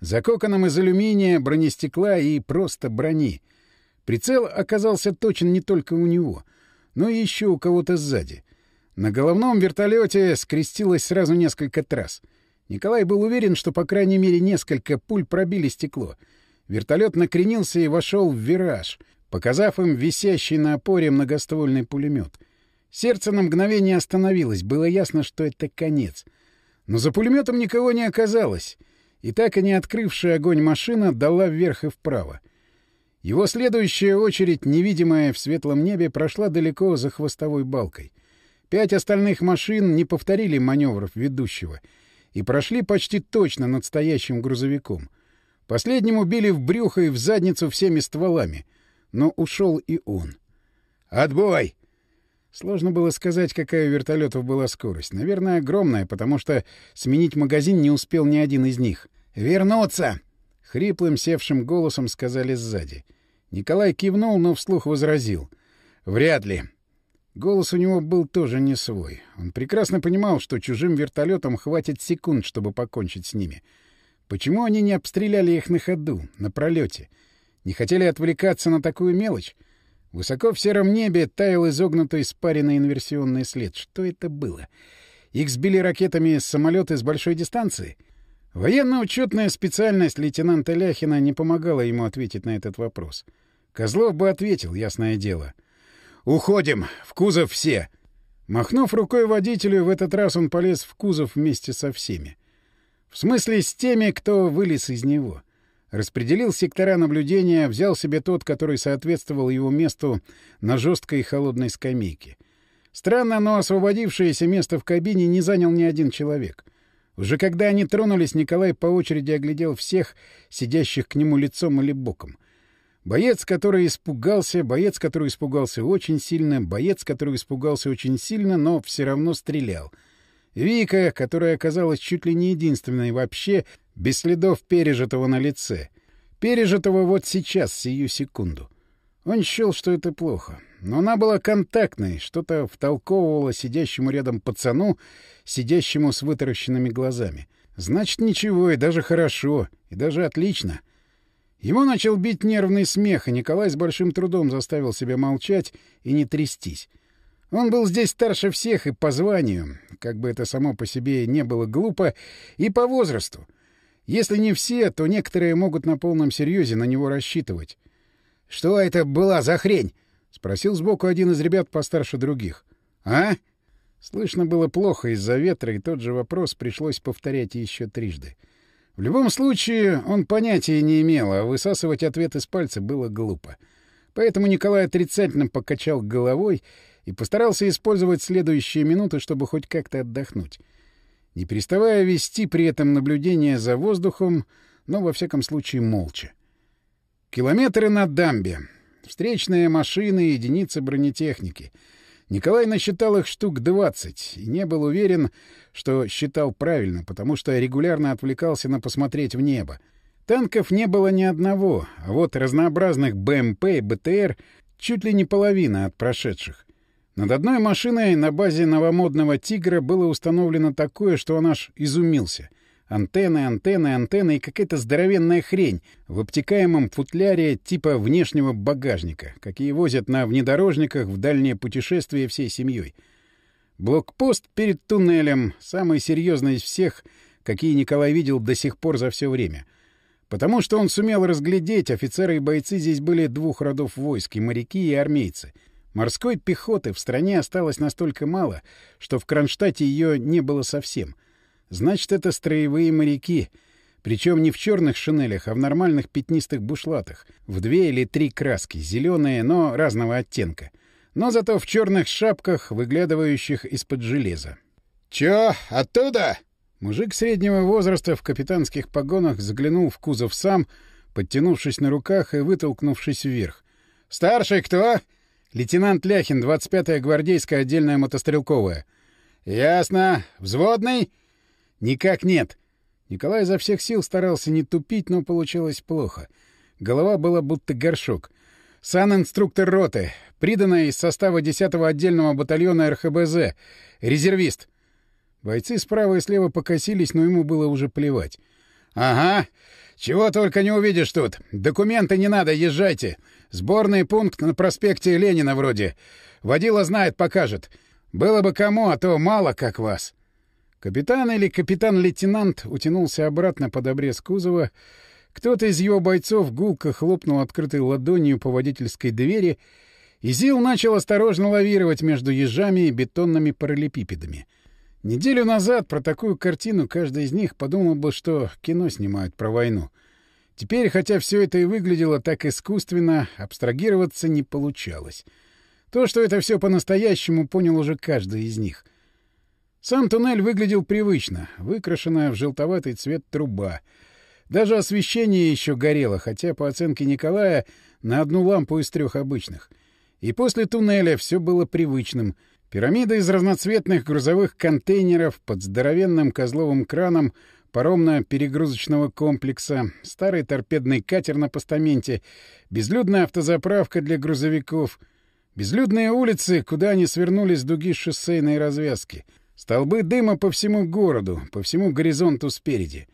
За коконом из алюминия, бронестекла и просто брони. Прицел оказался точен не только у него, но и еще у кого-то сзади. На головном вертолете скрестилось сразу несколько трасс. Николай был уверен, что по крайней мере несколько пуль пробили стекло. Вертолет накренился и вошел в вираж, показав им висящий на опоре многоствольный пулемет. Сердце на мгновение остановилось, было ясно, что это конец. Но за пулеметом никого не оказалось, и так и не открывшая огонь машина дала вверх и вправо. Его следующая очередь, невидимая в светлом небе, прошла далеко за хвостовой балкой. Пять остальных машин не повторили маневров ведущего и прошли почти точно над стоящим грузовиком. Последнему били в брюхо и в задницу всеми стволами, но ушел и он. «Отбой!» Сложно было сказать, какая у вертолетов была скорость. Наверное, огромная, потому что сменить магазин не успел ни один из них. «Вернуться!» — хриплым севшим голосом сказали сзади. Николай кивнул, но вслух возразил. «Вряд ли. Голос у него был тоже не свой. Он прекрасно понимал, что чужим вертолетам хватит секунд, чтобы покончить с ними. Почему они не обстреляли их на ходу, на пролете? Не хотели отвлекаться на такую мелочь? Высоко в сером небе таял изогнутый спаренный инверсионный след. Что это было? Их сбили ракетами с самолета с большой дистанции? Военно-учетная специальность лейтенанта Ляхина не помогала ему ответить на этот вопрос. Козлов бы ответил, ясное дело — «Уходим! В кузов все!» Махнув рукой водителю, в этот раз он полез в кузов вместе со всеми. В смысле, с теми, кто вылез из него. Распределил сектора наблюдения, взял себе тот, который соответствовал его месту на жесткой и холодной скамейке. Странно, но освободившееся место в кабине не занял ни один человек. Уже когда они тронулись, Николай по очереди оглядел всех, сидящих к нему лицом или боком — Боец, который испугался, боец, который испугался очень сильно, боец, который испугался очень сильно, но все равно стрелял. Вика, которая оказалась чуть ли не единственной вообще, без следов пережитого на лице. Пережитого вот сейчас, сию секунду. Он счел, что это плохо. Но она была контактной, что-то втолковывала сидящему рядом пацану, сидящему с вытаращенными глазами. Значит, ничего, и даже хорошо, и даже отлично. Ему начал бить нервный смех, и Николай с большим трудом заставил себя молчать и не трястись. Он был здесь старше всех и по званию, как бы это само по себе не было глупо, и по возрасту. Если не все, то некоторые могут на полном серьезе на него рассчитывать. — Что это была за хрень? — спросил сбоку один из ребят постарше других. — А? Слышно было плохо из-за ветра, и тот же вопрос пришлось повторять еще трижды. — в любом случае, он понятия не имел, а высасывать ответ из пальца было глупо. Поэтому Николай отрицательно покачал головой и постарался использовать следующие минуты, чтобы хоть как-то отдохнуть. Не переставая вести при этом наблюдение за воздухом, но, во всяком случае, молча. Километры на дамбе. Встречные машины и единицы бронетехники — Николай насчитал их штук двадцать и не был уверен, что считал правильно, потому что регулярно отвлекался на посмотреть в небо. Танков не было ни одного, а вот разнообразных БМП и БТР чуть ли не половина от прошедших. Над одной машиной на базе новомодного «Тигра» было установлено такое, что он аж изумился — Антенны, антенны, антенны и какая-то здоровенная хрень в обтекаемом футляре типа внешнего багажника, какие возят на внедорожниках в дальнее путешествие всей семьей. Блокпост перед туннелем — самый серьезный из всех, какие Николай видел до сих пор за все время. Потому что он сумел разглядеть, офицеры и бойцы здесь были двух родов войск, и моряки, и армейцы. Морской пехоты в стране осталось настолько мало, что в Кронштадте ее не было совсем — Значит, это строевые моряки. Причем не в черных шинелях, а в нормальных пятнистых бушлатах. В две или три краски, зеленые, но разного оттенка. Но зато в черных шапках, выглядывающих из-под железа. «Чё, оттуда?» Мужик среднего возраста в капитанских погонах заглянул в кузов сам, подтянувшись на руках и вытолкнувшись вверх. «Старший кто?» «Лейтенант Ляхин, 25-я гвардейская отдельная мотострелковая». «Ясно. Взводный?» Никак нет. Николай изо всех сил старался не тупить, но получилось плохо. Голова была будто горшок. Сан-инструктор роты, приданная из состава 10-го отдельного батальона РХБЗ, резервист. Бойцы справа и слева покосились, но ему было уже плевать. — Ага. Чего только не увидишь тут. Документы не надо, езжайте. Сборный пункт на проспекте Ленина вроде. Водила знает, покажет. Было бы кому, а то мало как вас. Капитан или капитан-лейтенант утянулся обратно под обрез кузова. Кто-то из его бойцов гулко хлопнул открытой ладонью по водительской двери, и Зил начал осторожно лавировать между ежами и бетонными параллелепипедами — Неделю назад про такую картину каждый из них подумал бы, что кино снимают про войну. Теперь, хотя все это и выглядело так искусственно, абстрагироваться не получалось. То, что это все по-настоящему, понял уже каждый из них. Сам туннель выглядел привычно, выкрашенная в желтоватый цвет труба. Даже освещение еще горело, хотя, по оценке Николая, на одну лампу из трех обычных. И после туннеля все было привычным — Пирамида из разноцветных грузовых контейнеров под здоровенным козловым краном паромно-перегрузочного комплекса, старый торпедный катер на постаменте, безлюдная автозаправка для грузовиков, безлюдные улицы, куда они свернули с дуги шоссейной развязки, столбы дыма по всему городу, по всему горизонту спереди.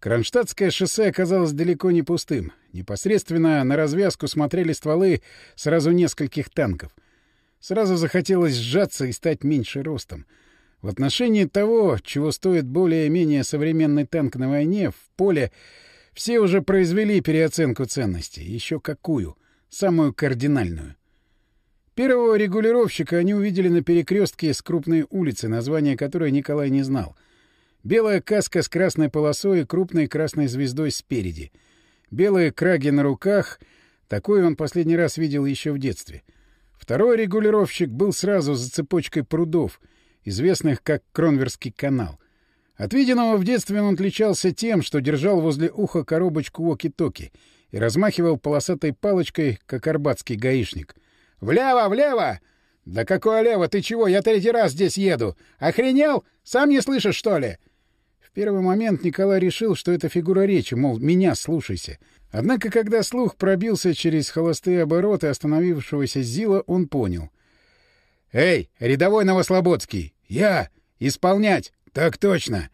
Кронштадтское шоссе оказалось далеко не пустым. Непосредственно на развязку смотрели стволы сразу нескольких танков — Сразу захотелось сжаться и стать меньше ростом. В отношении того, чего стоит более-менее современный танк на войне, в поле все уже произвели переоценку ценностей. Еще какую? Самую кардинальную. Первого регулировщика они увидели на перекрестке с крупной улицы, название которой Николай не знал. Белая каска с красной полосой и крупной красной звездой спереди. Белые краги на руках. Такой он последний раз видел еще в детстве — Второй регулировщик был сразу за цепочкой прудов, известных как Кронверский канал. От виденного в детстве он отличался тем, что держал возле уха коробочку воки-токи и размахивал полосатой палочкой, как арбатский гаишник. «Влево, влево!» «Да какое лево? Ты чего? Я третий раз здесь еду. Охренел? Сам не слышишь, что ли?» В первый момент Николай решил, что это фигура речи, мол, меня слушайся. Однако, когда слух пробился через холостые обороты остановившегося Зила, он понял. «Эй, рядовой Новослободский! Я! Исполнять! Так точно!»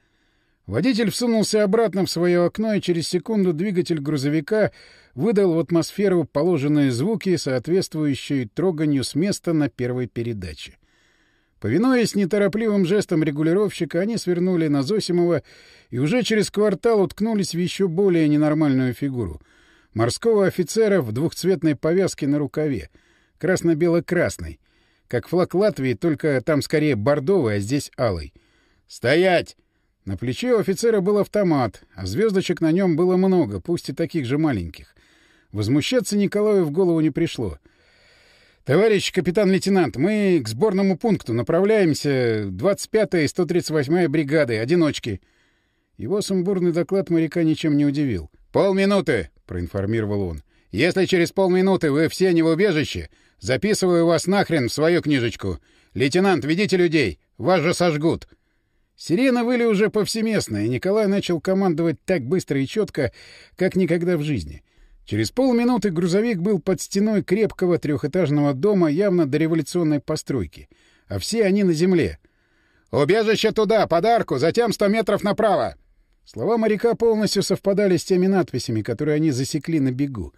Водитель всунулся обратно в свое окно, и через секунду двигатель грузовика выдал в атмосферу положенные звуки, соответствующие троганию с места на первой передаче. Повинуясь неторопливым жестом регулировщика, они свернули на Зосимова и уже через квартал уткнулись в еще более ненормальную фигуру — морского офицера в двухцветной повязке на рукаве, красно-бело-красной, как флаг Латвии, только там скорее бордовый, а здесь алый. «Стоять!» На плече у офицера был автомат, а звездочек на нем было много, пусть и таких же маленьких. Возмущаться Николаю в голову не пришло — «Товарищ капитан-лейтенант, мы к сборному пункту направляемся. 25-я и 138-я бригады, одиночки». Его сумбурный доклад моряка ничем не удивил. «Полминуты!» — проинформировал он. «Если через полминуты вы все не в убежище, записываю вас нахрен в свою книжечку. Лейтенант, ведите людей, вас же сожгут». Сирены выли уже повсеместно, и Николай начал командовать так быстро и четко, как никогда в жизни. Через полминуты грузовик был под стеной крепкого трехэтажного дома явно дореволюционной постройки, а все они на земле. «Убежище туда, подарку, затем сто метров направо!» Слова моряка полностью совпадали с теми надписями, которые они засекли на бегу.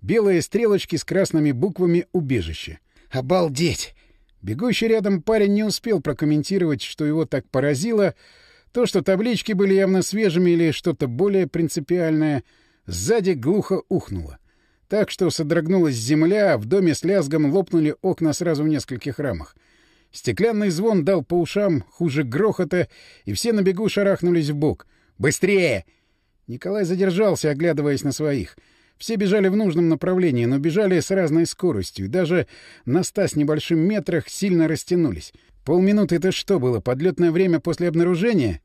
Белые стрелочки с красными буквами «Убежище». «Обалдеть!» Бегущий рядом парень не успел прокомментировать, что его так поразило, то, что таблички были явно свежими или что-то более принципиальное — Сзади глухо ухнуло. Так что содрогнулась земля, а в доме с лязгом лопнули окна сразу в нескольких рамах. Стеклянный звон дал по ушам хуже грохота, и все на бегу шарахнулись в бок. «Быстрее!» Николай задержался, оглядываясь на своих. Все бежали в нужном направлении, но бежали с разной скоростью, и даже на ста с небольшим метрах сильно растянулись. Полминуты — это что было, подлетное время после обнаружения?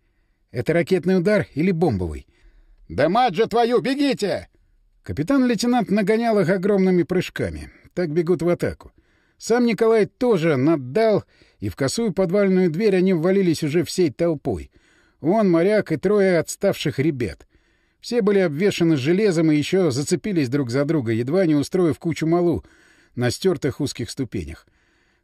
Это ракетный удар или бомбовый? «Да мать же твою, бегите!» Капитан-лейтенант нагонял их огромными прыжками. Так бегут в атаку. Сам Николай тоже наддал, и в косую подвальную дверь они ввалились уже всей толпой. Он, моряк и трое отставших ребят. Все были обвешаны железом и еще зацепились друг за друга, едва не устроив кучу малу на стертых узких ступенях.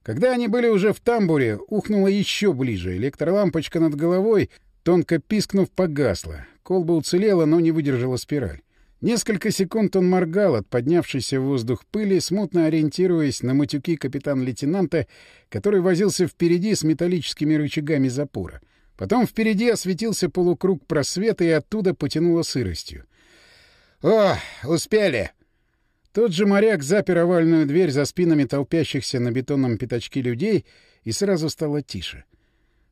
Когда они были уже в тамбуре, ухнуло еще ближе. Электролампочка над головой, тонко пискнув, погасла. Колба уцелела, но не выдержала спираль. Несколько секунд он моргал от поднявшейся в воздух пыли, смутно ориентируясь на матюки капитан-лейтенанта, который возился впереди с металлическими рычагами запора. Потом впереди осветился полукруг просвета, и оттуда потянуло сыростью. «О, успели!» Тот же моряк запер овальную дверь за спинами толпящихся на бетонном пятачке людей, и сразу стало тише.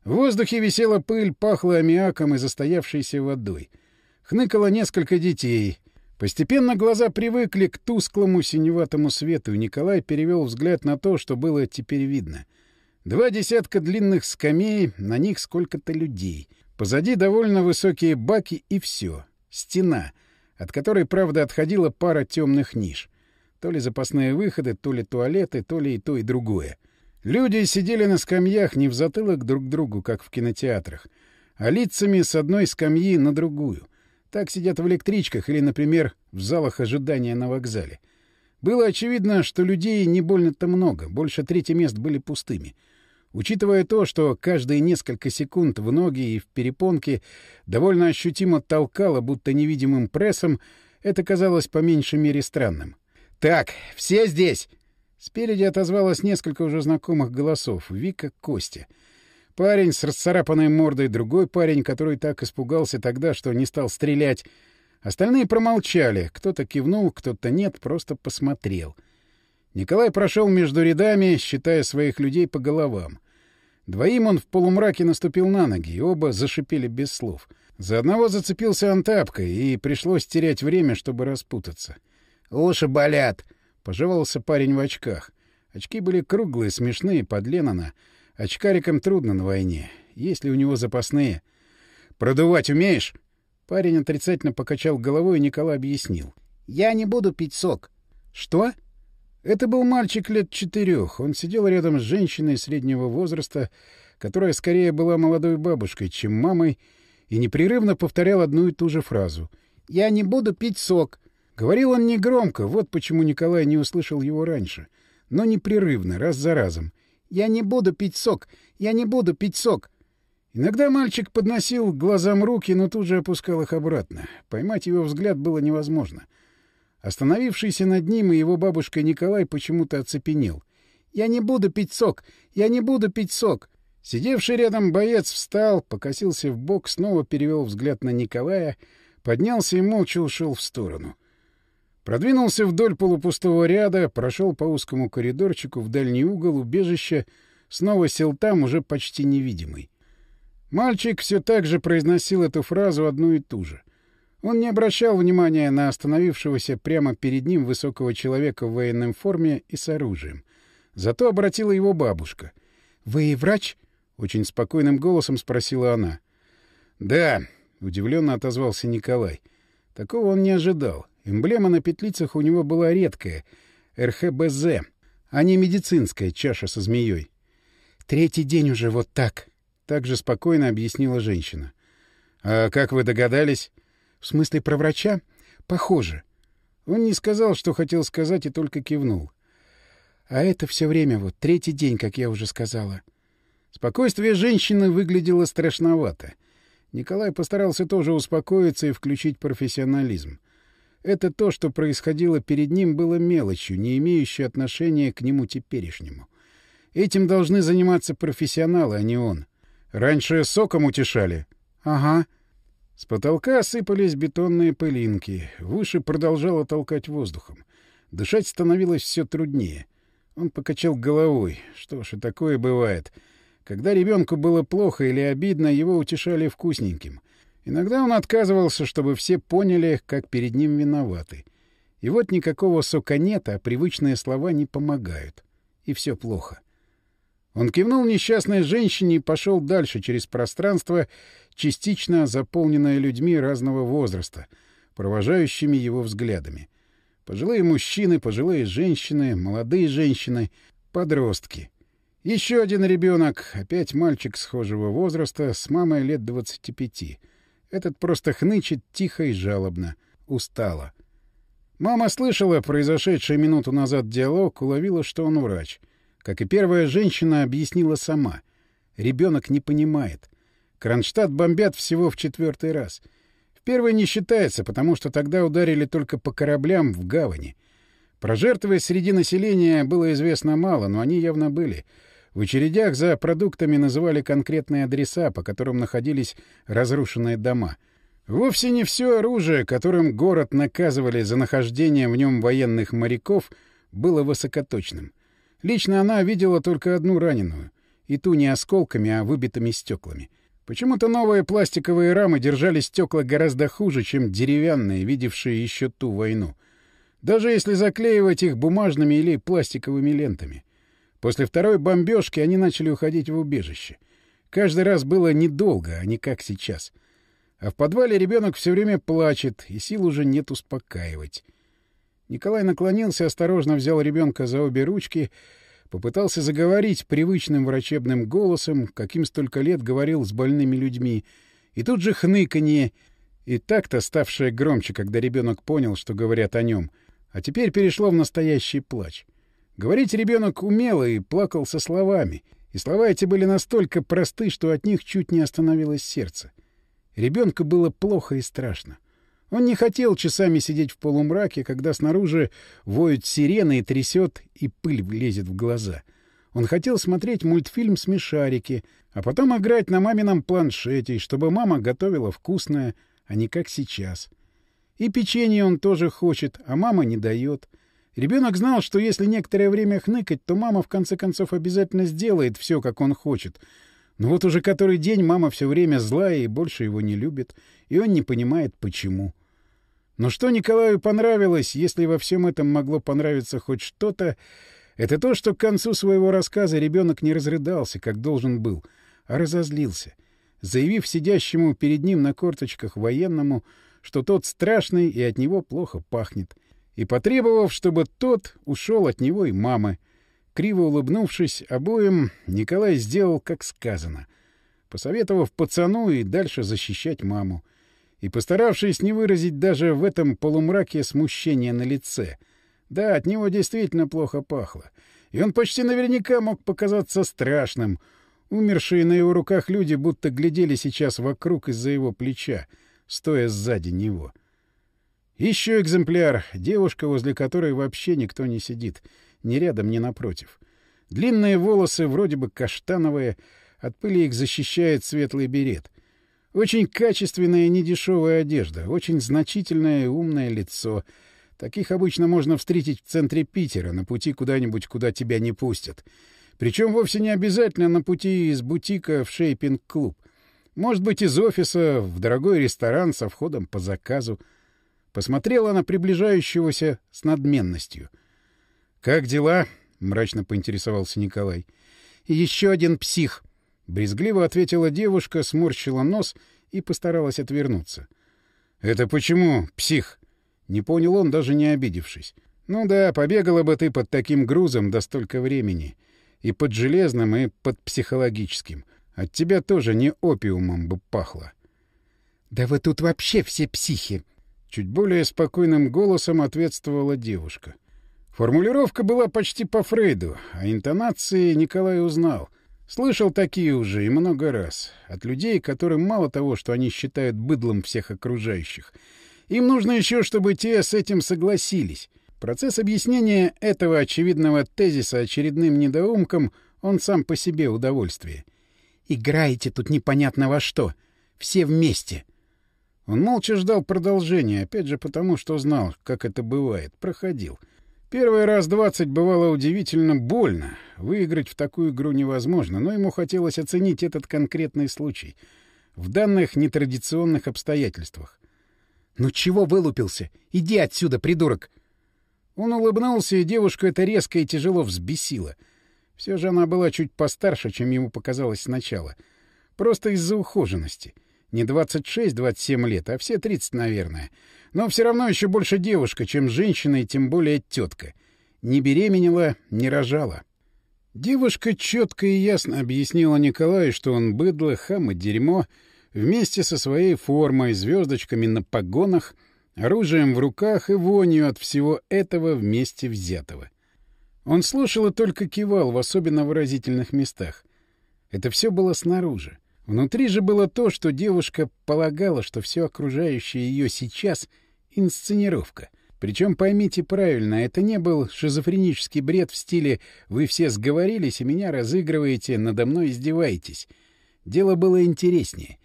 В воздухе висела пыль, пахло аммиаком и застоявшейся водой. Хныкало несколько детей. Постепенно глаза привыкли к тусклому синеватому свету, и Николай перевел взгляд на то, что было теперь видно. Два десятка длинных скамей, на них сколько-то людей. Позади довольно высокие баки и все. Стена, от которой, правда, отходила пара темных ниш. То ли запасные выходы, то ли туалеты, то ли и то, и другое. Люди сидели на скамьях не в затылок друг к другу, как в кинотеатрах, а лицами с одной скамьи на другую — так сидят в электричках или, например, в залах ожидания на вокзале. Было очевидно, что людей не больно-то много, больше трети мест были пустыми. Учитывая то, что каждые несколько секунд в ноги и в перепонки довольно ощутимо толкало, будто невидимым прессом, это казалось по меньшей мере странным. «Так, все здесь!» Спереди отозвалось несколько уже знакомых голосов. Вика, Костя — Парень с расцарапанной мордой, другой парень, который так испугался тогда, что не стал стрелять. Остальные промолчали. Кто-то кивнул, кто-то нет, просто посмотрел. Николай прошел между рядами, считая своих людей по головам. Двоим он в полумраке наступил на ноги, и оба зашипели без слов. За одного зацепился антапкой, и пришлось терять время, чтобы распутаться. «Уши болят!» — пожевался парень в очках. Очки были круглые, смешные, под Леннона — Очкарикам трудно на войне. Есть ли у него запасные? «Продувать умеешь?» Парень отрицательно покачал головой, и Николай объяснил. «Я не буду пить сок». «Что?» Это был мальчик лет четырех. Он сидел рядом с женщиной среднего возраста, которая скорее была молодой бабушкой, чем мамой, и непрерывно повторял одну и ту же фразу. «Я не буду пить сок». Говорил он негромко, вот почему Николай не услышал его раньше, но непрерывно, раз за разом — я не буду пить сок! Я не буду пить сок!» Иногда мальчик подносил к глазам руки, но тут же опускал их обратно. Поймать его взгляд было невозможно. Остановившийся над ним и его бабушка Николай почему-то оцепенел. «Я не буду пить сок! Я не буду пить сок!» Сидевший рядом боец встал, покосился в бок, снова перевел взгляд на Николая, поднялся и молча ушел в сторону. Продвинулся вдоль полупустого ряда, прошел по узкому коридорчику в дальний угол убежища, снова сел там, уже почти невидимый. Мальчик все так же произносил эту фразу одну и ту же. Он не обращал внимания на остановившегося прямо перед ним высокого человека в военной форме и с оружием. Зато обратила его бабушка. «Вы врач?» — очень спокойным голосом спросила она. «Да», — удивленно отозвался Николай. Такого он не ожидал. Эмблема на петлицах у него была редкая — РХБЗ, а не медицинская чаша со змеей. «Третий день уже вот так», — так же спокойно объяснила женщина. «А как вы догадались?» «В смысле про врача? Похоже». Он не сказал, что хотел сказать, и только кивнул. «А это все время вот, третий день, как я уже сказала». Спокойствие женщины выглядело страшновато. Николай постарался тоже успокоиться и включить профессионализм. Это то, что происходило перед ним, было мелочью, не имеющей отношения к нему теперешнему. Этим должны заниматься профессионалы, а не он. Раньше соком утешали. Ага. С потолка осыпались бетонные пылинки. Выше продолжало толкать воздухом. Дышать становилось все труднее. Он покачал головой. Что ж, и такое бывает. Когда ребенку было плохо или обидно, его утешали вкусненьким. Иногда он отказывался, чтобы все поняли, как перед ним виноваты. И вот никакого сока нет, а привычные слова не помогают. И все плохо. Он кивнул несчастной женщине и пошел дальше через пространство, частично заполненное людьми разного возраста, провожающими его взглядами. Пожилые мужчины, пожилые женщины, молодые женщины, подростки. Еще один ребенок, опять мальчик схожего возраста, с мамой лет двадцати пяти — этот просто хнычет тихо и жалобно. Устала. Мама слышала произошедший минуту назад диалог, уловила, что он врач. Как и первая женщина объяснила сама. Ребенок не понимает. Кронштадт бомбят всего в четвертый раз. В Первый не считается, потому что тогда ударили только по кораблям в гавани. Про жертвы среди населения было известно мало, но они явно были. В очередях за продуктами называли конкретные адреса, по которым находились разрушенные дома. Вовсе не все оружие, которым город наказывали за нахождение в нем военных моряков, было высокоточным. Лично она видела только одну раненую, и ту не осколками, а выбитыми стеклами. Почему-то новые пластиковые рамы держали стекла гораздо хуже, чем деревянные, видевшие еще ту войну — даже если заклеивать их бумажными или пластиковыми лентами. После второй бомбежки они начали уходить в убежище. Каждый раз было недолго, а не как сейчас. А в подвале ребенок все время плачет, и сил уже нет успокаивать. Николай наклонился, осторожно взял ребенка за обе ручки, попытался заговорить привычным врачебным голосом, каким столько лет говорил с больными людьми, и тут же хныканье, и так-то ставшее громче, когда ребенок понял, что говорят о нем — а теперь перешло в настоящий плач. Говорить ребенок умело и плакал со словами, и слова эти были настолько просты, что от них чуть не остановилось сердце. Ребенку было плохо и страшно. Он не хотел часами сидеть в полумраке, когда снаружи воют сирены и трясет, и пыль влезет в глаза. Он хотел смотреть мультфильм «Смешарики», а потом играть на мамином планшете, чтобы мама готовила вкусное, а не как сейчас. И печенье он тоже хочет, а мама не дает. Ребенок знал, что если некоторое время хныкать, то мама в конце концов обязательно сделает все, как он хочет. Но вот уже который день мама все время злая и больше его не любит, и он не понимает, почему. Но что Николаю понравилось, если во всем этом могло понравиться хоть что-то, это то, что к концу своего рассказа ребенок не разрыдался, как должен был, а разозлился, заявив сидящему перед ним на корточках военному, что тот страшный и от него плохо пахнет, и потребовав, чтобы тот ушел от него и мамы. Криво улыбнувшись обоим, Николай сделал, как сказано, посоветовав пацану и дальше защищать маму, и постаравшись не выразить даже в этом полумраке смущения на лице. Да, от него действительно плохо пахло, и он почти наверняка мог показаться страшным. Умершие на его руках люди будто глядели сейчас вокруг из-за его плеча — стоя сзади него. Еще экземпляр, девушка, возле которой вообще никто не сидит, ни рядом, ни напротив. Длинные волосы, вроде бы каштановые, от пыли их защищает светлый берет. Очень качественная и недешевая одежда, очень значительное и умное лицо. Таких обычно можно встретить в центре Питера, на пути куда-нибудь, куда тебя не пустят. Причем вовсе не обязательно на пути из бутика в шейпинг-клуб. Может быть, из офиса в дорогой ресторан со входом по заказу. Посмотрела на приближающегося с надменностью. «Как дела?» — мрачно поинтересовался Николай. «Еще один псих!» — брезгливо ответила девушка, сморщила нос и постаралась отвернуться. «Это почему псих?» — не понял он, даже не обидевшись. «Ну да, побегала бы ты под таким грузом до столько времени. И под железным, и под психологическим. От тебя тоже не опиумом бы пахло. — Да вы тут вообще все психи! — чуть более спокойным голосом ответствовала девушка. Формулировка была почти по Фрейду, а интонации Николай узнал. Слышал такие уже и много раз. От людей, которым мало того, что они считают быдлом всех окружающих. Им нужно еще, чтобы те с этим согласились. Процесс объяснения этого очевидного тезиса очередным недоумком он сам по себе удовольствие — Играете тут непонятно во что. Все вместе. Он молча ждал продолжения, опять же потому, что знал, как это бывает. Проходил. Первый раз двадцать бывало удивительно больно. Выиграть в такую игру невозможно, но ему хотелось оценить этот конкретный случай. В данных нетрадиционных обстоятельствах. «Ну чего вылупился? Иди отсюда, придурок!» Он улыбнулся, и девушку это резко и тяжело взбесило — все же она была чуть постарше, чем ему показалось сначала. Просто из-за ухоженности. Не 26-27 лет, а все 30, наверное. Но все равно еще больше девушка, чем женщина и тем более тетка. Не беременела, не рожала. Девушка четко и ясно объяснила Николаю, что он быдло, хам и дерьмо, вместе со своей формой, звездочками на погонах, оружием в руках и вонью от всего этого вместе взятого. Он слушал и только кивал в особенно выразительных местах. Это все было снаружи. Внутри же было то, что девушка полагала, что все окружающее ее сейчас — инсценировка. Причем, поймите правильно, это не был шизофренический бред в стиле «вы все сговорились и меня разыгрываете, надо мной издеваетесь». Дело было интереснее.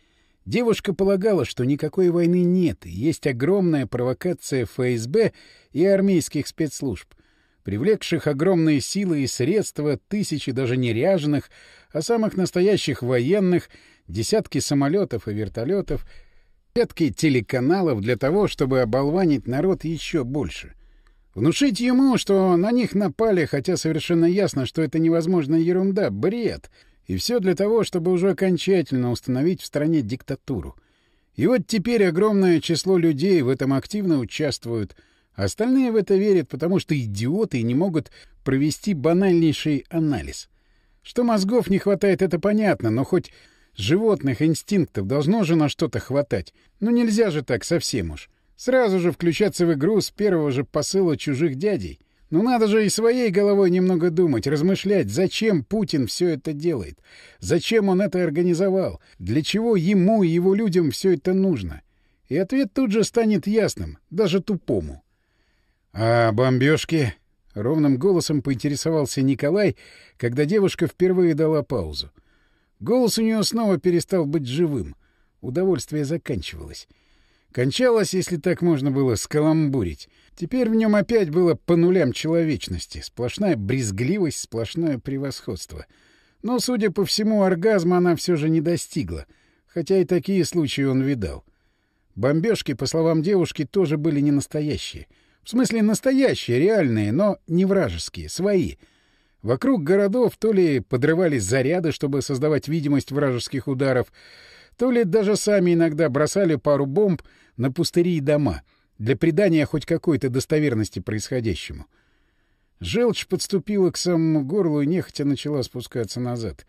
Девушка полагала, что никакой войны нет, и есть огромная провокация ФСБ и армейских спецслужб, привлекших огромные силы и средства, тысячи даже неряженных, а самых настоящих военных, десятки самолетов и вертолетов, десятки телеканалов для того, чтобы оболванить народ еще больше. Внушить ему, что на них напали, хотя совершенно ясно, что это невозможная ерунда, бред — и все для того, чтобы уже окончательно установить в стране диктатуру. И вот теперь огромное число людей в этом активно участвуют. Остальные в это верят, потому что идиоты не могут провести банальнейший анализ. Что мозгов не хватает, это понятно, но хоть животных инстинктов должно же на что-то хватать. Ну нельзя же так совсем уж. Сразу же включаться в игру с первого же посыла чужих дядей — ну надо же и своей головой немного думать, размышлять, зачем Путин все это делает, зачем он это организовал, для чего ему и его людям все это нужно. И ответ тут же станет ясным, даже тупому. — А бомбежки? — ровным голосом поинтересовался Николай, когда девушка впервые дала паузу. Голос у нее снова перестал быть живым. Удовольствие заканчивалось. Кончалось, если так можно было скаламбурить. Теперь в нем опять было по нулям человечности. Сплошная брезгливость, сплошное превосходство. Но, судя по всему, оргазма она все же не достигла. Хотя и такие случаи он видал. Бомбежки, по словам девушки, тоже были не настоящие. В смысле, настоящие, реальные, но не вражеские, свои. Вокруг городов то ли подрывались заряды, чтобы создавать видимость вражеских ударов, то ли даже сами иногда бросали пару бомб на пустыри и дома — для придания хоть какой-то достоверности происходящему. Желчь подступила к самому горлу и нехотя начала спускаться назад.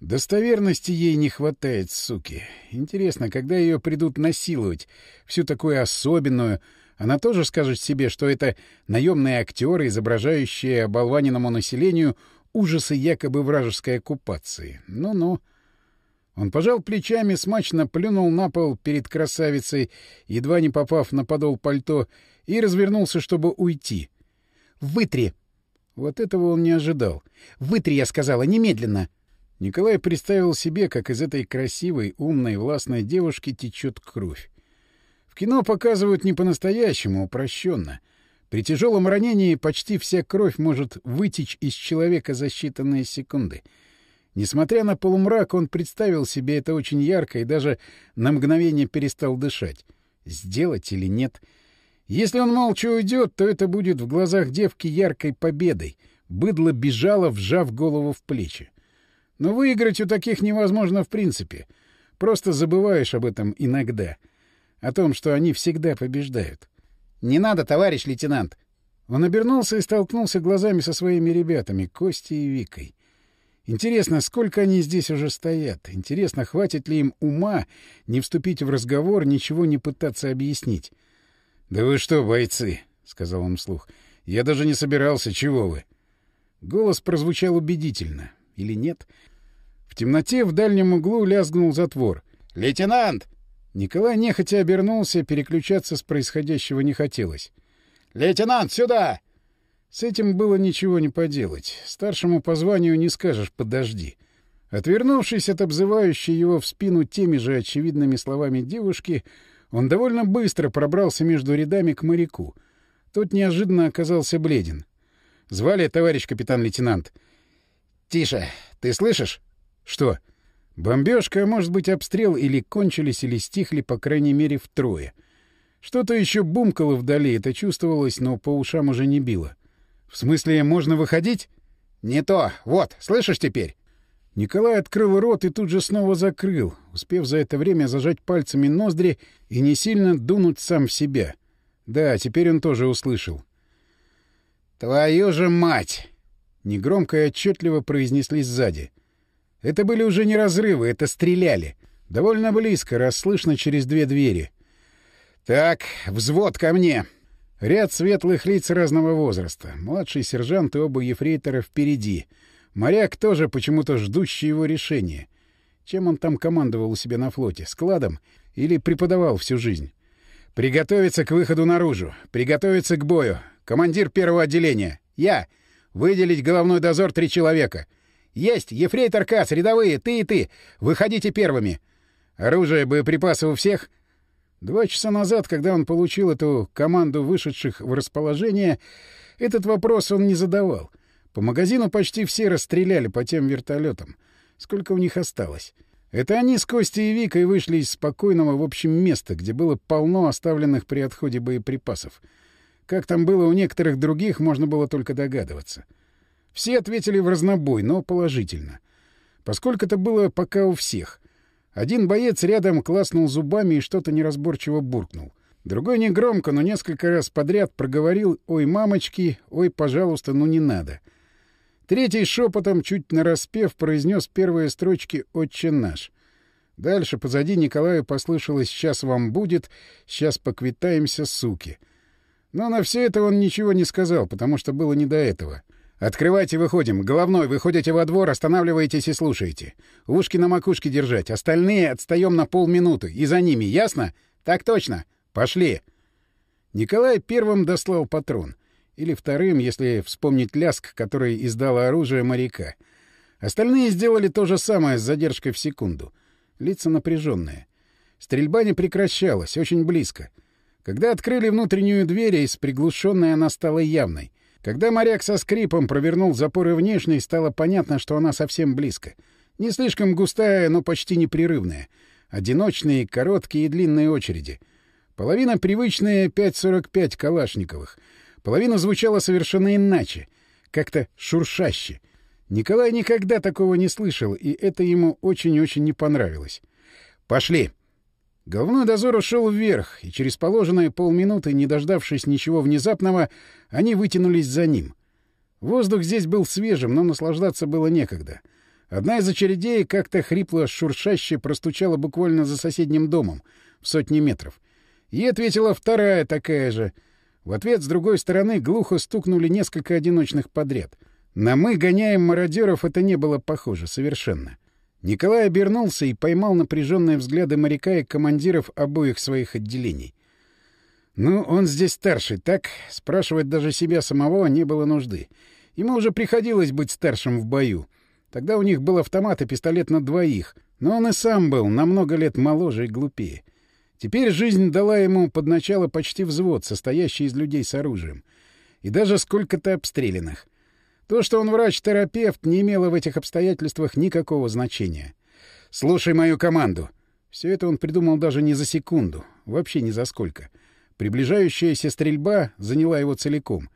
Достоверности ей не хватает, суки. Интересно, когда ее придут насиловать, всю такую особенную, она тоже скажет себе, что это наемные актеры, изображающие оболваненному населению ужасы якобы вражеской оккупации. Ну-ну. Он пожал плечами, смачно плюнул на пол перед красавицей, едва не попав на подол пальто, и развернулся, чтобы уйти. «Вытри!» Вот этого он не ожидал. «Вытри!» — я сказала, немедленно. Николай представил себе, как из этой красивой, умной, властной девушки течет кровь. Кино показывают не по-настоящему, упрощенно. При тяжелом ранении почти вся кровь может вытечь из человека за считанные секунды — Несмотря на полумрак, он представил себе это очень ярко и даже на мгновение перестал дышать. Сделать или нет? Если он молча уйдет, то это будет в глазах девки яркой победой. Быдло бежало, вжав голову в плечи. Но выиграть у таких невозможно в принципе. Просто забываешь об этом иногда. О том, что они всегда побеждают. «Не надо, товарищ лейтенант!» Он обернулся и столкнулся глазами со своими ребятами, Костей и Викой. Интересно, сколько они здесь уже стоят? Интересно, хватит ли им ума не вступить в разговор, ничего не пытаться объяснить? — Да вы что, бойцы? — сказал он вслух. — Я даже не собирался. Чего вы? Голос прозвучал убедительно. Или нет? В темноте в дальнем углу лязгнул затвор. «Лейтенант!» Николай нехотя обернулся, переключаться с происходящего не хотелось. «Лейтенант, сюда!» С этим было ничего не поделать. Старшему по званию не скажешь «подожди». Отвернувшись от обзывающей его в спину теми же очевидными словами девушки, он довольно быстро пробрался между рядами к моряку. Тот неожиданно оказался бледен. «Звали товарищ капитан-лейтенант». «Тише! Ты слышишь?» «Что?» «Бомбежка, может быть, обстрел или кончились, или стихли, по крайней мере, втрое. Что-то еще бумкало вдали, это чувствовалось, но по ушам уже не било». В смысле, можно выходить? Не то. Вот, слышишь теперь? Николай открыл рот и тут же снова закрыл, успев за это время зажать пальцами ноздри и не сильно дунуть сам в себя. Да, теперь он тоже услышал. «Твою же мать!» — негромко и отчетливо произнесли сзади. Это были уже не разрывы, это стреляли. Довольно близко, расслышно через две двери. «Так, взвод ко мне!» Ряд светлых лиц разного возраста. Младший сержант и оба ефрейтора впереди. Моряк тоже почему-то ждущий его решения. Чем он там командовал у себя на флоте? Складом? Или преподавал всю жизнь? «Приготовиться к выходу наружу! Приготовиться к бою! Командир первого отделения! Я! Выделить головной дозор три человека! Есть! Ефрейтор Кац, рядовые, ты и ты! Выходите первыми! Оружие, боеприпасы у всех?» Два часа назад, когда он получил эту команду вышедших в расположение, этот вопрос он не задавал. По магазину почти все расстреляли по тем вертолетам. Сколько у них осталось? Это они с Костей и Викой вышли из спокойного, в общем, места, где было полно оставленных при отходе боеприпасов. Как там было у некоторых других, можно было только догадываться. Все ответили в разнобой, но положительно. Поскольку это было пока у всех. Один боец рядом класнул зубами и что-то неразборчиво буркнул. Другой негромко, но несколько раз подряд проговорил «Ой, мамочки! Ой, пожалуйста, ну не надо!» Третий шепотом, чуть нараспев, произнес первые строчки «Отче наш». Дальше позади Николаю послышалось «Сейчас вам будет, сейчас поквитаемся, суки». Но на все это он ничего не сказал, потому что было не до этого. «Открывайте, выходим. Головной, выходите во двор, останавливаетесь и слушаете. Ушки на макушке держать. Остальные отстаем на полминуты. И за ними, ясно? Так точно. Пошли!» Николай первым дослал патрон — или вторым, если вспомнить ляск, который издало оружие моряка. Остальные сделали то же самое с задержкой в секунду. Лица напряженные. Стрельба не прекращалась, очень близко. Когда открыли внутреннюю дверь, из приглушенной она стала явной. Когда моряк со скрипом провернул запоры внешней, стало понятно, что она совсем близко. Не слишком густая, но почти непрерывная. Одиночные, короткие и длинные очереди. Половина привычные 5,45 калашниковых — Половина звучала совершенно иначе, как-то шуршаще. Николай никогда такого не слышал, и это ему очень-очень не понравилось. «Пошли!» Головной дозор ушел вверх, и через положенные полминуты, не дождавшись ничего внезапного, они вытянулись за ним. Воздух здесь был свежим, но наслаждаться было некогда. Одна из очередей как-то хрипло шуршаще простучала буквально за соседним домом, в сотни метров. Ей ответила вторая такая же — в ответ с другой стороны глухо стукнули несколько одиночных подряд. На «мы гоняем мародеров» это не было похоже совершенно. Николай обернулся и поймал напряженные взгляды моряка и командиров обоих своих отделений. «Ну, он здесь старший, так?» Спрашивать даже себя самого не было нужды. Ему уже приходилось быть старшим в бою. Тогда у них был автомат и пистолет на двоих, но он и сам был намного лет моложе и глупее. Теперь жизнь дала ему под начало почти взвод, состоящий из людей с оружием. И даже сколько-то обстрелянных. То, что он врач-терапевт, не имело в этих обстоятельствах никакого значения. «Слушай мою команду!» Все это он придумал даже не за секунду, вообще ни за сколько. Приближающаяся стрельба заняла его целиком.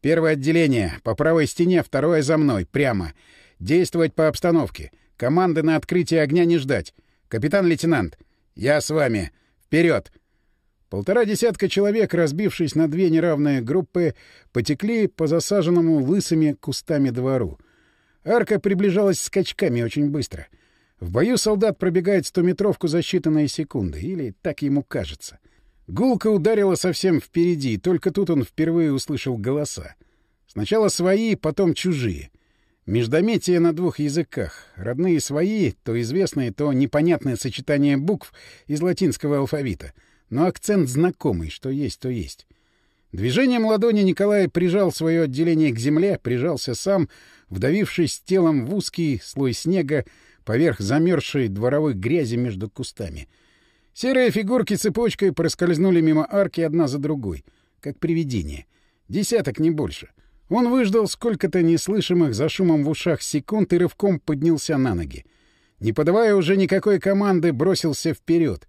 Первое отделение, по правой стене, второе за мной, прямо. Действовать по обстановке. Команды на открытие огня не ждать. Капитан-лейтенант, я с вами. Вперед! Полтора десятка человек, разбившись на две неравные группы, потекли по засаженному лысыми кустами двору. Арка приближалась скачками очень быстро. В бою солдат пробегает стометровку за считанные секунды, или так ему кажется. Гулка ударила совсем впереди, только тут он впервые услышал голоса. Сначала свои, потом чужие. Междометие на двух языках. Родные свои, то известные, то непонятное сочетание букв из латинского алфавита. Но акцент знакомый, что есть, то есть. Движением ладони Николай прижал свое отделение к земле, прижался сам, вдавившись телом в узкий слой снега поверх замерзшей дворовой грязи между кустами. Серые фигурки цепочкой проскользнули мимо арки одна за другой, как привидение. Десяток, не больше — он выждал сколько-то неслышимых за шумом в ушах секунд и рывком поднялся на ноги. Не подавая уже никакой команды, бросился вперед.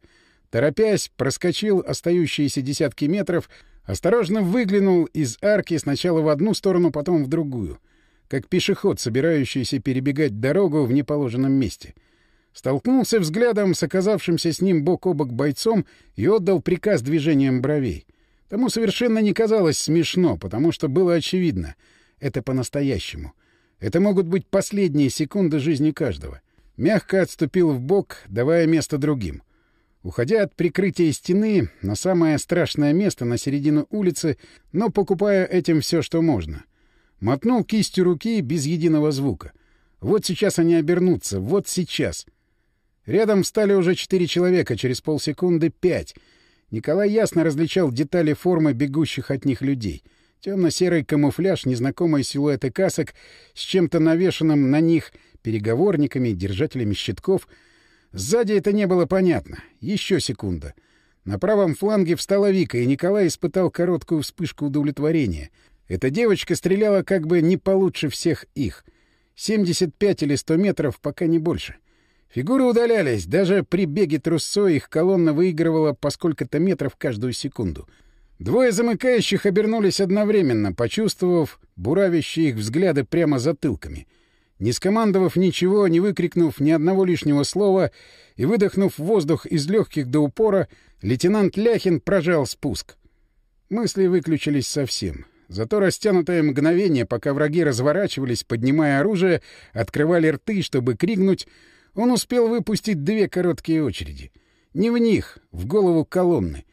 Торопясь, проскочил остающиеся десятки метров, осторожно выглянул из арки сначала в одну сторону, потом в другую, как пешеход, собирающийся перебегать дорогу в неположенном месте. Столкнулся взглядом с оказавшимся с ним бок о бок бойцом и отдал приказ движением бровей. Тому совершенно не казалось смешно, потому что было очевидно. Это по-настоящему. Это могут быть последние секунды жизни каждого. Мягко отступил в бок, давая место другим. Уходя от прикрытия стены на самое страшное место на середину улицы, но покупая этим все, что можно. Мотнул кистью руки без единого звука. Вот сейчас они обернутся, вот сейчас. Рядом встали уже четыре человека, через полсекунды — пять. Николай ясно различал детали формы бегущих от них людей. Темно-серый камуфляж, незнакомые силуэты касок с чем-то навешанным на них, переговорниками, держателями щитков. Сзади это не было понятно. Еще секунда. На правом фланге встала Вика, и Николай испытал короткую вспышку удовлетворения. Эта девочка стреляла как бы не получше всех их. 75 или 100 метров, пока не больше. Фигуры удалялись. Даже при беге трусцой их колонна выигрывала по сколько-то метров каждую секунду. Двое замыкающих обернулись одновременно, почувствовав буравящие их взгляды прямо затылками. Не скомандовав ничего, не выкрикнув ни одного лишнего слова и выдохнув воздух из легких до упора, лейтенант Ляхин прожал спуск. Мысли выключились совсем. Зато растянутое мгновение, пока враги разворачивались, поднимая оружие, открывали рты, чтобы крикнуть, он успел выпустить две короткие очереди. Не в них, в голову колонны.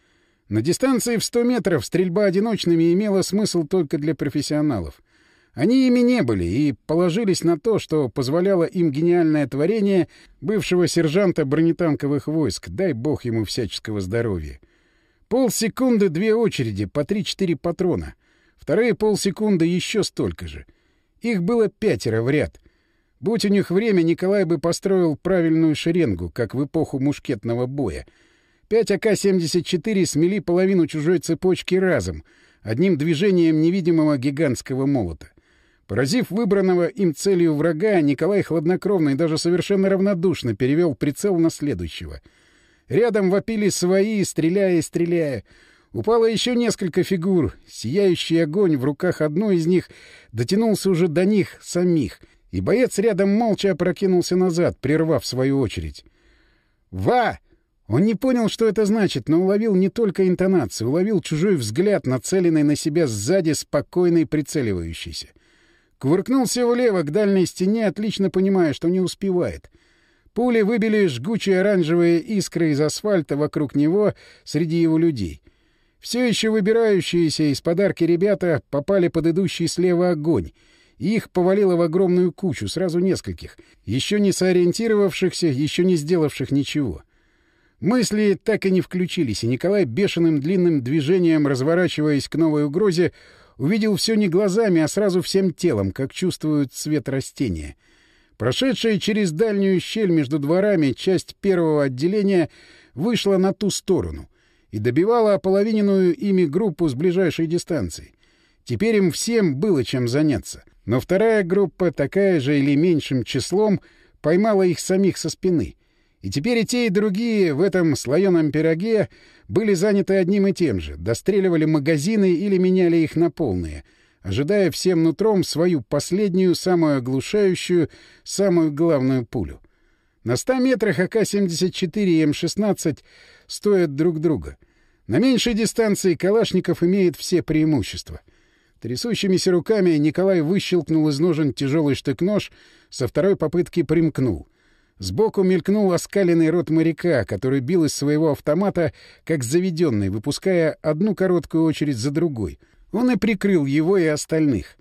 На дистанции в 100 метров стрельба одиночными имела смысл только для профессионалов. Они ими не были и положились на то, что позволяло им гениальное творение бывшего сержанта бронетанковых войск, дай бог ему всяческого здоровья. Полсекунды две очереди, по три-четыре патрона. Вторые полсекунды еще столько же. Их было пятеро в ряд. Будь у них время, Николай бы построил правильную шеренгу, как в эпоху мушкетного боя. Пять АК-74 смели половину чужой цепочки разом, одним движением невидимого гигантского молота. Поразив выбранного им целью врага, Николай хладнокровно и даже совершенно равнодушно перевел прицел на следующего. Рядом вопили свои, стреляя и стреляя. Упало еще несколько фигур. Сияющий огонь в руках одной из них дотянулся уже до них самих, и боец рядом молча опрокинулся назад, прервав свою очередь. «Ва!» Он не понял, что это значит, но уловил не только интонацию, уловил чужой взгляд, нацеленный на себя сзади, спокойный, прицеливающийся. Кувыркнулся влево к дальней стене, отлично понимая, что не успевает. Пули выбили жгучие оранжевые искры из асфальта вокруг него среди его людей. Все еще выбирающиеся из подарки ребята попали под идущий слева огонь, и их повалило в огромную кучу, сразу нескольких, еще не сориентировавшихся, еще не сделавших ничего. Мысли так и не включились, и Николай бешеным длинным движением, разворачиваясь к новой угрозе, увидел все не глазами, а сразу всем телом, как чувствуют цвет растения. Прошедшая через дальнюю щель между дворами часть первого отделения вышла на ту сторону и добивала ополовиненную ими группу с ближайшей дистанции. Теперь им всем было чем заняться. Но вторая группа, такая же или меньшим числом, поймала их самих со спины — и теперь и те, и другие в этом слоеном пироге были заняты одним и тем же — достреливали магазины или меняли их на полные, ожидая всем нутром свою последнюю, самую оглушающую, самую главную пулю. На ста метрах АК-74 и М-16 стоят друг друга. На меньшей дистанции Калашников имеет все преимущества. Трясущимися руками Николай выщелкнул из ножен тяжелый штык-нож, со второй попытки примкнул. Сбоку мелькнул оскаленный рот моряка, который бил из своего автомата, как заведенный, выпуская одну короткую очередь за другой. Он и прикрыл его и остальных.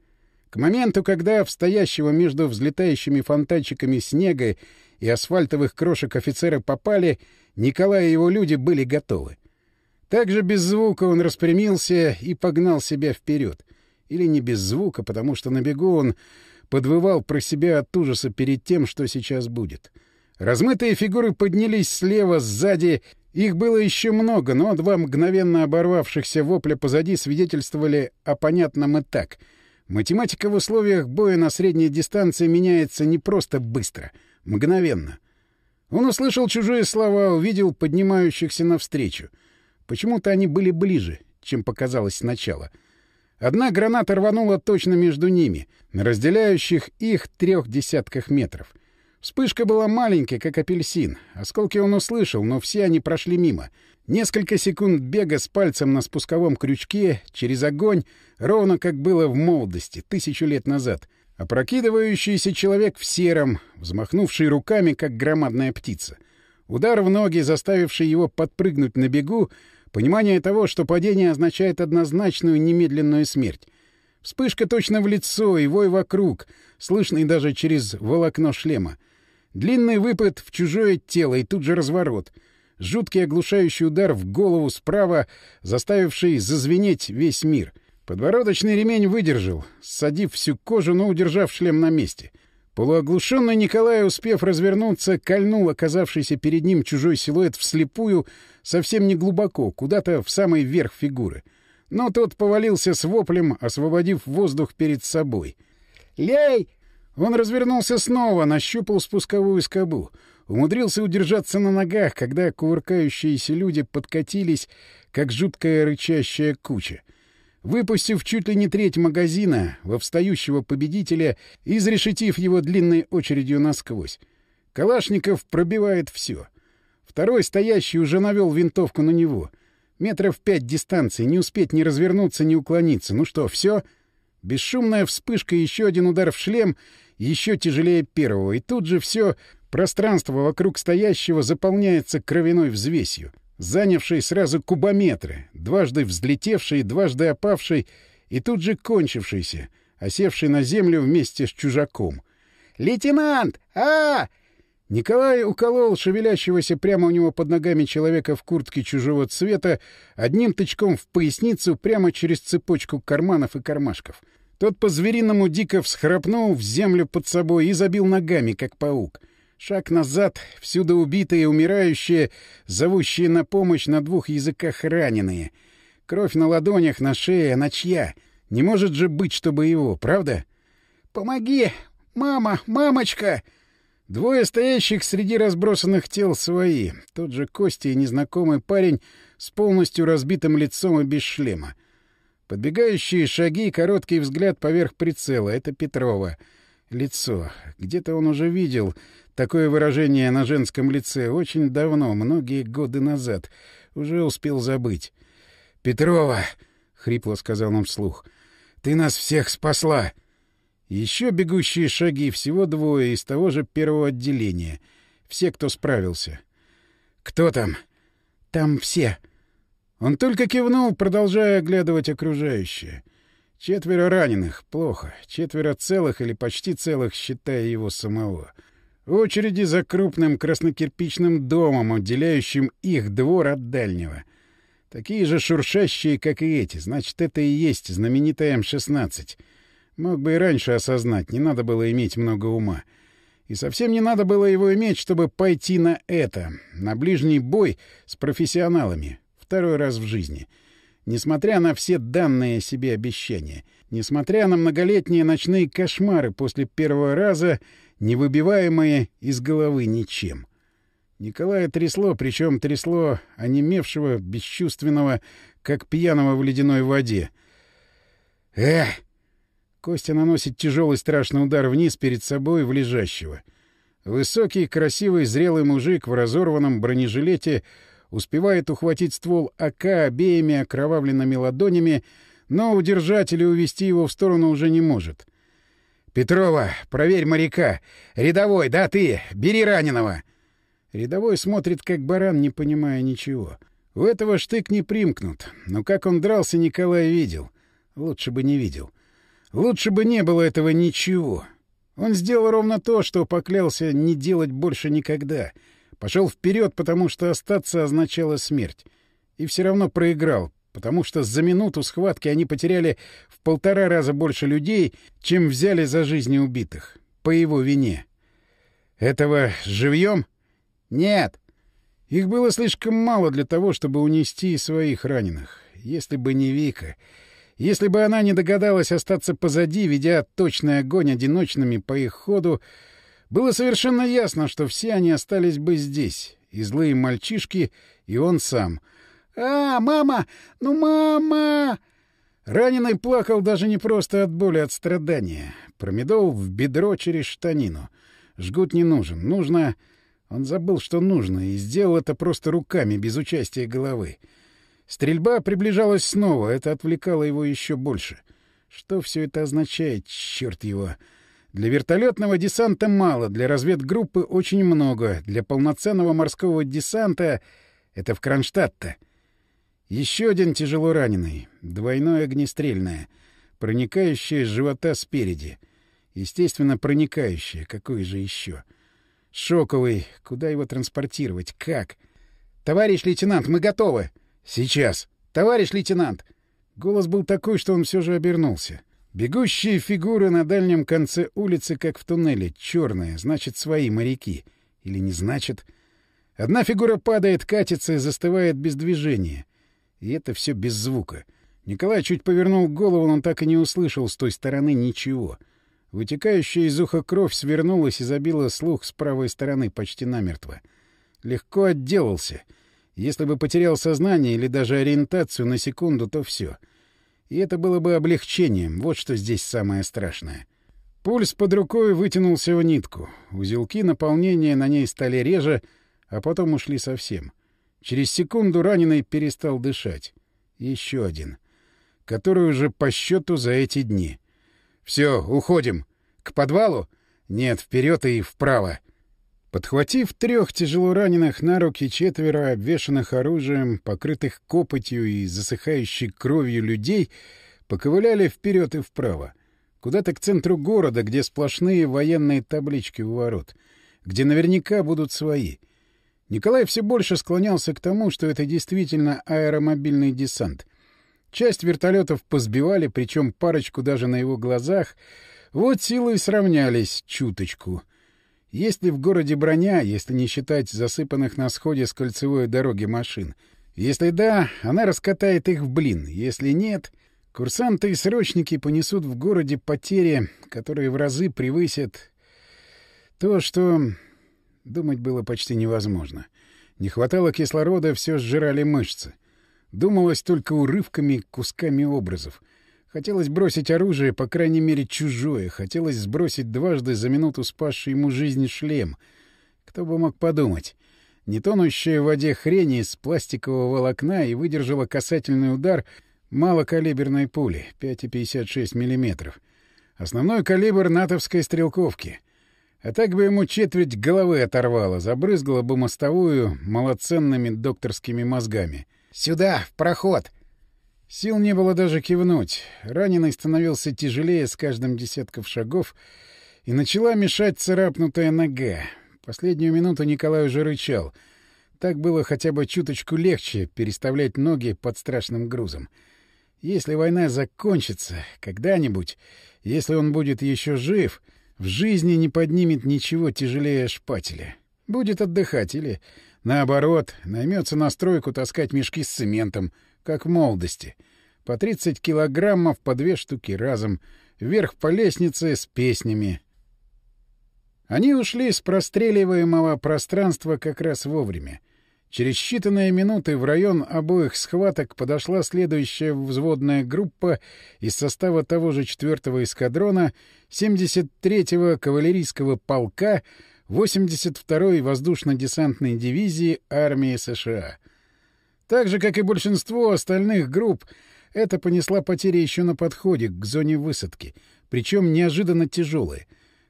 К моменту, когда в стоящего между взлетающими фонтанчиками снега и асфальтовых крошек офицера попали, Николай и его люди были готовы. Также без звука он распрямился и погнал себя вперед. Или не без звука, потому что на бегу он подвывал про себя от ужаса перед тем, что сейчас будет. Размытые фигуры поднялись слева, сзади. Их было еще много, но два мгновенно оборвавшихся вопля позади свидетельствовали о понятном и так. Математика в условиях боя на средней дистанции меняется не просто быстро, мгновенно. Он услышал чужие слова, увидел поднимающихся навстречу. Почему-то они были ближе, чем показалось сначала — Одна граната рванула точно между ними, на разделяющих их трех десятках метров. Вспышка была маленькой, как апельсин. Осколки он услышал, но все они прошли мимо. Несколько секунд бега с пальцем на спусковом крючке, через огонь, ровно как было в молодости, тысячу лет назад. Опрокидывающийся человек в сером, взмахнувший руками, как громадная птица. Удар в ноги, заставивший его подпрыгнуть на бегу, Понимание того, что падение означает однозначную немедленную смерть. Вспышка точно в лицо и вой вокруг, слышный даже через волокно шлема. Длинный выпад в чужое тело и тут же разворот. Жуткий оглушающий удар в голову справа, заставивший зазвенеть весь мир. Подбородочный ремень выдержал, ссадив всю кожу, но удержав шлем на месте. Полуоглушенный Николай, успев развернуться, кольнул оказавшийся перед ним чужой силуэт вслепую, совсем не глубоко, куда-то в самый верх фигуры. Но тот повалился с воплем, освободив воздух перед собой. «Лей!» Он развернулся снова, нащупал спусковую скобу. Умудрился удержаться на ногах, когда кувыркающиеся люди подкатились, как жуткая рычащая куча выпустив чуть ли не треть магазина во встающего победителя, изрешетив его длинной очередью насквозь. Калашников пробивает все. Второй стоящий уже навел винтовку на него. Метров пять дистанции, не успеть ни развернуться, ни уклониться. Ну что, все? Бесшумная вспышка, еще один удар в шлем, еще тяжелее первого. И тут же все пространство вокруг стоящего заполняется кровяной взвесью занявший сразу кубометры, дважды взлетевший, дважды опавший и тут же кончившийся, осевший на землю вместе с чужаком. «Лейтенант! а, Николай уколол шевелящегося прямо у него под ногами человека в куртке чужого цвета одним тычком в поясницу прямо через цепочку карманов и кармашков. Тот по-звериному дико всхрапнул в землю под собой и забил ногами, как паук — Шаг назад, всюду убитые, умирающие, зовущие на помощь на двух языках раненые. Кровь на ладонях, на шее, на чья? Не может же быть, чтобы его, правда? «Помоги! Мама! Мамочка!» Двое стоящих среди разбросанных тел свои. Тот же Костя и незнакомый парень с полностью разбитым лицом и без шлема. Подбегающие шаги, короткий взгляд поверх прицела — это Петрова. Лицо. Где-то он уже видел Такое выражение на женском лице очень давно, многие годы назад. Уже успел забыть. «Петрова!» — хрипло сказал он вслух. «Ты нас всех спасла!» Еще бегущие шаги, всего двое из того же первого отделения. Все, кто справился. «Кто там?» «Там все». Он только кивнул, продолжая оглядывать окружающее. Четверо раненых — плохо. Четверо целых или почти целых, считая его самого. Очереди за крупным краснокирпичным домом, отделяющим их двор от дальнего. Такие же шуршащие, как и эти. Значит, это и есть знаменитая М-16. Мог бы и раньше осознать, не надо было иметь много ума. И совсем не надо было его иметь, чтобы пойти на это, на ближний бой с профессионалами. Второй раз в жизни. Несмотря на все данные себе обещания. Несмотря на многолетние ночные кошмары после первого раза невыбиваемое из головы ничем. Николая трясло, причем трясло онемевшего, бесчувственного, как пьяного в ледяной воде. «Эх!» Костя наносит тяжелый страшный удар вниз перед собой в лежащего. Высокий, красивый, зрелый мужик в разорванном бронежилете успевает ухватить ствол АК обеими окровавленными ладонями, но удержать или увести его в сторону уже не может. «Петрова, проверь моряка! Рядовой, да ты! Бери раненого!» Рядовой смотрит, как баран, не понимая ничего. У этого штык не примкнут, но как он дрался, Николай видел. Лучше бы не видел. Лучше бы не было этого ничего. Он сделал ровно то, что поклялся не делать больше никогда. Пошел вперед, потому что остаться означало смерть. И все равно проиграл, потому что за минуту схватки они потеряли в полтора раза больше людей, чем взяли за жизни убитых. По его вине. Этого живьем? Нет. Их было слишком мало для того, чтобы унести своих раненых. Если бы не Вика... Если бы она не догадалась остаться позади, ведя точный огонь одиночными по их ходу, было совершенно ясно, что все они остались бы здесь, и злые мальчишки, и он сам — «А, мама! Ну, мама!» Раненый плакал даже не просто от боли, а от страдания. Промедол в бедро через штанину. Жгут не нужен. Нужно... Он забыл, что нужно, и сделал это просто руками, без участия головы. Стрельба приближалась снова, это отвлекало его еще больше. Что все это означает, черт его? Для вертолетного десанта мало, для разведгруппы очень много, для полноценного морского десанта — это в Кронштадт-то. Еще один тяжело раненый, двойное огнестрельное, проникающее с живота спереди. Естественно, проникающее, какое же еще? Шоковый. Куда его транспортировать? Как? «Товарищ лейтенант, мы готовы!» «Сейчас!» «Товарищ лейтенант!» Голос был такой, что он все же обернулся. Бегущие фигуры на дальнем конце улицы, как в туннеле, черные, значит, свои моряки. Или не значит. Одна фигура падает, катится и застывает без движения. И это все без звука. Николай чуть повернул голову, но так и не услышал с той стороны ничего. Вытекающая из уха кровь свернулась и забила слух с правой стороны почти намертво. Легко отделался. Если бы потерял сознание или даже ориентацию на секунду, то все — и это было бы облегчением. Вот что здесь самое страшное. Пульс под рукой вытянулся в нитку. Узелки наполнения на ней стали реже, а потом ушли совсем. Через секунду раненый перестал дышать. Еще один. Который уже по счету за эти дни. «Все, уходим. К подвалу? Нет, вперед и вправо». Подхватив трех тяжело раненых на руки четверо обвешанных оружием, покрытых копотью и засыхающей кровью людей, поковыляли вперед и вправо. Куда-то к центру города, где сплошные военные таблички у ворот. Где наверняка будут свои. Николай все больше склонялся к тому, что это действительно аэромобильный десант. Часть вертолетов позбивали, причем парочку даже на его глазах. Вот силы сравнялись чуточку — есть ли в городе броня, если не считать засыпанных на сходе с кольцевой дороги машин? Если да, она раскатает их в блин. Если нет, курсанты и срочники понесут в городе потери, которые в разы превысят то, что... Думать было почти невозможно. Не хватало кислорода, все сжирали мышцы. Думалось только урывками, кусками образов. Хотелось бросить оружие, по крайней мере, чужое. Хотелось сбросить дважды за минуту спасший ему жизнь шлем. Кто бы мог подумать. Не тонущая в воде хрень из пластикового волокна и выдержала касательный удар малокалиберной пули 5,56 мм. Основной калибр натовской стрелковки. А так бы ему четверть головы оторвало, забрызгало бы мостовую малоценными докторскими мозгами. «Сюда, в проход!» Сил не было даже кивнуть. Раненый становился тяжелее с каждым десятков шагов, и начала мешать царапнутая нога. Последнюю минуту Николай уже рычал. Так было хотя бы чуточку легче переставлять ноги под страшным грузом. Если война закончится когда-нибудь, если он будет еще жив, в жизни не поднимет ничего тяжелее шпателя. Будет отдыхать или, наоборот, наймется на стройку таскать мешки с цементом — как в молодости. По 30 килограммов по две штуки разом, вверх по лестнице с песнями. Они ушли с простреливаемого пространства как раз вовремя. Через считанные минуты в район обоих схваток подошла следующая взводная группа из состава того же 4-го эскадрона 73-го кавалерийского полка 82-й воздушно-десантной дивизии армии США — так же, как и большинство остальных групп, это понесла потери еще на подходе к зоне высадки, причем неожиданно тяжелые.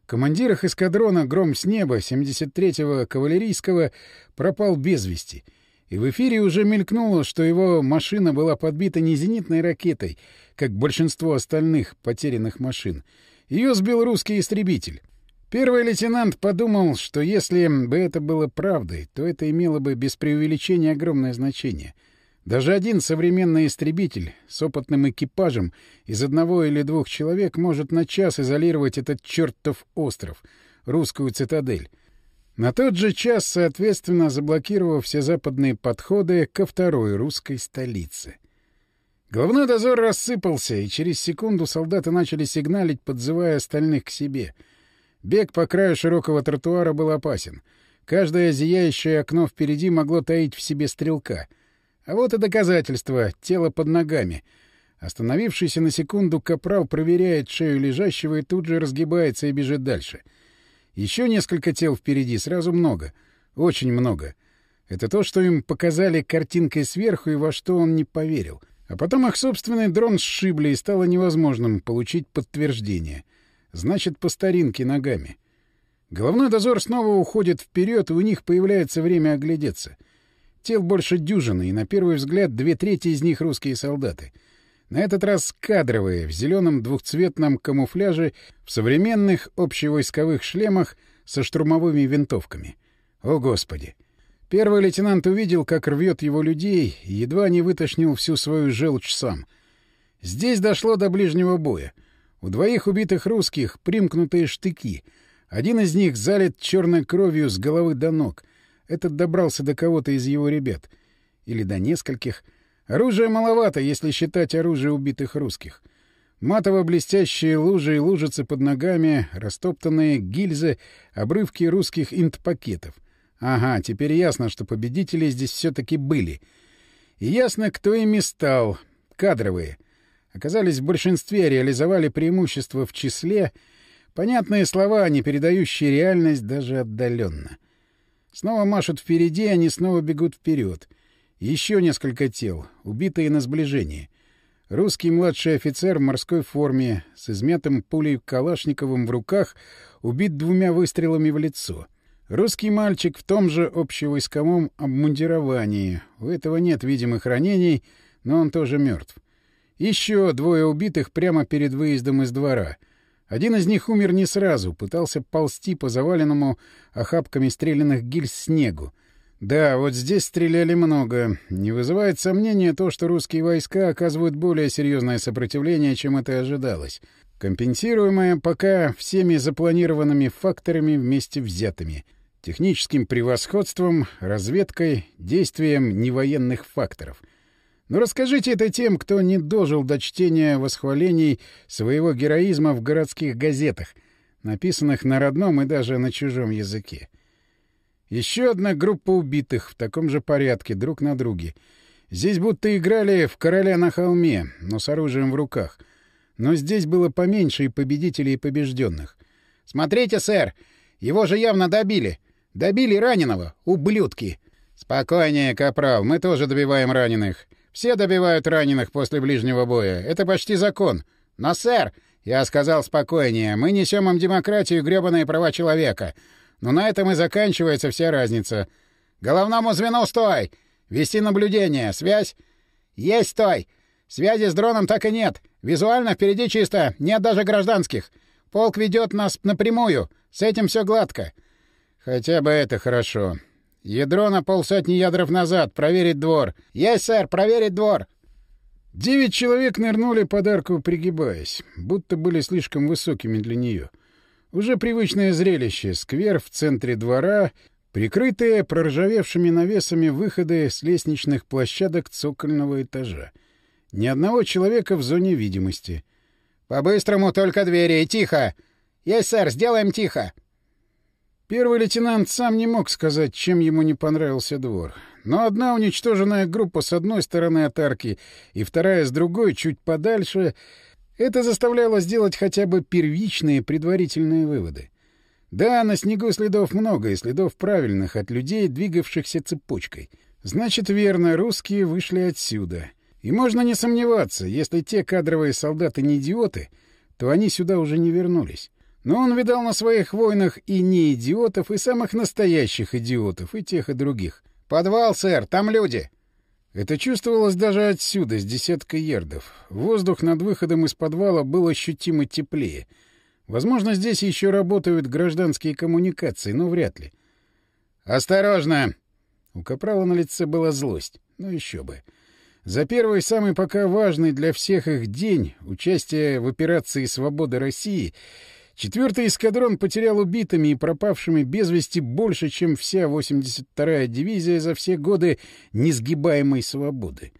Командир их эскадрона «Гром с неба» 73-го кавалерийского пропал без вести. И в эфире уже мелькнуло, что его машина была подбита не зенитной ракетой, как большинство остальных потерянных машин. Ее сбил русский истребитель. Первый лейтенант подумал, что если бы это было правдой, то это имело бы без преувеличения огромное значение. Даже один современный истребитель с опытным экипажем из одного или двух человек может на час изолировать этот чертов остров, русскую цитадель. На тот же час, соответственно, заблокировав все западные подходы ко второй русской столице. Головной дозор рассыпался, и через секунду солдаты начали сигналить, подзывая остальных к себе — Бег по краю широкого тротуара был опасен. Каждое зияющее окно впереди могло таить в себе стрелка. А вот и доказательство — тело под ногами. Остановившийся на секунду капрал проверяет шею лежащего и тут же разгибается и бежит дальше. Еще несколько тел впереди, сразу много. Очень много. Это то, что им показали картинкой сверху и во что он не поверил. А потом их собственный дрон сшибли, и стало невозможным получить подтверждение — Значит, по старинке ногами. Головной дозор снова уходит вперед, и у них появляется время оглядеться. Тел больше дюжины, и на первый взгляд две трети из них русские солдаты. На этот раз кадровые, в зеленом двухцветном камуфляже, в современных общевойсковых шлемах со штурмовыми винтовками. О, Господи! Первый лейтенант увидел, как рвет его людей, и едва не вытошнил всю свою желчь сам. Здесь дошло до ближнего боя. У двоих убитых русских примкнутые штыки. Один из них залит черной кровью с головы до ног. Этот добрался до кого-то из его ребят. Или до нескольких. Оружия маловато, если считать оружие убитых русских. Матово-блестящие лужи и лужицы под ногами, растоптанные гильзы, обрывки русских инт-пакетов. Ага, теперь ясно, что победители здесь все-таки были. И ясно, кто ими стал. Кадровые. Оказались в большинстве, реализовали преимущество в числе. Понятные слова, не передающие реальность даже отдаленно. Снова машут впереди, они снова бегут вперед. Еще несколько тел, убитые на сближении. Русский младший офицер в морской форме, с измятым пулей Калашниковым в руках, убит двумя выстрелами в лицо. Русский мальчик в том же общевойсковом обмундировании. У этого нет видимых ранений, но он тоже мертв. Еще двое убитых прямо перед выездом из двора. Один из них умер не сразу, пытался ползти по заваленному охапками стрелянных гильз снегу. Да, вот здесь стреляли много. Не вызывает сомнения то, что русские войска оказывают более серьезное сопротивление, чем это ожидалось, компенсируемое пока всеми запланированными факторами вместе взятыми — техническим превосходством, разведкой, действием невоенных факторов. Но расскажите это тем, кто не дожил до чтения восхвалений своего героизма в городских газетах, написанных на родном и даже на чужом языке. Еще одна группа убитых в таком же порядке, друг на друге. Здесь будто играли в «Короля на холме», но с оружием в руках. Но здесь было поменьше и победителей, и побежденных. «Смотрите, сэр! Его же явно добили! Добили раненого! Ублюдки!» «Спокойнее, капрал, мы тоже добиваем раненых. Все добивают раненых после ближнего боя. Это почти закон. Но, сэр, я сказал спокойнее, мы несем им демократию и гребаные права человека. Но на этом и заканчивается вся разница. Головному звену стой! Вести наблюдение. Связь? Есть стой! Связи с дроном так и нет. Визуально впереди чисто. Нет даже гражданских. Полк ведет нас напрямую. С этим все гладко. Хотя бы это хорошо. Ядро на полсотни ядров назад. Проверить двор. Есть, сэр, проверить двор. Девять человек нырнули под арку, пригибаясь, будто были слишком высокими для нее. — уже привычное зрелище — сквер в центре двора, прикрытые проржавевшими навесами выходы с лестничных площадок цокольного этажа. Ни одного человека в зоне видимости. «По-быстрому только двери, и тихо! Есть, сэр, сделаем тихо!» Первый лейтенант сам не мог сказать, чем ему не понравился двор. Но одна уничтоженная группа с одной стороны от арки и вторая с другой, чуть подальше — это заставляло сделать хотя бы первичные предварительные выводы. Да, на снегу следов много, и следов правильных, от людей, двигавшихся цепочкой. Значит, верно, русские вышли отсюда. И можно не сомневаться, если те кадровые солдаты не идиоты, то они сюда уже не вернулись. Но он видал на своих войнах и не идиотов, и самых настоящих идиотов, и тех, и других. «Подвал, сэр, там люди!» Это чувствовалось даже отсюда, с десяткой ярдов. Воздух над выходом из подвала был ощутимо теплее. Возможно, здесь еще работают гражданские коммуникации, но вряд ли. «Осторожно!» У Капрала на лице была злость. Ну еще бы. За первый, самый пока важный для всех их день участия в операции «Свобода России» Четвертый эскадрон потерял убитыми и пропавшими без вести больше, чем вся 82-я дивизия за все годы несгибаемой свободы.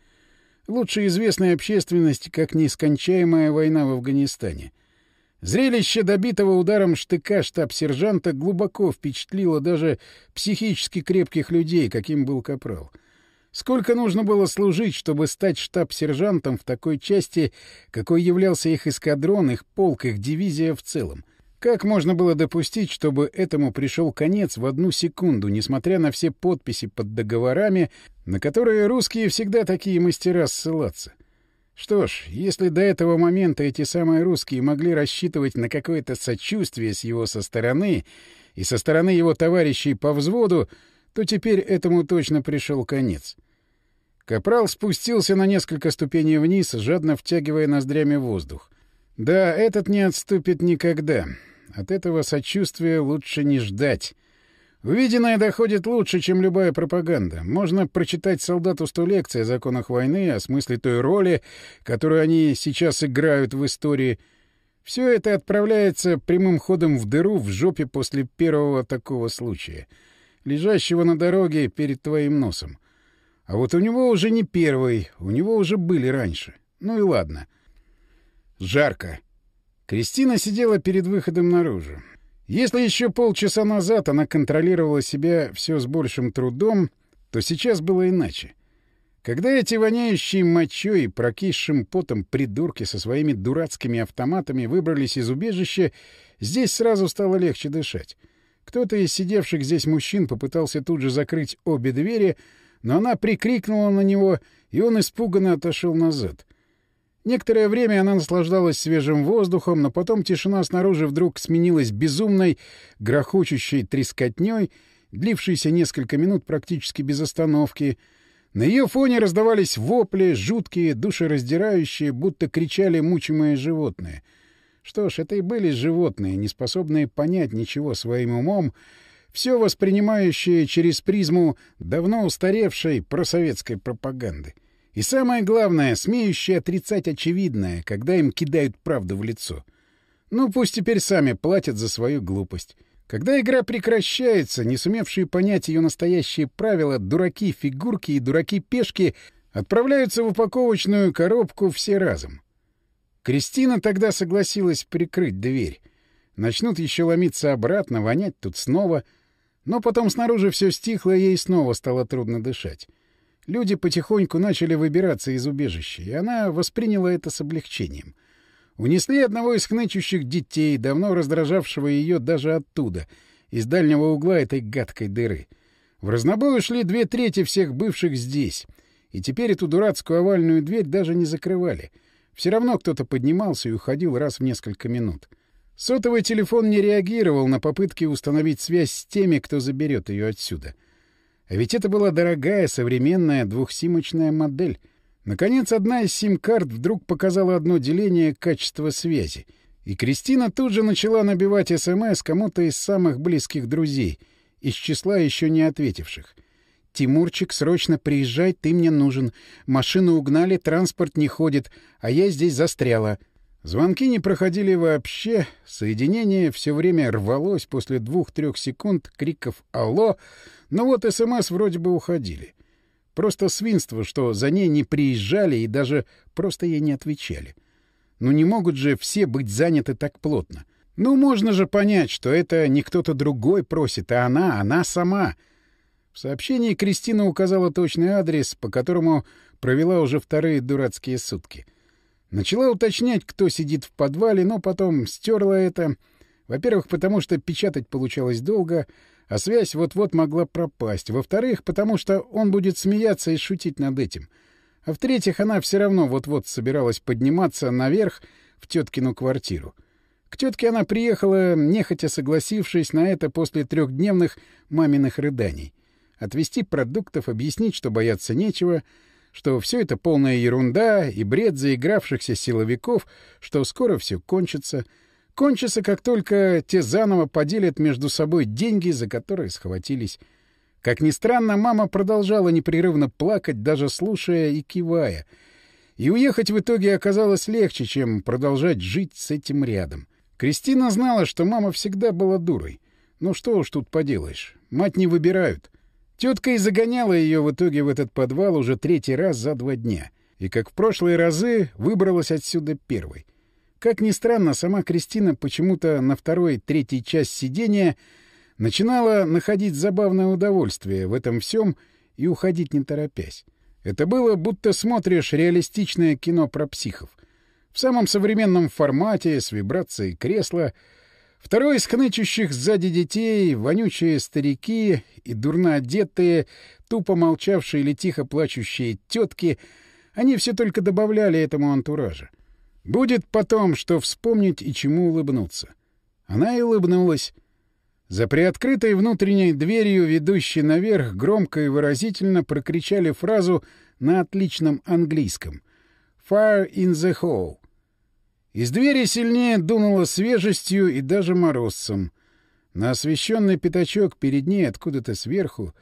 Лучше известная общественности как нескончаемая война в Афганистане. Зрелище добитого ударом штыка штаб-сержанта глубоко впечатлило даже психически крепких людей, каким был Капрал. Сколько нужно было служить, чтобы стать штаб-сержантом в такой части, какой являлся их эскадрон, их полк, их дивизия в целом? Как можно было допустить, чтобы этому пришел конец в одну секунду, несмотря на все подписи под договорами, на которые русские всегда такие мастера ссылаться? Что ж, если до этого момента эти самые русские могли рассчитывать на какое-то сочувствие с его со стороны и со стороны его товарищей по взводу, то теперь этому точно пришел конец. Капрал спустился на несколько ступеней вниз, жадно втягивая ноздрями воздух. Да, этот не отступит никогда. От этого сочувствия лучше не ждать. Увиденное доходит лучше, чем любая пропаганда. Можно прочитать солдату сто лекций о законах войны, о смысле той роли, которую они сейчас играют в истории. Все это отправляется прямым ходом в дыру в жопе после первого такого случая, лежащего на дороге перед твоим носом. А вот у него уже не первый, у него уже были раньше. Ну и ладно. Жарко. Кристина сидела перед выходом наружу. Если еще полчаса назад она контролировала себя все с большим трудом, то сейчас было иначе. Когда эти воняющие мочой и прокисшим потом придурки со своими дурацкими автоматами выбрались из убежища, здесь сразу стало легче дышать. Кто-то из сидевших здесь мужчин попытался тут же закрыть обе двери, но она прикрикнула на него, и он испуганно отошел назад. Некоторое время она наслаждалась свежим воздухом, но потом тишина снаружи вдруг сменилась безумной, грохочущей трескотней, длившейся несколько минут практически без остановки. На ее фоне раздавались вопли, жуткие, душераздирающие, будто кричали мучимые животные. Что ж, это и были животные, не способные понять ничего своим умом, все воспринимающие через призму давно устаревшей просоветской пропаганды. И самое главное, смеющие отрицать очевидное, когда им кидают правду в лицо. Ну, пусть теперь сами платят за свою глупость. Когда игра прекращается, не сумевшие понять ее настоящие правила, дураки-фигурки и дураки-пешки отправляются в упаковочную коробку все разом. Кристина тогда согласилась прикрыть дверь. Начнут еще ломиться обратно, вонять тут снова. Но потом снаружи все стихло, и ей снова стало трудно дышать. Люди потихоньку начали выбираться из убежища, и она восприняла это с облегчением. Унесли одного из хнычущих детей, давно раздражавшего ее даже оттуда, из дальнего угла этой гадкой дыры. В разнобой ушли две трети всех бывших здесь, и теперь эту дурацкую овальную дверь даже не закрывали. Все равно кто-то поднимался и уходил раз в несколько минут. Сотовый телефон не реагировал на попытки установить связь с теми, кто заберет ее отсюда — а ведь это была дорогая современная двухсимочная модель. Наконец, одна из сим-карт вдруг показала одно деление качества связи. И Кристина тут же начала набивать СМС кому-то из самых близких друзей, из числа еще не ответивших. «Тимурчик, срочно приезжай, ты мне нужен. Машину угнали, транспорт не ходит, а я здесь застряла». Звонки не проходили вообще, соединение все время рвалось после двух-трех секунд криков «Алло!», но вот СМС вроде бы уходили. Просто свинство, что за ней не приезжали и даже просто ей не отвечали. Ну не могут же все быть заняты так плотно. Ну можно же понять, что это не кто-то другой просит, а она, она сама. В сообщении Кристина указала точный адрес, по которому провела уже вторые дурацкие сутки — Начала уточнять, кто сидит в подвале, но потом стерла это. Во-первых, потому что печатать получалось долго, а связь вот-вот могла пропасть. Во-вторых, потому что он будет смеяться и шутить над этим. А в-третьих, она все равно вот-вот собиралась подниматься наверх в теткину квартиру. К тетке она приехала, нехотя согласившись на это после трехдневных маминых рыданий. Отвезти продуктов, объяснить, что бояться нечего — что все это полная ерунда и бред заигравшихся силовиков, что скоро все кончится. Кончится, как только те заново поделят между собой деньги, за которые схватились. Как ни странно, мама продолжала непрерывно плакать, даже слушая и кивая. И уехать в итоге оказалось легче, чем продолжать жить с этим рядом. Кристина знала, что мама всегда была дурой. Ну что уж тут поделаешь, мать не выбирают. Тетка и загоняла ее в итоге в этот подвал уже третий раз за два дня. И, как в прошлые разы, выбралась отсюда первой. Как ни странно, сама Кристина почему-то на второй-третьей часть сидения начинала находить забавное удовольствие в этом всем и уходить не торопясь. Это было, будто смотришь реалистичное кино про психов. В самом современном формате, с вибрацией кресла — Второй из хнычущих сзади детей, вонючие старики и дурно одетые, тупо молчавшие или тихо плачущие тетки, они все только добавляли этому антуража. Будет потом, что вспомнить и чему улыбнуться. Она и улыбнулась. За приоткрытой внутренней дверью, ведущей наверх, громко и выразительно прокричали фразу на отличном английском «Fire in the hole». Из двери сильнее дунуло свежестью и даже морозцем. На освещенный пятачок перед ней откуда-то сверху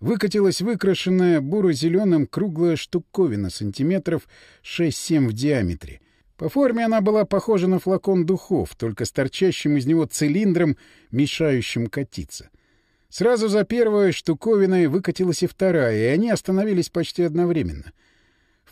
выкатилась выкрашенная буро-зеленым круглая штуковина сантиметров 6-7 в диаметре. По форме она была похожа на флакон духов, только с торчащим из него цилиндром, мешающим катиться. Сразу за первой штуковиной выкатилась и вторая, и они остановились почти одновременно.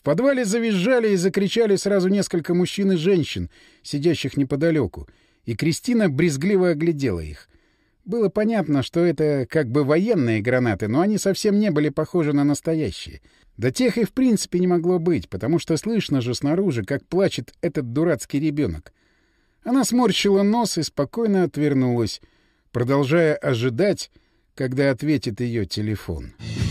Подвале завизжали и закричали сразу несколько мужчин и женщин, сидящих неподалеку, и Кристина брезгливо оглядела их — было понятно, что это как бы военные гранаты, но они совсем не были похожи на настоящие. Да тех и в принципе не могло быть, потому что слышно же снаружи, как плачет этот дурацкий ребенок. Она сморщила нос и спокойно отвернулась, продолжая ожидать, когда ответит ее телефон. «Телефон».